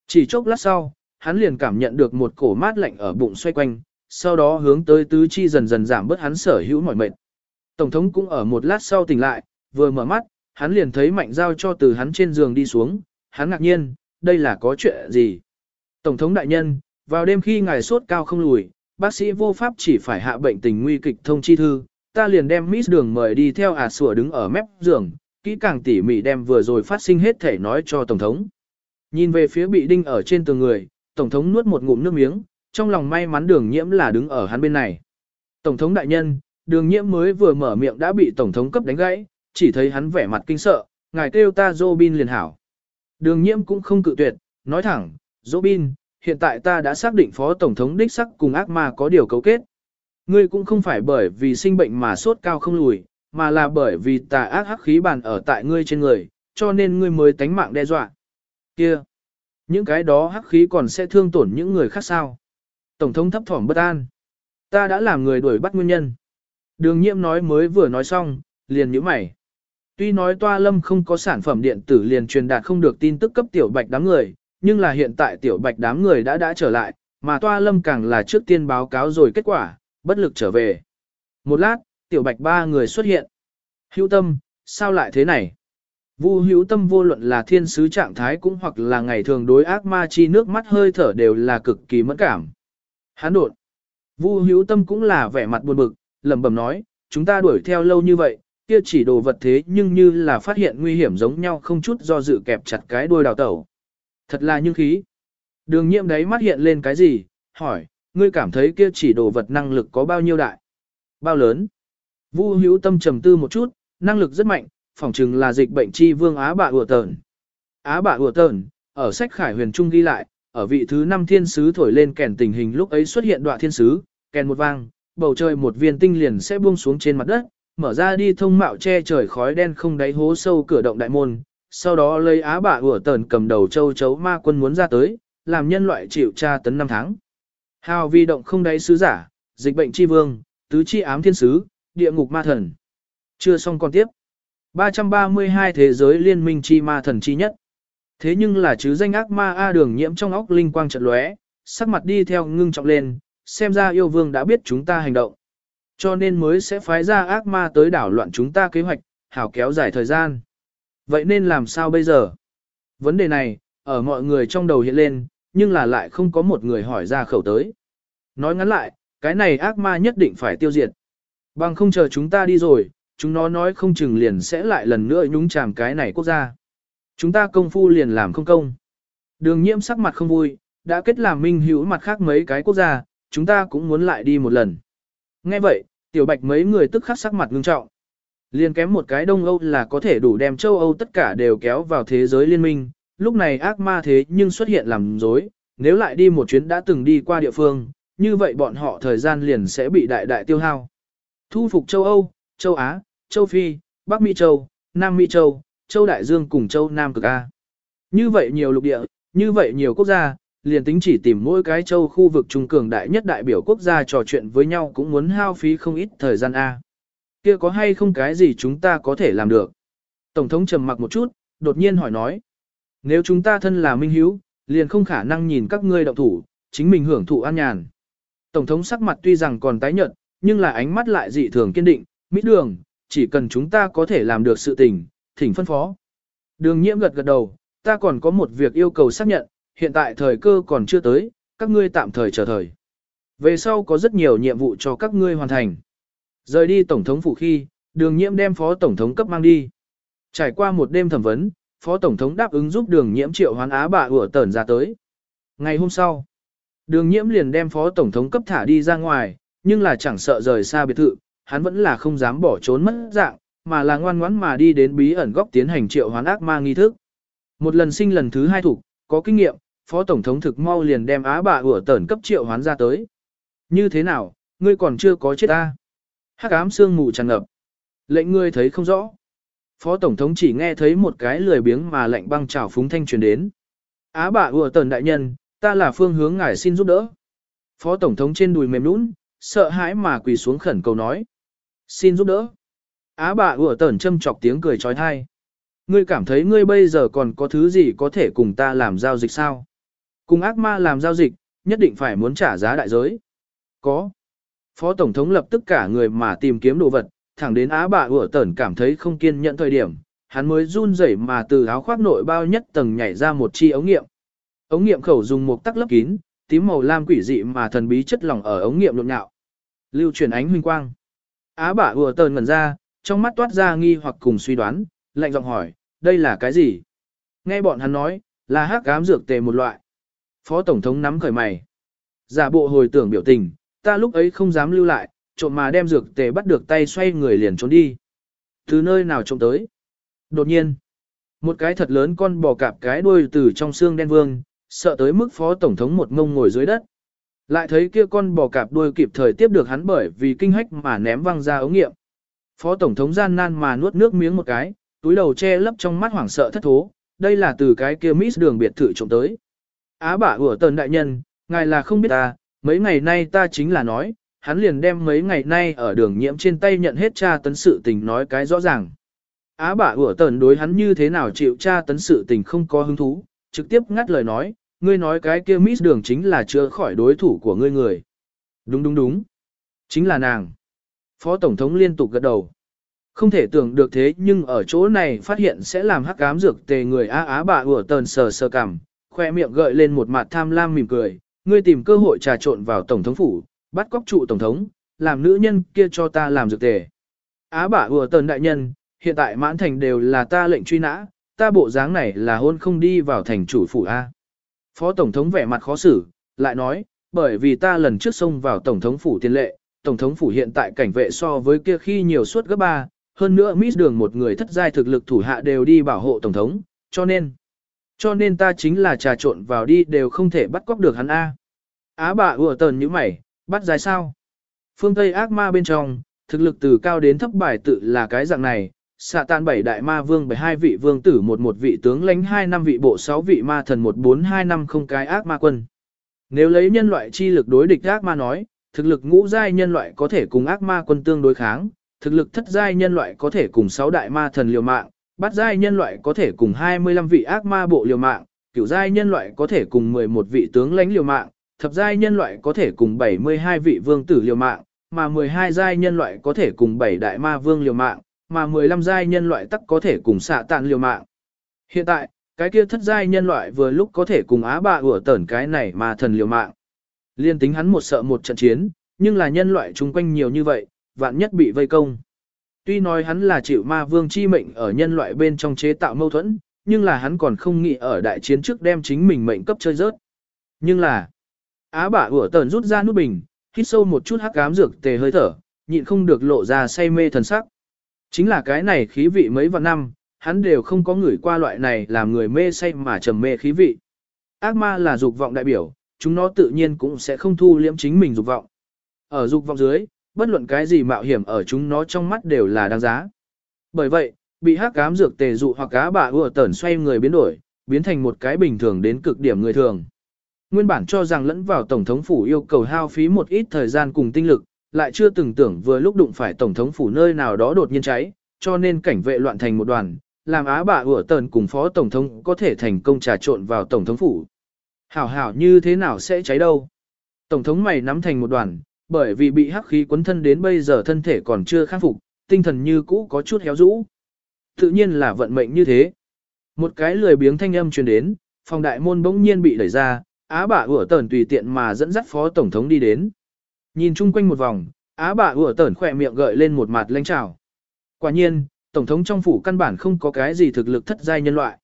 Chỉ chốc lát sau, hắn liền cảm nhận được một cổ mát lạnh ở bụng xoay quanh, sau đó hướng tới tứ chi dần dần giảm bớt hắn sở hữu mỏi mệt. Tổng thống cũng ở một lát sau tỉnh lại, vừa mở mắt, hắn liền thấy mạnh giao cho từ hắn trên giường đi xuống, hắn ngạc nhiên, đây là có chuyện gì? Tổng thống đại nhân, vào đêm khi ngài sốt cao không lùi, bác sĩ vô pháp chỉ phải hạ bệnh tình nguy kịch thông chi thư, ta liền đem Miss Đường mời đi theo à sủa đứng ở mép giường, kỹ càng tỉ mỉ đem vừa rồi phát sinh hết thể nói cho Tổng thống. Nhìn về phía bị đinh ở trên tường người, Tổng thống nuốt một ngụm nước miếng, trong lòng may mắn đường nhiễm là đứng ở hắn bên này. Tổng thống đại nhân, đường nhiễm mới vừa mở miệng đã bị Tổng thống cấp đánh gãy, chỉ thấy hắn vẻ mặt kinh sợ, ngài kêu ta Robin liền hảo. Đường nhiễm cũng không cự tuyệt, nói thẳng, Robin, hiện tại ta đã xác định phó tổng thống đích sắc cùng ác ma có điều cấu kết. Ngươi cũng không phải bởi vì sinh bệnh mà sốt cao không lùi, mà là bởi vì tà ác hắc khí bàn ở tại ngươi trên người, cho nên ngươi mới tánh mạng đe dọa. Kia, những cái đó hắc khí còn sẽ thương tổn những người khác sao? Tổng thống thấp thỏm bất an. Ta đã làm người đuổi bắt nguyên nhân. Đường nhiễm nói mới vừa nói xong, liền nhíu mày. Tuy nói toa lâm không có sản phẩm điện tử liền truyền đạt không được tin tức cấp tiểu bạch đám người, nhưng là hiện tại tiểu bạch đám người đã đã trở lại, mà toa lâm càng là trước tiên báo cáo rồi kết quả, bất lực trở về. Một lát, tiểu bạch ba người xuất hiện. Hữu tâm, sao lại thế này? Vu hữu tâm vô luận là thiên sứ trạng thái cũng hoặc là ngày thường đối ác ma chi nước mắt hơi thở đều là cực kỳ mẫn cảm. Hán đột. Vu hữu tâm cũng là vẻ mặt buồn bực, lẩm bẩm nói, chúng ta đuổi theo lâu như vậy, kia chỉ đồ vật thế nhưng như là phát hiện nguy hiểm giống nhau không chút do dự kẹp chặt cái đuôi đào tẩu. Thật là nhưng khí. Đường nhiệm đấy mắt hiện lên cái gì, hỏi, ngươi cảm thấy kia chỉ đồ vật năng lực có bao nhiêu đại? Bao lớn? Vu hữu tâm trầm tư một chút, năng lực rất mạnh, phỏng chừng là dịch bệnh chi vương Á bạ ủa tờn. Á bạ ủa tờn, ở sách khải huyền trung ghi lại, ở vị thứ năm thiên sứ thổi lên kèn tình hình lúc ấy xuất hiện đoạn thiên sứ, kèn một vang, bầu trời một viên tinh liền sẽ buông xuống trên mặt đất, mở ra đi thông mạo che trời khói đen không đáy hố sâu cửa động đại môn, sau đó lấy á bạ ủa tờn cầm đầu châu chấu ma quân muốn ra tới, làm nhân loại chịu tra tấn năm tháng. Hào vi động không đáy sứ giả, dịch bệnh chi vương, tứ chi ám thiên sứ, địa ngục ma thần. Chưa xong còn tiếp. 332 thế giới liên minh chi ma thần chi nhất. Thế nhưng là chứ danh ác ma A đường nhiễm trong óc linh quang trận lóe, sắc mặt đi theo ngưng trọng lên, xem ra yêu vương đã biết chúng ta hành động. Cho nên mới sẽ phái ra ác ma tới đảo loạn chúng ta kế hoạch, hảo kéo dài thời gian. Vậy nên làm sao bây giờ? Vấn đề này, ở mọi người trong đầu hiện lên, nhưng là lại không có một người hỏi ra khẩu tới. Nói ngắn lại, cái này ác ma nhất định phải tiêu diệt. Bằng không chờ chúng ta đi rồi, chúng nó nói không chừng liền sẽ lại lần nữa nhúng chàm cái này quốc gia. Chúng ta công phu liền làm không công. Đường nhiễm sắc mặt không vui, đã kết làm minh hữu mặt khác mấy cái quốc gia, chúng ta cũng muốn lại đi một lần. Nghe vậy, tiểu bạch mấy người tức khắc sắc mặt ngưng trọng. Liên kém một cái Đông Âu là có thể đủ đem châu Âu tất cả đều kéo vào thế giới liên minh, lúc này ác ma thế nhưng xuất hiện làm dối, nếu lại đi một chuyến đã từng đi qua địa phương, như vậy bọn họ thời gian liền sẽ bị đại đại tiêu hao. Thu phục châu Âu, châu Á, châu Phi, Bắc Mỹ châu, Nam Mỹ châu, châu Đại Dương cùng châu Nam Cực A. Như vậy nhiều lục địa, như vậy nhiều quốc gia, liền tính chỉ tìm mỗi cái châu khu vực trung cường đại nhất đại biểu quốc gia trò chuyện với nhau cũng muốn hao phí không ít thời gian A. Kia có hay không cái gì chúng ta có thể làm được? Tổng thống trầm mặc một chút, đột nhiên hỏi nói. Nếu chúng ta thân là minh hiếu, liền không khả năng nhìn các ngươi động thủ, chính mình hưởng thụ an nhàn. Tổng thống sắc mặt tuy rằng còn tái nhợt, nhưng là ánh mắt lại dị thường kiên định, mỹ đường, chỉ cần chúng ta có thể làm được sự tình, thỉnh phân phó. Đường nhiễm gật gật đầu, ta còn có một việc yêu cầu xác nhận, hiện tại thời cơ còn chưa tới, các ngươi tạm thời chờ thời. Về sau có rất nhiều nhiệm vụ cho các ngươi hoàn thành. Rời đi Tổng thống phủ khi, đường nhiễm đem Phó Tổng thống cấp mang đi. Trải qua một đêm thẩm vấn, Phó Tổng thống đáp ứng giúp đường nhiễm triệu hoán á bà ủa tẩn ra tới. Ngày hôm sau, đường nhiễm liền đem Phó Tổng thống cấp thả đi ra ngoài, nhưng là chẳng sợ rời xa biệt thự, hắn vẫn là không dám bỏ trốn mất dạng, mà là ngoan ngoãn mà đi đến bí ẩn góc tiến hành triệu hoán ác ma nghi thức. Một lần sinh lần thứ hai thủ, có kinh nghiệm, Phó Tổng thống thực mau liền đem á bà ủa tẩn cấp triệu hoán ra tới. Như thế nào, ngươi còn chưa có chết ta? Hắc ám sương mù tràn ngập. Lệnh ngươi thấy không rõ. Phó Tổng thống chỉ nghe thấy một cái lười biếng mà lệnh băng trào phúng thanh truyền đến. Á bà ủa tẩn đại nhân, ta là phương hướng ngài xin giúp đỡ. Phó Tổng thống trên đùi mềm nũng, sợ hãi mà quỳ xuống khẩn cầu nói. Xin giúp đỡ. Á bà ủa tẩn châm chọc tiếng cười trói thai. Ngươi cảm thấy ngươi bây giờ còn có thứ gì có thể cùng ta làm giao dịch sao? Cùng ác ma làm giao dịch, nhất định phải muốn trả giá đại giới. Có. Phó Tổng thống lập tức cả người mà tìm kiếm đồ vật, thẳng đến Á bà ủa tẩn cảm thấy không kiên nhẫn thời điểm, hắn mới run rẩy mà từ áo khoác nội bao nhất tầng nhảy ra một chi ống nghiệm. Ống nghiệm khẩu dùng một tắc lấp kín, tím màu lam quỷ dị mà thần bí chất lỏng ở ống nghiệm nhộn nhạo. Lưu truyền ánh huynh quang. Á bà vừa tờn ngẩn ra, trong mắt toát ra nghi hoặc cùng suy đoán, lạnh giọng hỏi, đây là cái gì? Nghe bọn hắn nói, là hắc ám dược tề một loại. Phó Tổng thống nắm khởi mày. Giả bộ hồi tưởng biểu tình, ta lúc ấy không dám lưu lại, trộm mà đem dược tề bắt được tay xoay người liền trốn đi. Từ nơi nào trộm tới? Đột nhiên, một cái thật lớn con bò cạp cái đuôi từ trong xương đen vương, sợ tới mức phó tổng thống một ngông ngồi dưới đất. Lại thấy kia con bò cạp đuôi kịp thời tiếp được hắn bởi vì kinh hách mà ném văng ra ống nghiệm. Phó tổng thống gian nan mà nuốt nước miếng một cái, túi đầu che lấp trong mắt hoảng sợ thất thố, đây là từ cái kia Miss đường biệt thự trộm tới. Á bả ủa tần đại nhân, ngài là không biết ta, mấy ngày nay ta chính là nói, hắn liền đem mấy ngày nay ở đường nhiễm trên tay nhận hết tra tấn sự tình nói cái rõ ràng. Á bả ủa tần đối hắn như thế nào chịu tra tấn sự tình không có hứng thú, trực tiếp ngắt lời nói, ngươi nói cái kia Miss đường chính là chưa khỏi đối thủ của ngươi người. Đúng đúng đúng. Chính là nàng. Phó Tổng thống liên tục gật đầu. Không thể tưởng được thế nhưng ở chỗ này phát hiện sẽ làm hắc ám dược tề người á á bà ủa tờn sờ sờ cằm, khoe miệng gợi lên một mặt tham lam mỉm cười, ngươi tìm cơ hội trà trộn vào Tổng thống phủ, bắt cóc trụ Tổng thống, làm nữ nhân kia cho ta làm dược tề. Á bà ủa tờn đại nhân, hiện tại mãn thành đều là ta lệnh truy nã, ta bộ dáng này là hôn không đi vào thành chủ phủ A. Phó Tổng thống vẻ mặt khó xử, lại nói, bởi vì ta lần trước xông vào Tổng thống phủ tiền lệ, Tổng thống phủ hiện tại cảnh vệ so với kia khi nhiều suốt gấp ba, hơn nữa Miss đường một người thất giai thực lực thủ hạ đều đi bảo hộ Tổng thống, cho nên, cho nên ta chính là trà trộn vào đi đều không thể bắt cóc được hắn A. Á bà ùa tờn như mày, bắt giai sao? Phương Tây ác ma bên trong, thực lực từ cao đến thấp bài tự là cái dạng này, xạ tan bảy đại ma vương bảy hai vị vương tử một một vị tướng lãnh hai năm vị bộ sáu vị ma thần một bốn hai năm không cái ác ma quân. Nếu lấy nhân loại chi lực đối địch ác ma nói, thực lực ngũ giai nhân loại có thể cùng ác ma quân tương đối kháng, thực lực thất giai nhân loại có thể cùng sáu đại ma thần liều mạng, bát giai nhân loại có thể cùng 25 vị ác ma bộ liều mạng, cửu giai nhân loại có thể cùng 11 vị tướng lãnh liều mạng, thập giai nhân loại có thể cùng 72 vị vương tử liều mạng, mà 12 giai nhân loại có thể cùng 7 đại ma vương liều mạng, mà 15 giai nhân loại tắc có thể cùng xạ tạn liều mạng. Hiện tại, cái kia thất giai nhân loại vừa lúc có thể cùng á bạ ủa tẩn cái này mà thần liều mạng. Liên tính hắn một sợ một trận chiến, nhưng là nhân loại chung quanh nhiều như vậy, vạn nhất bị vây công. Tuy nói hắn là chịu ma vương chi mệnh ở nhân loại bên trong chế tạo mâu thuẫn, nhưng là hắn còn không nghĩ ở đại chiến trước đem chính mình mệnh cấp chơi rớt. Nhưng là, á bả ủa Tẩn rút ra nút bình, hít sâu một chút hắc ám dược tề hơi thở, nhịn không được lộ ra say mê thần sắc. Chính là cái này khí vị mấy vạn năm, hắn đều không có người qua loại này làm người mê say mà trầm mê khí vị. Ác ma là dục vọng đại biểu, chúng nó tự nhiên cũng sẽ không thu liễm chính mình dục vọng. Ở dục vọng dưới, bất luận cái gì mạo hiểm ở chúng nó trong mắt đều là đáng giá. Bởi vậy, bị hắc ám dược tề dụ hoặc cá bà ùa tẩn xoay người biến đổi, biến thành một cái bình thường đến cực điểm người thường. Nguyên bản cho rằng lẫn vào Tổng thống phủ yêu cầu hao phí một ít thời gian cùng tinh lực, lại chưa từng tưởng vừa lúc đụng phải Tổng thống phủ nơi nào đó đột nhiên cháy, cho nên cảnh vệ loạn thành một đoàn, làm á bà ủa tờn cùng phó Tổng thống có thể thành công trà trộn vào Tổng thống phủ. Hảo hảo như thế nào sẽ cháy đâu? Tổng thống mày nắm thành một đoàn, bởi vì bị hắc khí quấn thân đến bây giờ thân thể còn chưa khắc phục, tinh thần như cũ có chút héo rũ. Tự nhiên là vận mệnh như thế. Một cái lười biếng thanh âm truyền đến, phòng đại môn bỗng nhiên bị đẩy ra, á bà ủa tờn tùy tiện mà dẫn dắt phó tổng thống đi đến. Nhìn chung quanh một vòng, á bà ủa tởn khỏe miệng gợi lên một mặt lãnh trào. Quả nhiên, tổng thống trong phủ căn bản không có cái gì thực lực thất giai nhân loại.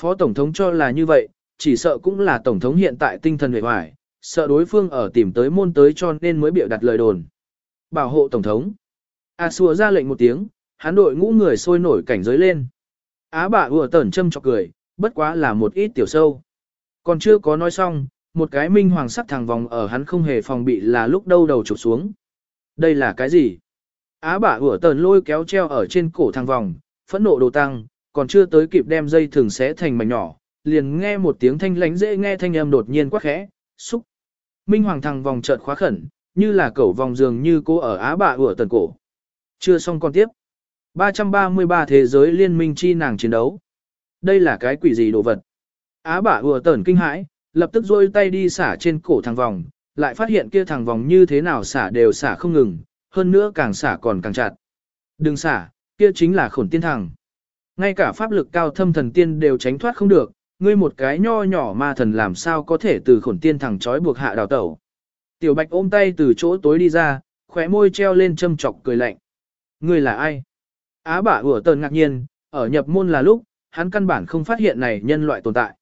Phó tổng thống cho là như vậy, chỉ sợ cũng là tổng thống hiện tại tinh thần hề hoài, sợ đối phương ở tìm tới môn tới cho nên mới biểu đặt lời đồn. Bảo hộ tổng thống. A xua ra lệnh một tiếng, hắn đội ngũ người sôi nổi cảnh giới lên. Á bà ủa tẩn châm chọc cười, bất quá là một ít tiểu sâu. Còn chưa có nói xong, một cái minh hoàng sắc thằng vòng ở hắn không hề phòng bị là lúc đâu đầu chụp xuống. Đây là cái gì? Á bà ủa tờn lôi kéo treo ở trên cổ thằng vòng, phẫn nộ đồ tăng, còn chưa tới kịp đem dây thường xé thành mảnh nhỏ, liền nghe một tiếng thanh lánh dễ nghe thanh âm đột nhiên quá khẽ, xúc. Minh hoàng thằng vòng chợt khóa khẩn, như là cẩu vòng dường như cô ở Á bà ủa tần cổ. Chưa xong con tiếp. 333 thế giới liên minh chi nàng chiến đấu. Đây là cái quỷ gì đồ vật? Á bà ủa tần kinh hãi, lập tức rôi tay đi xả trên cổ thằng vòng, lại phát hiện kia thằng vòng như thế nào xả đều xả không ngừng, hơn nữa càng xả còn càng chặt. Đừng xả, kia chính là khổn tiên thằng. Ngay cả pháp lực cao thâm thần tiên đều tránh thoát không được, ngươi một cái nho nhỏ ma thần làm sao có thể từ khổn tiên thằng trói buộc hạ đào tẩu. Tiểu bạch ôm tay từ chỗ tối đi ra, khóe môi treo lên châm chọc cười lạnh. Ngươi là ai? Á bả ủa tờn ngạc nhiên, ở nhập môn là lúc, hắn căn bản không phát hiện này nhân loại tồn tại.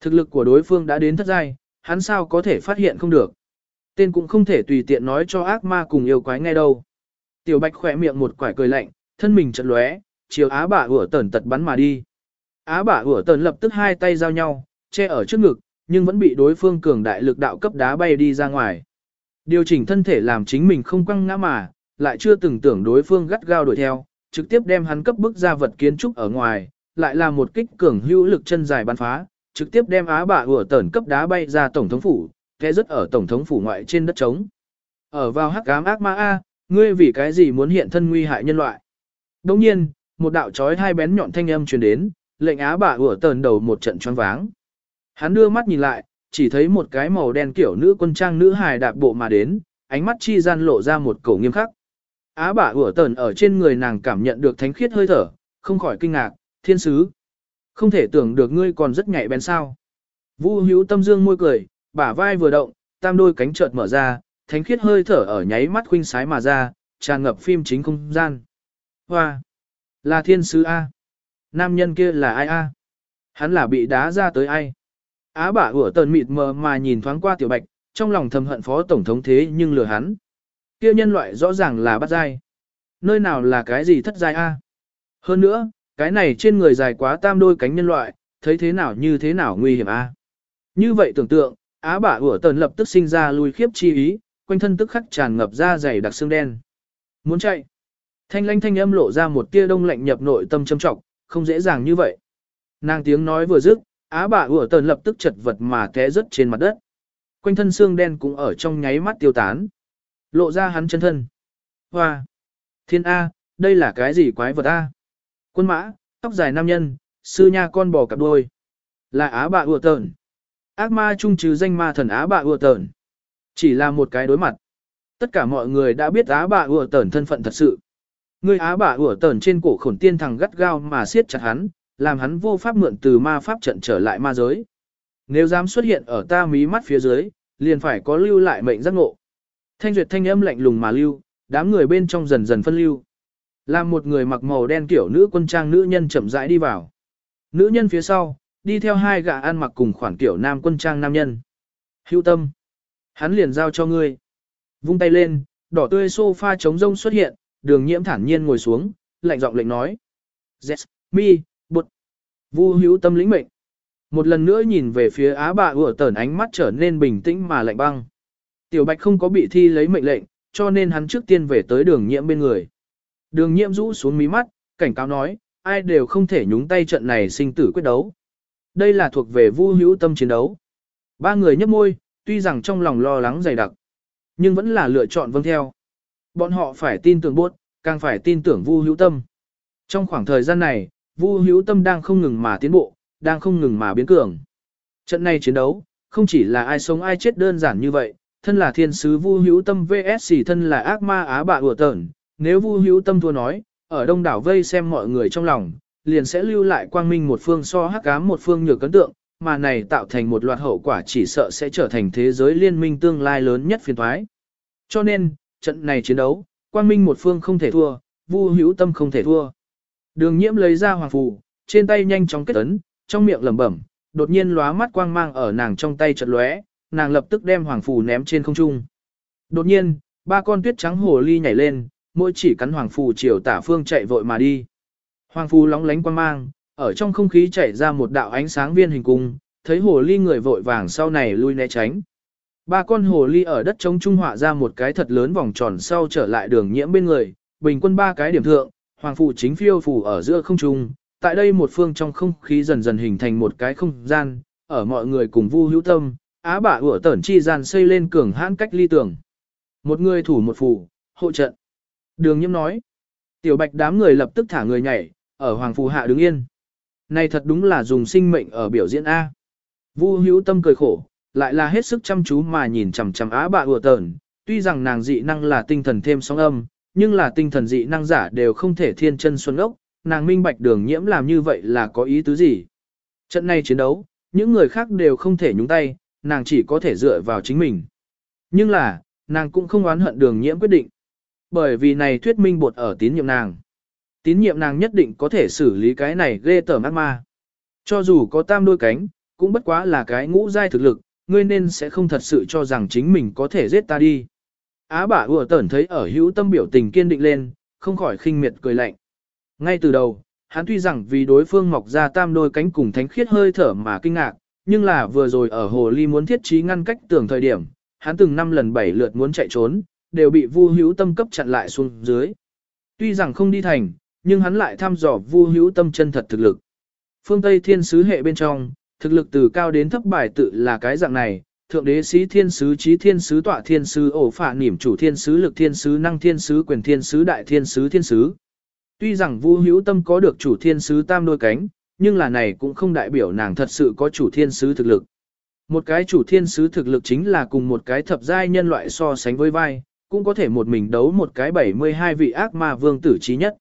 Thực lực của đối phương đã đến thất giai, hắn sao có thể phát hiện không được. Tên cũng không thể tùy tiện nói cho ác ma cùng yêu quái ngay đâu. Tiểu bạch khỏe miệng một quải cười lạnh, thân mình chật lóe, chiều á bả ủa Tẩn tật bắn mà đi. Á bả ủa Tẩn lập tức hai tay giao nhau, che ở trước ngực, nhưng vẫn bị đối phương cường đại lực đạo cấp đá bay đi ra ngoài. Điều chỉnh thân thể làm chính mình không quăng ngã mà, lại chưa từng tưởng đối phương gắt gao đuổi theo, trực tiếp đem hắn cấp bức ra vật kiến trúc ở ngoài, lại là một kích cường hữu lực chân dài bắn phá, trực tiếp đem á bà ủa tẩn cấp đá bay ra tổng thống phủ, kẽ rất ở tổng thống phủ ngoại trên đất trống. Ở vào hắc ám ác ma A, ngươi vì cái gì muốn hiện thân nguy hại nhân loại? Đồng nhiên, một đạo chói hai bén nhọn thanh âm truyền đến, lệnh á bà ủa tần đầu một trận choáng váng. Hắn đưa mắt nhìn lại, chỉ thấy một cái màu đen kiểu nữ quân trang nữ hài đạp bộ mà đến, ánh mắt chi gian lộ ra một cổ nghiêm khắc. Á bà ủa tần ở trên người nàng cảm nhận được thánh khiết hơi thở, không khỏi kinh ngạc, thiên sứ. Không thể tưởng được ngươi còn rất nhạy bén sao. Vu hữu tâm dương môi cười, bả vai vừa động, tam đôi cánh chợt mở ra, thánh khiết hơi thở ở nháy mắt khuynh sái mà ra, tràn ngập phim chính không gian. Hoa! Là thiên sứ A. Nam nhân kia là ai A? Hắn là bị đá ra tới ai? Á bả ủa tờn mịt mờ mà nhìn thoáng qua tiểu bạch, trong lòng thầm hận phó tổng thống thế nhưng lừa hắn. Kia nhân loại rõ ràng là bắt dai. Nơi nào là cái gì thất giai A? Hơn nữa, cái này trên người dài quá tam đôi cánh nhân loại, thấy thế nào như thế nào nguy hiểm A? Như vậy tưởng tượng, Á bả ủa tần lập tức sinh ra lui khiếp chi ý, quanh thân tức khắc tràn ngập ra dày đặc xương đen. Muốn chạy. Thanh lanh thanh âm lộ ra một tia đông lạnh nhập nội tâm châm trọng, không dễ dàng như vậy. Nàng tiếng nói vừa dứt, á bả ủa tần lập tức chật vật mà té rớt trên mặt đất. Quanh thân xương đen cũng ở trong nháy mắt tiêu tán. Lộ ra hắn chân thân. Hoa! Thiên A, đây là cái gì quái vật A? Quân mã, tóc dài nam nhân, sư nha con bò cặp đôi, Là á bạ ùa tờn. Ác ma trung trừ danh ma thần á bạ ùa tờn. Chỉ là một cái đối mặt. Tất cả mọi người đã biết á bạ ùa tờn thân phận thật sự. Người á bạ ùa tờn trên cổ khổn tiên thằng gắt gao mà siết chặt hắn, làm hắn vô pháp mượn từ ma pháp trận trở lại ma giới. Nếu dám xuất hiện ở ta mí mắt phía dưới, liền phải có lưu lại mệnh giác ngộ. Thanh duyệt thanh âm lạnh lùng mà lưu, đám người bên trong dần dần phân lưu. Làm một người mặc màu đen kiểu nữ quân trang nữ nhân chậm rãi đi vào. Nữ nhân phía sau, đi theo hai gã ăn mặc cùng khoản kiểu nam quân trang nam nhân. Hữu tâm. Hắn liền giao cho ngươi. Vung tay lên, đỏ tươi sofa trống rông xuất hiện, đường nhiễm thản nhiên ngồi xuống, lạnh giọng lệnh nói. Yes, mi, bụt. Vu hữu tâm lĩnh mệnh. Một lần nữa nhìn về phía á bà ủa tởn ánh mắt trở nên bình tĩnh mà lạnh băng. Tiểu bạch không có bị thi lấy mệnh lệnh, cho nên hắn trước tiên về tới đường nhiễm bên người. Đường nhiễm rũ xuống mí mắt, cảnh cáo nói, ai đều không thể nhúng tay trận này sinh tử quyết đấu. Đây là thuộc về Vu Hữu Tâm chiến đấu. Ba người nhấp môi, tuy rằng trong lòng lo lắng dày đặc, nhưng vẫn là lựa chọn vâng theo. Bọn họ phải tin tưởng buốt, càng phải tin tưởng Vu Hữu Tâm. Trong khoảng thời gian này, Vu Hữu Tâm đang không ngừng mà tiến bộ, đang không ngừng mà biến cường. Trận này chiến đấu, không chỉ là ai sống ai chết đơn giản như vậy, thân là thiên sứ Vu Hữu Tâm VS thân là ác ma á bạ ủa tởn, nếu Vu Hữu Tâm thua nói, ở đông đảo vây xem mọi người trong lòng, liền sẽ lưu lại quang minh một phương so hắc ám một phương nhược cấn tượng, mà này tạo thành một loạt hậu quả chỉ sợ sẽ trở thành thế giới liên minh tương lai lớn nhất phiền toái. Cho nên, trận này chiến đấu, quang minh một phương không thể thua, Vu Hữu Tâm không thể thua. Đường Nhiễm lấy ra hoàng phù, trên tay nhanh chóng kết ấn, trong miệng lẩm bẩm, đột nhiên lóa mắt quang mang ở nàng trong tay chợt lóe, nàng lập tức đem hoàng phù ném trên không trung. Đột nhiên, ba con tuyết trắng hồ ly nhảy lên, mỗi chỉ cắn hoàng phù chiều tả phương chạy vội mà đi. Hoàng phù lóng lánh quang mang, ở trong không khí chạy ra một đạo ánh sáng viên hình cung, thấy hồ ly người vội vàng sau này lui né tránh. Ba con hồ ly ở đất trống trung họa ra một cái thật lớn vòng tròn sau trở lại đường nhiễm bên người, bình quân ba cái điểm thượng, hoàng phù chính phiêu phù ở giữa không trung, tại đây một phương trong không khí dần dần hình thành một cái không gian, ở mọi người cùng vu hữu tâm, á bả ủa tẩn chi gian xây lên cường hãn cách ly tưởng. Một người thủ một phù, hộ trận. Đường nhiễm nói, tiểu bạch đám người lập tức thả người nhảy, ở hoàng phù hạ đứng yên. Này thật đúng là dùng sinh mệnh ở biểu diễn A. Vu hữu tâm cười khổ, lại là hết sức chăm chú mà nhìn chằm chằm á bạ ùa tờn, tuy rằng nàng dị năng là tinh thần thêm sóng âm, nhưng là tinh thần dị năng giả đều không thể thiên chân xuân ốc, nàng minh bạch đường nhiễm làm như vậy là có ý tứ gì. Trận này chiến đấu, những người khác đều không thể nhúng tay, nàng chỉ có thể dựa vào chính mình. Nhưng là, nàng cũng không oán hận đường nhiễm quyết định. Bởi vì này thuyết minh bột ở tín nhiệm nàng. Tín nhiệm nàng nhất định có thể xử lý cái này ghê tởm ác ma. Cho dù có tam đôi cánh, cũng bất quá là cái ngũ giai thực lực, ngươi nên sẽ không thật sự cho rằng chính mình có thể giết ta đi. Á bả ùa tẩn thấy ở hữu tâm biểu tình kiên định lên, không khỏi khinh miệt cười lạnh. Ngay từ đầu, hắn tuy rằng vì đối phương mọc ra tam đôi cánh cùng thánh khiết hơi thở mà kinh ngạc, nhưng là vừa rồi ở hồ ly muốn thiết trí ngăn cách tưởng thời điểm, hắn từng năm lần bảy lượt muốn chạy trốn, đều bị vu hữu tâm cấp chặn lại xuống dưới. Tuy rằng không đi thành, nhưng hắn lại thăm dò vu hữu tâm chân thật thực lực. Phương Tây thiên sứ hệ bên trong, thực lực từ cao đến thấp bài tự là cái dạng này, thượng đế sĩ thiên sứ trí thiên sứ tọa thiên sứ ổ phạ niệm chủ thiên sứ lực thiên sứ năng thiên sứ quyền thiên sứ đại thiên sứ thiên sứ. Tuy rằng Vu Hữu Tâm có được chủ thiên sứ tam đôi cánh, nhưng là này cũng không đại biểu nàng thật sự có chủ thiên sứ thực lực. Một cái chủ thiên sứ thực lực chính là cùng một cái thập giai nhân loại so sánh với vai, cũng có thể một mình đấu một cái 72 vị ác ma vương tử trí nhất.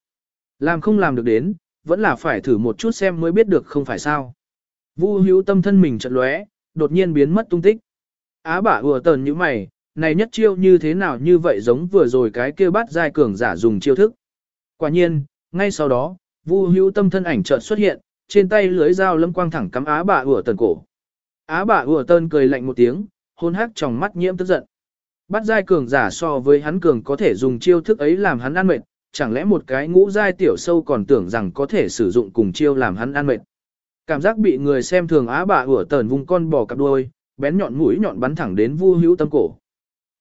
Làm không làm được đến, vẫn là phải thử một chút xem mới biết được không phải sao. Vu hữu tâm thân mình chợt lóe, đột nhiên biến mất tung tích. Á bả vừa tờn như mày, này nhất chiêu như thế nào như vậy giống vừa rồi cái kia bắt giai cường giả dùng chiêu thức. Quả nhiên, ngay sau đó, Vu hữu tâm thân ảnh chợt xuất hiện, trên tay lưới dao lâm quang thẳng cắm á bả vừa tần cổ. Á bả vừa tần cười lạnh một tiếng, hôn hắc trong mắt nhiễm tức giận. Bắt giai cường giả so với hắn cường có thể dùng chiêu thức ấy làm hắn ăn mệt, chẳng lẽ một cái ngũ giai tiểu sâu còn tưởng rằng có thể sử dụng cùng chiêu làm hắn ăn mệt. Cảm giác bị người xem thường á bà ủa tờn vùng con bò cặp đuôi, bén nhọn mũi nhọn bắn thẳng đến Vu Hữu Tâm cổ.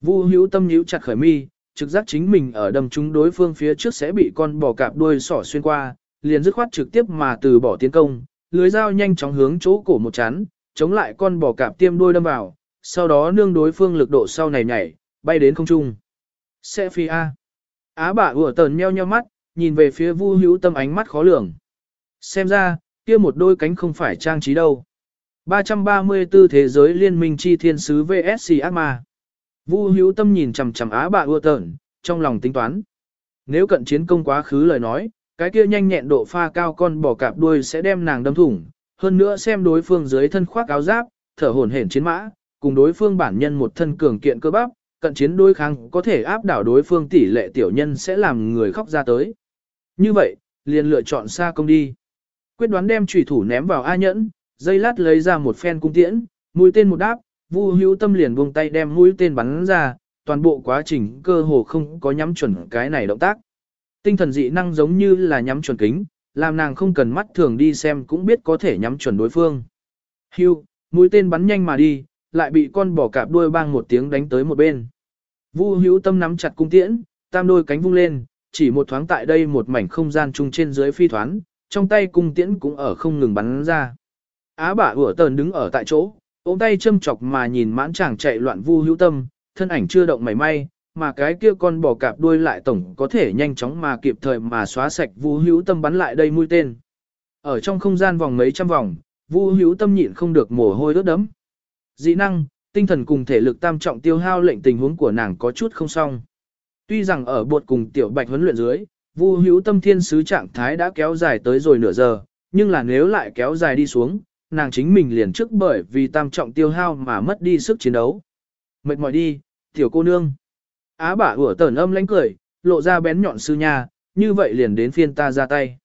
Vu Hữu Tâm nhíu chặt khởi mi, trực giác chính mình ở đâm trúng đối phương phía trước sẽ bị con bò cạp đuôi sỏ xuyên qua, liền dứt khoát trực tiếp mà từ bỏ tiến công, lưới dao nhanh chóng hướng chỗ cổ một chán, chống lại con bò cạp tiêm đuôi đâm vào, sau đó nương đối phương lực độ sau này nhảy, bay đến không trung. Sẽ phi A. Á bạ ủa tờn nheo nheo mắt, nhìn về phía Vu Hữu Tâm ánh mắt khó lường. Xem ra, kia một đôi cánh không phải trang trí đâu. 334 Thế giới liên minh chi thiên sứ VSC ác ma. Vu hữu tâm nhìn chằm chằm á bạ ưa tợn, trong lòng tính toán. Nếu cận chiến công quá khứ lời nói, cái kia nhanh nhẹn độ pha cao con bò cạp đuôi sẽ đem nàng đâm thủng. Hơn nữa xem đối phương dưới thân khoác áo giáp, thở hổn hển chiến mã, cùng đối phương bản nhân một thân cường kiện cơ bắp, cận chiến đối kháng có thể áp đảo đối phương tỷ lệ tiểu nhân sẽ làm người khóc ra tới. Như vậy, liền lựa chọn xa công đi. Quyết đoán đem chủy thủ ném vào A nhẫn, dây lát lấy ra một phen cung tiễn, mũi tên một đáp, Vu Hữu Tâm liền buông tay đem mũi tên bắn ra, toàn bộ quá trình cơ hồ không có nhắm chuẩn cái này động tác. Tinh thần dị năng giống như là nhắm chuẩn kính, làm nàng không cần mắt thường đi xem cũng biết có thể nhắm chuẩn đối phương. Hưu, mũi tên bắn nhanh mà đi, lại bị con bò cạp đuôi bang một tiếng đánh tới một bên. Vu Hữu Tâm nắm chặt cung tiễn, tam đôi cánh vung lên, chỉ một thoáng tại đây một mảnh không gian chung trên dưới phi thoán, trong tay cung tiễn cũng ở không ngừng bắn ra. Á bả ủa tờn đứng ở tại chỗ, ôm tay châm chọc mà nhìn mãn chàng chạy loạn vu hữu tâm, thân ảnh chưa động mảy may, mà cái kia con bò cạp đuôi lại tổng có thể nhanh chóng mà kịp thời mà xóa sạch vu hữu tâm bắn lại đây mũi tên. Ở trong không gian vòng mấy trăm vòng, vu hữu tâm nhịn không được mồ hôi ướt đấm. Dị năng, tinh thần cùng thể lực tam trọng tiêu hao lệnh tình huống của nàng có chút không xong. Tuy rằng ở bột cùng tiểu bạch huấn luyện dưới, vu hữu tâm thiên sứ trạng thái đã kéo dài tới rồi nửa giờ, nhưng là nếu lại kéo dài đi xuống, nàng chính mình liền trước bởi vì tam trọng tiêu hao mà mất đi sức chiến đấu. Mệt mỏi đi, tiểu cô nương. Á bả ủa tờn âm lánh cười, lộ ra bén nhọn sư nha, như vậy liền đến phiên ta ra tay.